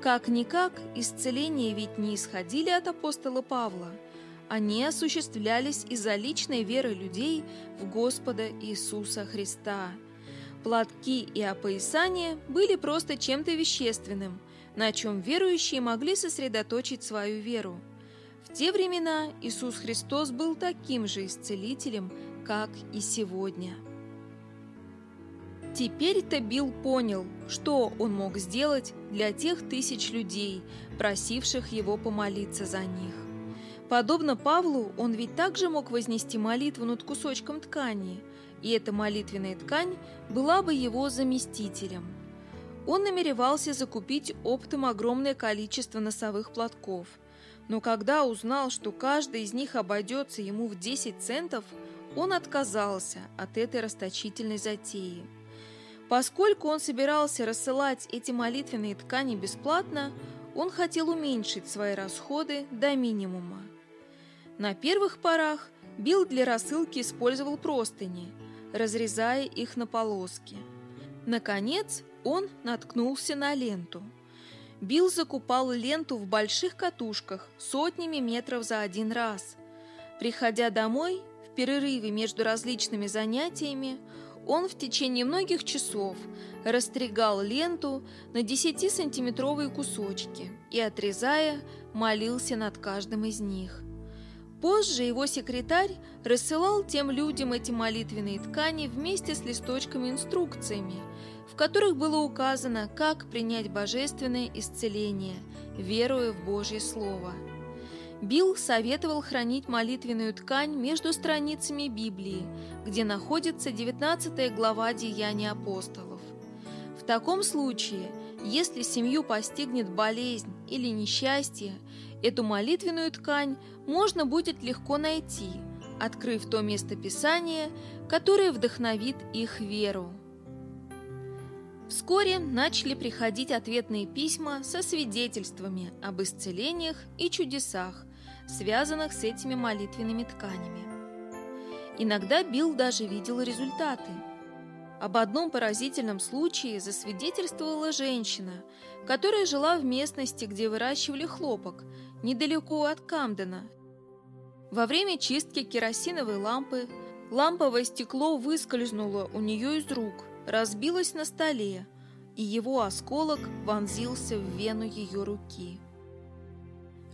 Как-никак, исцеления ведь не исходили от апостола Павла – они осуществлялись из-за личной веры людей в Господа Иисуса Христа. Платки и опоясания были просто чем-то вещественным, на чем верующие могли сосредоточить свою веру. В те времена Иисус Христос был таким же исцелителем, как и сегодня. Теперь-то Билл понял, что он мог сделать для тех тысяч людей, просивших его помолиться за них. Подобно Павлу, он ведь также мог вознести молитву над кусочком ткани, и эта молитвенная ткань была бы его заместителем. Он намеревался закупить оптом огромное количество носовых платков, но когда узнал, что каждый из них обойдется ему в 10 центов, он отказался от этой расточительной затеи. Поскольку он собирался рассылать эти молитвенные ткани бесплатно, он хотел уменьшить свои расходы до минимума. На первых порах Билл для рассылки использовал простыни, разрезая их на полоски. Наконец, он наткнулся на ленту. Билл закупал ленту в больших катушках сотнями метров за один раз. Приходя домой, в перерыве между различными занятиями, он в течение многих часов растригал ленту на 10-сантиметровые кусочки и, отрезая, молился над каждым из них. Позже его секретарь рассылал тем людям эти молитвенные ткани вместе с листочками-инструкциями, в которых было указано, как принять божественное исцеление, веруя в Божье Слово. Билл советовал хранить молитвенную ткань между страницами Библии, где находится 19 глава Деяний апостолов. В таком случае, если семью постигнет болезнь или несчастье, Эту молитвенную ткань можно будет легко найти, открыв то место Писания, которое вдохновит их веру. Вскоре начали приходить ответные письма со свидетельствами об исцелениях и чудесах, связанных с этими молитвенными тканями. Иногда Билл даже видел результаты – об одном поразительном случае засвидетельствовала женщина, которая жила в местности, где выращивали хлопок, недалеко от Камдена. Во время чистки керосиновой лампы ламповое стекло выскользнуло у нее из рук, разбилось на столе, и его осколок вонзился в вену ее руки.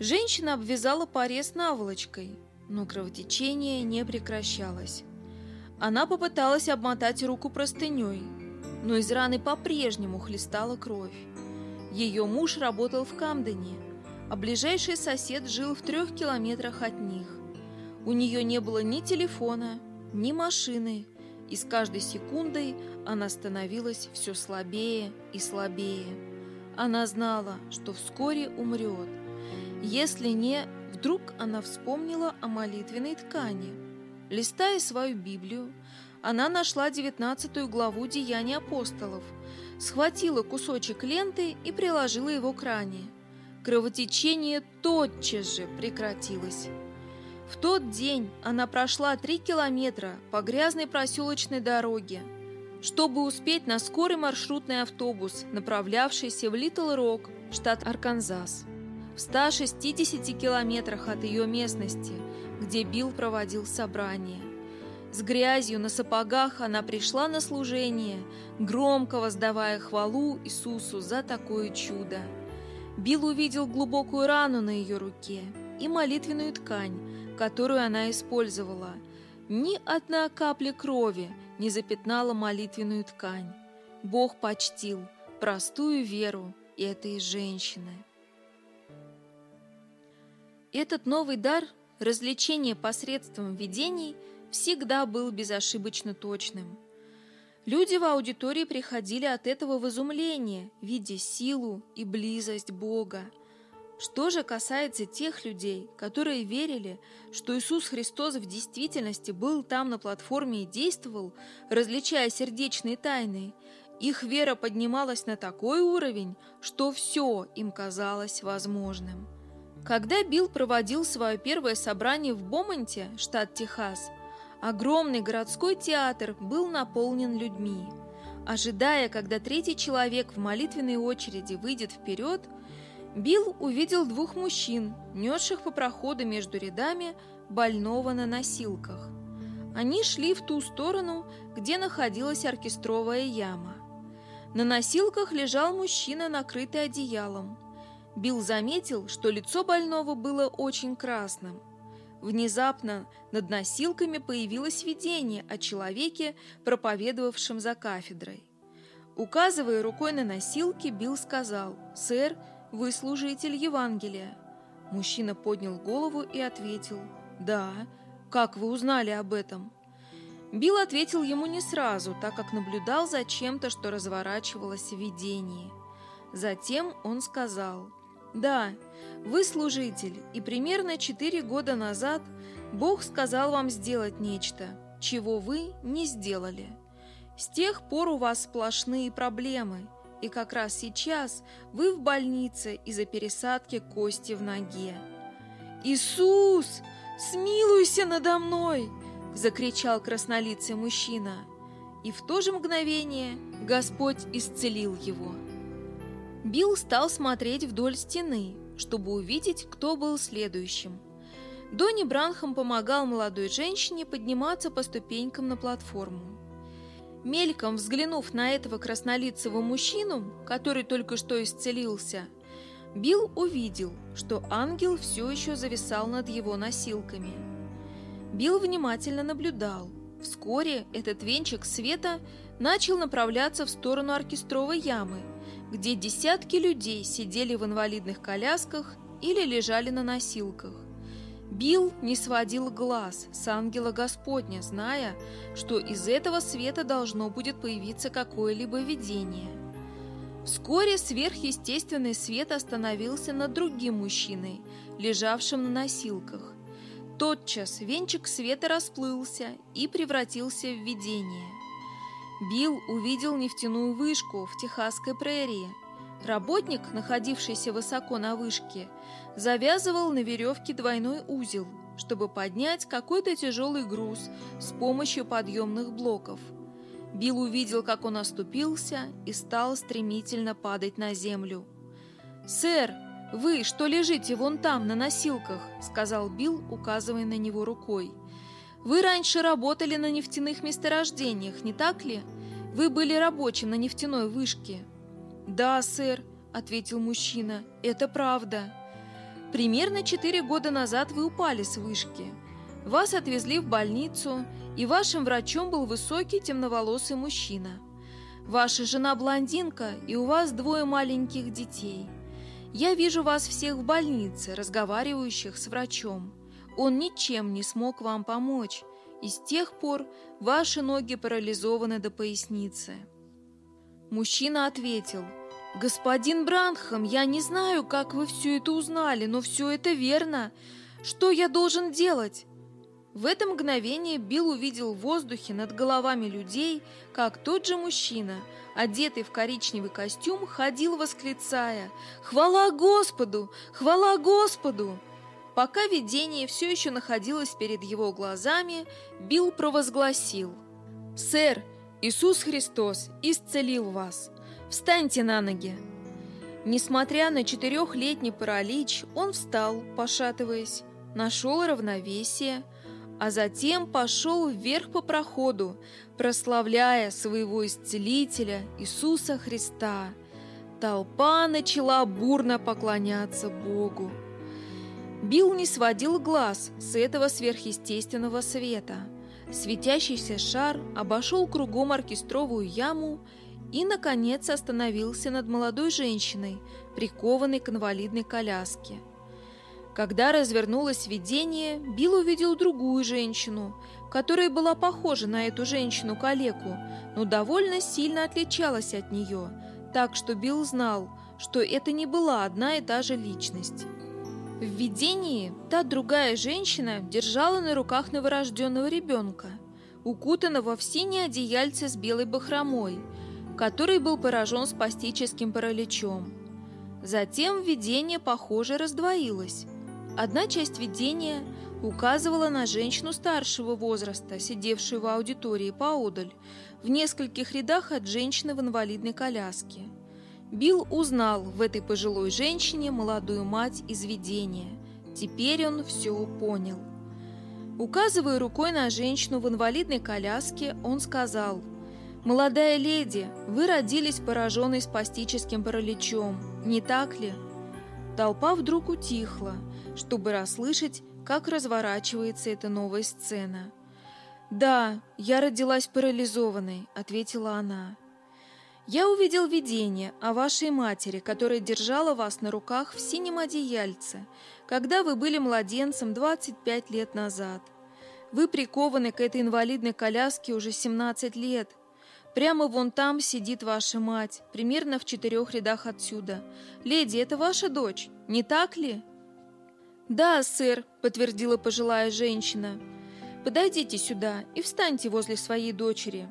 Женщина обвязала порез наволочкой, но кровотечение не прекращалось. Она попыталась обмотать руку простыней, но из раны по-прежнему хлестала кровь. Ее муж работал в Камдене, а ближайший сосед жил в трех километрах от них. У нее не было ни телефона, ни машины, и с каждой секундой она становилась все слабее и слабее. Она знала, что вскоре умрет. Если не, вдруг она вспомнила о молитвенной ткани – Листая свою Библию, она нашла 19 главу Деяний апостолов, схватила кусочек ленты и приложила его к ране. Кровотечение тотчас же прекратилось. В тот день она прошла три километра по грязной проселочной дороге, чтобы успеть на скорый маршрутный автобус, направлявшийся в Литл-Рок, штат Арканзас. В 160 километрах от ее местности – где Билл проводил собрание. С грязью на сапогах она пришла на служение, громко воздавая хвалу Иисусу за такое чудо. Билл увидел глубокую рану на ее руке и молитвенную ткань, которую она использовала. Ни одна капля крови не запятнала молитвенную ткань. Бог почтил простую веру этой женщины. Этот новый дар, развлечение посредством видений, всегда был безошибочно точным. Люди в аудитории приходили от этого в изумление, видя силу и близость Бога. Что же касается тех людей, которые верили, что Иисус Христос в действительности был там на платформе и действовал, различая сердечные тайны, их вера поднималась на такой уровень, что все им казалось возможным. Когда Билл проводил свое первое собрание в Бомонте, штат Техас, огромный городской театр был наполнен людьми. Ожидая, когда третий человек в молитвенной очереди выйдет вперед, Билл увидел двух мужчин, несших по проходу между рядами больного на носилках. Они шли в ту сторону, где находилась оркестровая яма. На носилках лежал мужчина, накрытый одеялом. Билл заметил, что лицо больного было очень красным. Внезапно над носилками появилось видение о человеке, проповедовавшем за кафедрой. Указывая рукой на носилки, Билл сказал, «Сэр, вы служитель Евангелия». Мужчина поднял голову и ответил, «Да, как вы узнали об этом?» Билл ответил ему не сразу, так как наблюдал за чем-то, что разворачивалось в видении. Затем он сказал, «Да, вы служитель, и примерно четыре года назад Бог сказал вам сделать нечто, чего вы не сделали. С тех пор у вас сплошные проблемы, и как раз сейчас вы в больнице из-за пересадки кости в ноге. «Иисус, смилуйся надо мной!» закричал краснолицый мужчина, и в то же мгновение Господь исцелил его. Билл стал смотреть вдоль стены, чтобы увидеть, кто был следующим. Донни Бранхам помогал молодой женщине подниматься по ступенькам на платформу. Мельком взглянув на этого краснолицего мужчину, который только что исцелился, Билл увидел, что ангел все еще зависал над его носилками – Билл внимательно наблюдал. Вскоре этот венчик света начал направляться в сторону оркестровой ямы, где десятки людей сидели в инвалидных колясках или лежали на носилках. Билл не сводил глаз с ангела Господня, зная, что из этого света должно будет появиться какое-либо видение. Вскоре сверхъестественный свет остановился над другим мужчиной, лежавшим на носилках. Тотчас венчик света расплылся и превратился в видение. Билл увидел нефтяную вышку в Техасской прерии. Работник, находившийся высоко на вышке, завязывал на веревке двойной узел, чтобы поднять какой-то тяжелый груз с помощью подъемных блоков. Билл увидел, как он оступился и стал стремительно падать на землю. «Сэр, «Вы, что лежите вон там, на носилках», — сказал Билл, указывая на него рукой. «Вы раньше работали на нефтяных месторождениях, не так ли? Вы были рабочим на нефтяной вышке». «Да, сэр», — ответил мужчина, — «это правда». «Примерно четыре года назад вы упали с вышки. Вас отвезли в больницу, и вашим врачом был высокий темноволосый мужчина. Ваша жена блондинка, и у вас двое маленьких детей». Я вижу вас всех в больнице, разговаривающих с врачом. Он ничем не смог вам помочь, и с тех пор ваши ноги парализованы до поясницы». Мужчина ответил, «Господин Бранхам, я не знаю, как вы все это узнали, но все это верно. Что я должен делать?» В это мгновение Билл увидел в воздухе над головами людей, как тот же мужчина, одетый в коричневый костюм, ходил, восклицая «Хвала Господу! Хвала Господу!» Пока видение все еще находилось перед его глазами, Билл провозгласил «Сэр, Иисус Христос исцелил вас! Встаньте на ноги!» Несмотря на четырехлетний паралич, он встал, пошатываясь, нашел равновесие, а затем пошел вверх по проходу, прославляя своего исцелителя Иисуса Христа. Толпа начала бурно поклоняться Богу. Билл не сводил глаз с этого сверхъестественного света. Светящийся шар обошел кругом оркестровую яму и, наконец, остановился над молодой женщиной, прикованной к инвалидной коляске. Когда развернулось видение, Билл увидел другую женщину, которая была похожа на эту женщину-калеку, но довольно сильно отличалась от нее, так что Билл знал, что это не была одна и та же личность. В видении та другая женщина держала на руках новорожденного ребенка, укутанного в синее одеяльце с белой бахромой, который был поражен спастическим параличом. Затем видение, похоже, раздвоилось. Одна часть видения указывала на женщину старшего возраста, сидевшую в аудитории поодаль, в нескольких рядах от женщины в инвалидной коляске – Билл узнал в этой пожилой женщине молодую мать из видения. Теперь он все понял. Указывая рукой на женщину в инвалидной коляске, он сказал, «Молодая леди, вы родились пораженной спастическим параличом, не так ли?» Толпа вдруг утихла, чтобы расслышать, как разворачивается эта новая сцена. «Да, я родилась парализованной», — ответила она. Я увидел видение о вашей матери, которая держала вас на руках в синем одеяльце, когда вы были младенцем 25 лет назад. Вы прикованы к этой инвалидной коляске уже 17 лет. Прямо вон там сидит ваша мать, примерно в четырех рядах отсюда. Леди, это ваша дочь, не так ли? Да, сэр, подтвердила пожилая женщина. Подойдите сюда и встаньте возле своей дочери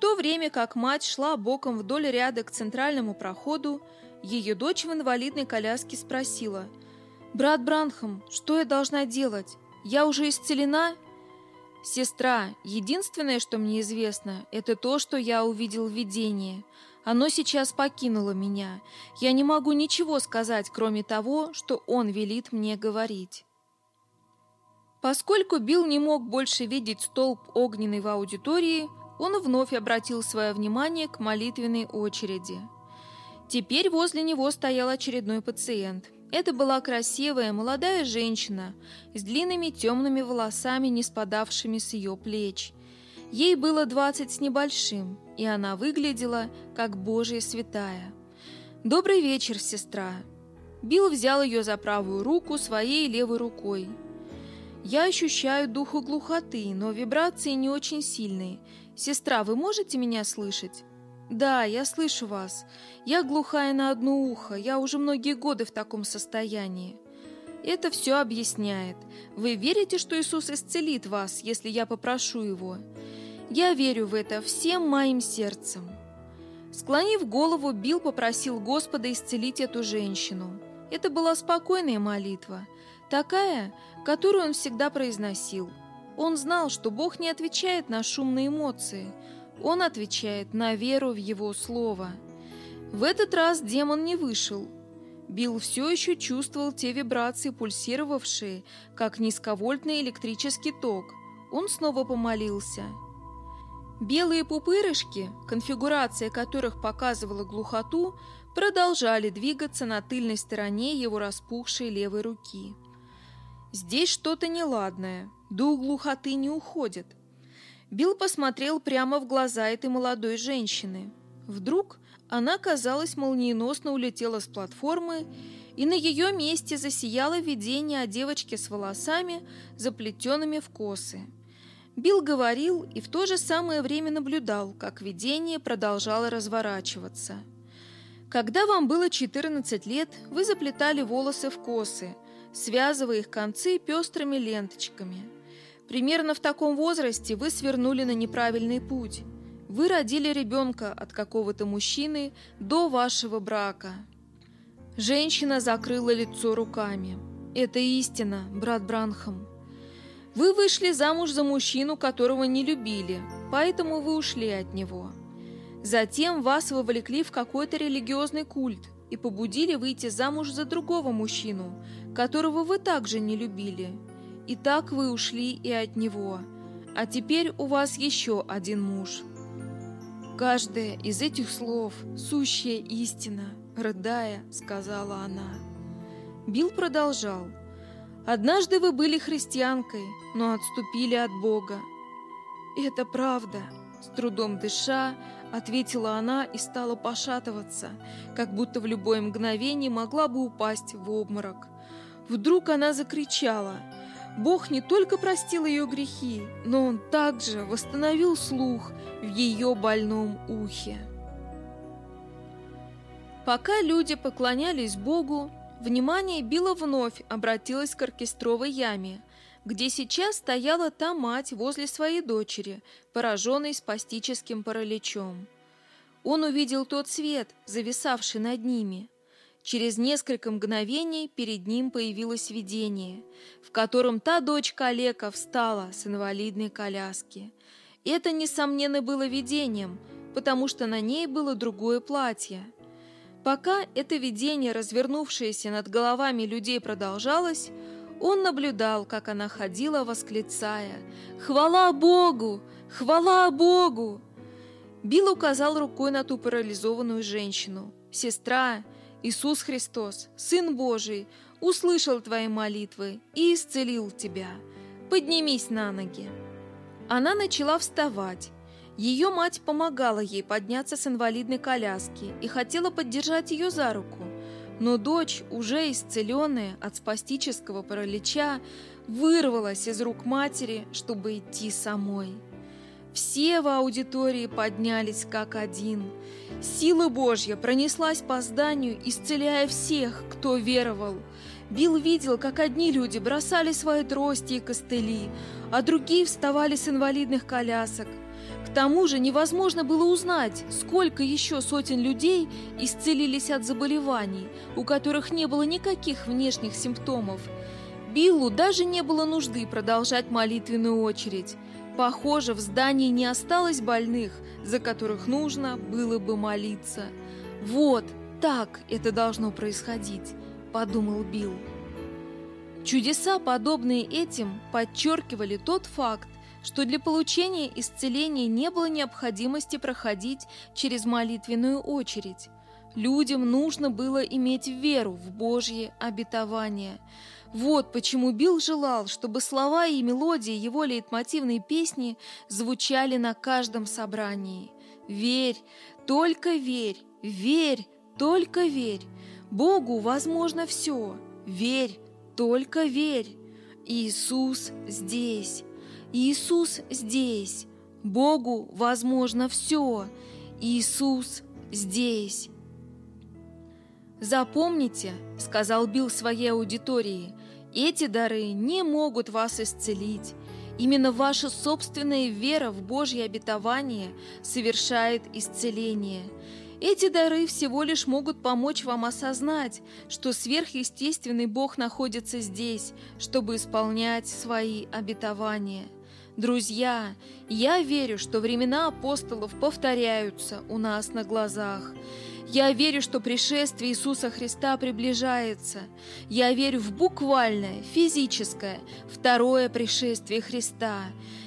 то время как мать шла боком вдоль ряда к центральному проходу, ее дочь в инвалидной коляске спросила, «Брат Бранхам, что я должна делать? Я уже исцелена?» «Сестра, единственное, что мне известно, это то, что я увидел в видении. Оно сейчас покинуло меня. Я не могу ничего сказать, кроме того, что он велит мне говорить». Поскольку Билл не мог больше видеть столб огненный в аудитории, он вновь обратил свое внимание к молитвенной очереди. Теперь возле него стоял очередной пациент. Это была красивая молодая женщина с длинными темными волосами, не спадавшими с ее плеч. Ей было двадцать с небольшим, и она выглядела как Божья святая. «Добрый вечер, сестра!» Билл взял ее за правую руку своей левой рукой. «Я ощущаю духу глухоты, но вибрации не очень сильные, «Сестра, вы можете меня слышать?» «Да, я слышу вас. Я глухая на одно ухо. Я уже многие годы в таком состоянии». Это все объясняет. Вы верите, что Иисус исцелит вас, если я попрошу Его? Я верю в это всем моим сердцем. Склонив голову, Билл попросил Господа исцелить эту женщину. Это была спокойная молитва, такая, которую он всегда произносил – он знал, что Бог не отвечает на шумные эмоции, он отвечает на веру в Его Слово. В этот раз демон не вышел. Билл все еще чувствовал те вибрации, пульсировавшие, как низковольтный электрический ток. Он снова помолился. Белые пупырышки, конфигурация которых показывала глухоту, продолжали двигаться на тыльной стороне его распухшей левой руки. Здесь что-то неладное. Дух глухоты не уходит. Билл посмотрел прямо в глаза этой молодой женщины. Вдруг она, казалось, молниеносно улетела с платформы, и на ее месте засияло видение о девочке с волосами, заплетенными в косы. Билл говорил и в то же самое время наблюдал, как видение продолжало разворачиваться. Когда вам было 14 лет, вы заплетали волосы в косы, связывая их концы пестрыми ленточками – Примерно в таком возрасте вы свернули на неправильный путь. Вы родили ребенка от какого-то мужчины до вашего брака. Женщина закрыла лицо руками. Это истина, брат Бранхам. Вы вышли замуж за мужчину, которого не любили, поэтому вы ушли от него. Затем вас вовлекли в какой-то религиозный культ и побудили выйти замуж за другого мужчину, которого вы также не любили – и так вы ушли и от него, а теперь у вас еще один муж. Каждая из этих слов — сущая истина, рыдая, сказала она. Билл продолжал. «Однажды вы были христианкой, но отступили от Бога. Это правда, с трудом дыша, ответила она и стала пошатываться, как будто в любое мгновение могла бы упасть в обморок. Вдруг она закричала. Бог не только простил ее грехи, но Он также восстановил слух в ее больном ухе. Пока люди поклонялись Богу, внимание Билла вновь обратилось к оркестровой яме, где сейчас стояла та мать возле своей дочери, пораженной спастическим параличом. Он увидел тот свет, зависавший над ними. Через несколько мгновений перед ним появилось видение, в котором та дочка Олега встала с инвалидной коляски. Это, несомненно, было видением, потому что на ней было другое платье. Пока это видение, развернувшееся над головами людей, продолжалось, он наблюдал, как она ходила, восклицая «Хвала Богу! Хвала Богу!» Билл указал рукой на ту парализованную женщину. «Сестра, Иисус Христос, Сын Божий, услышал твои молитвы и исцелил тебя. Поднимись на ноги». Она начала вставать. Ее мать помогала ей подняться с инвалидной коляски и хотела поддержать ее за руку. Но дочь, уже исцеленная от спастического паралича, вырвалась из рук матери, чтобы идти самой. Все в аудитории поднялись как один. Сила Божья пронеслась по зданию, исцеляя всех, кто веровал. Билл видел, как одни люди бросали свои трости и костыли, а другие вставали с инвалидных колясок. К тому же невозможно было узнать, сколько еще сотен людей исцелились от заболеваний, у которых не было никаких внешних симптомов. Биллу даже не было нужды продолжать молитвенную очередь. Похоже, в здании не осталось больных, за которых нужно было бы молиться. «Вот, так это должно происходить», — подумал Билл. Чудеса, подобные этим, подчеркивали тот факт, что для получения исцеления не было необходимости проходить через молитвенную очередь. Людям нужно было иметь веру в Божье обетование. Вот почему Билл желал, чтобы слова и мелодии его лейтмотивной песни звучали на каждом собрании. «Верь, только верь, верь, только верь. Богу возможно все. Верь, только верь. Иисус здесь. Иисус здесь. Богу возможно все. Иисус здесь. «Запомните», — сказал Билл своей аудитории, «эти дары не могут вас исцелить. Именно ваша собственная вера в Божье обетование совершает исцеление. Эти дары всего лишь могут помочь вам осознать, что сверхъестественный Бог находится здесь, чтобы исполнять свои обетования». Друзья, я верю, что времена апостолов повторяются у нас на глазах. Я верю, что пришествие Иисуса Христа приближается. Я верю в буквальное, физическое, второе пришествие Христа.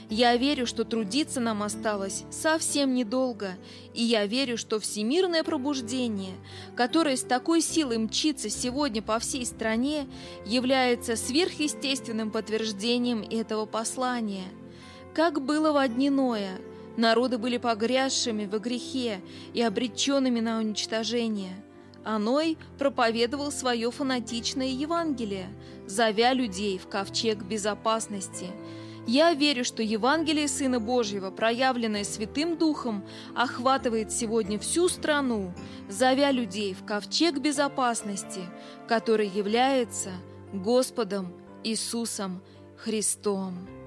Я верю, что трудиться нам осталось совсем недолго, и я верю, что всемирное пробуждение, которое с такой силой мчится сегодня по всей стране, является сверхъестественным подтверждением этого послания – как было в дни Ноя, народы были погрязшими во грехе и обреченными на уничтожение. А Ной проповедовал свое фанатичное Евангелие, зовя людей в ковчег безопасности. Я верю, что Евангелие Сына Божьего, проявленное Святым Духом, охватывает сегодня всю страну, зовя людей в ковчег безопасности, который является Господом Иисусом Христом.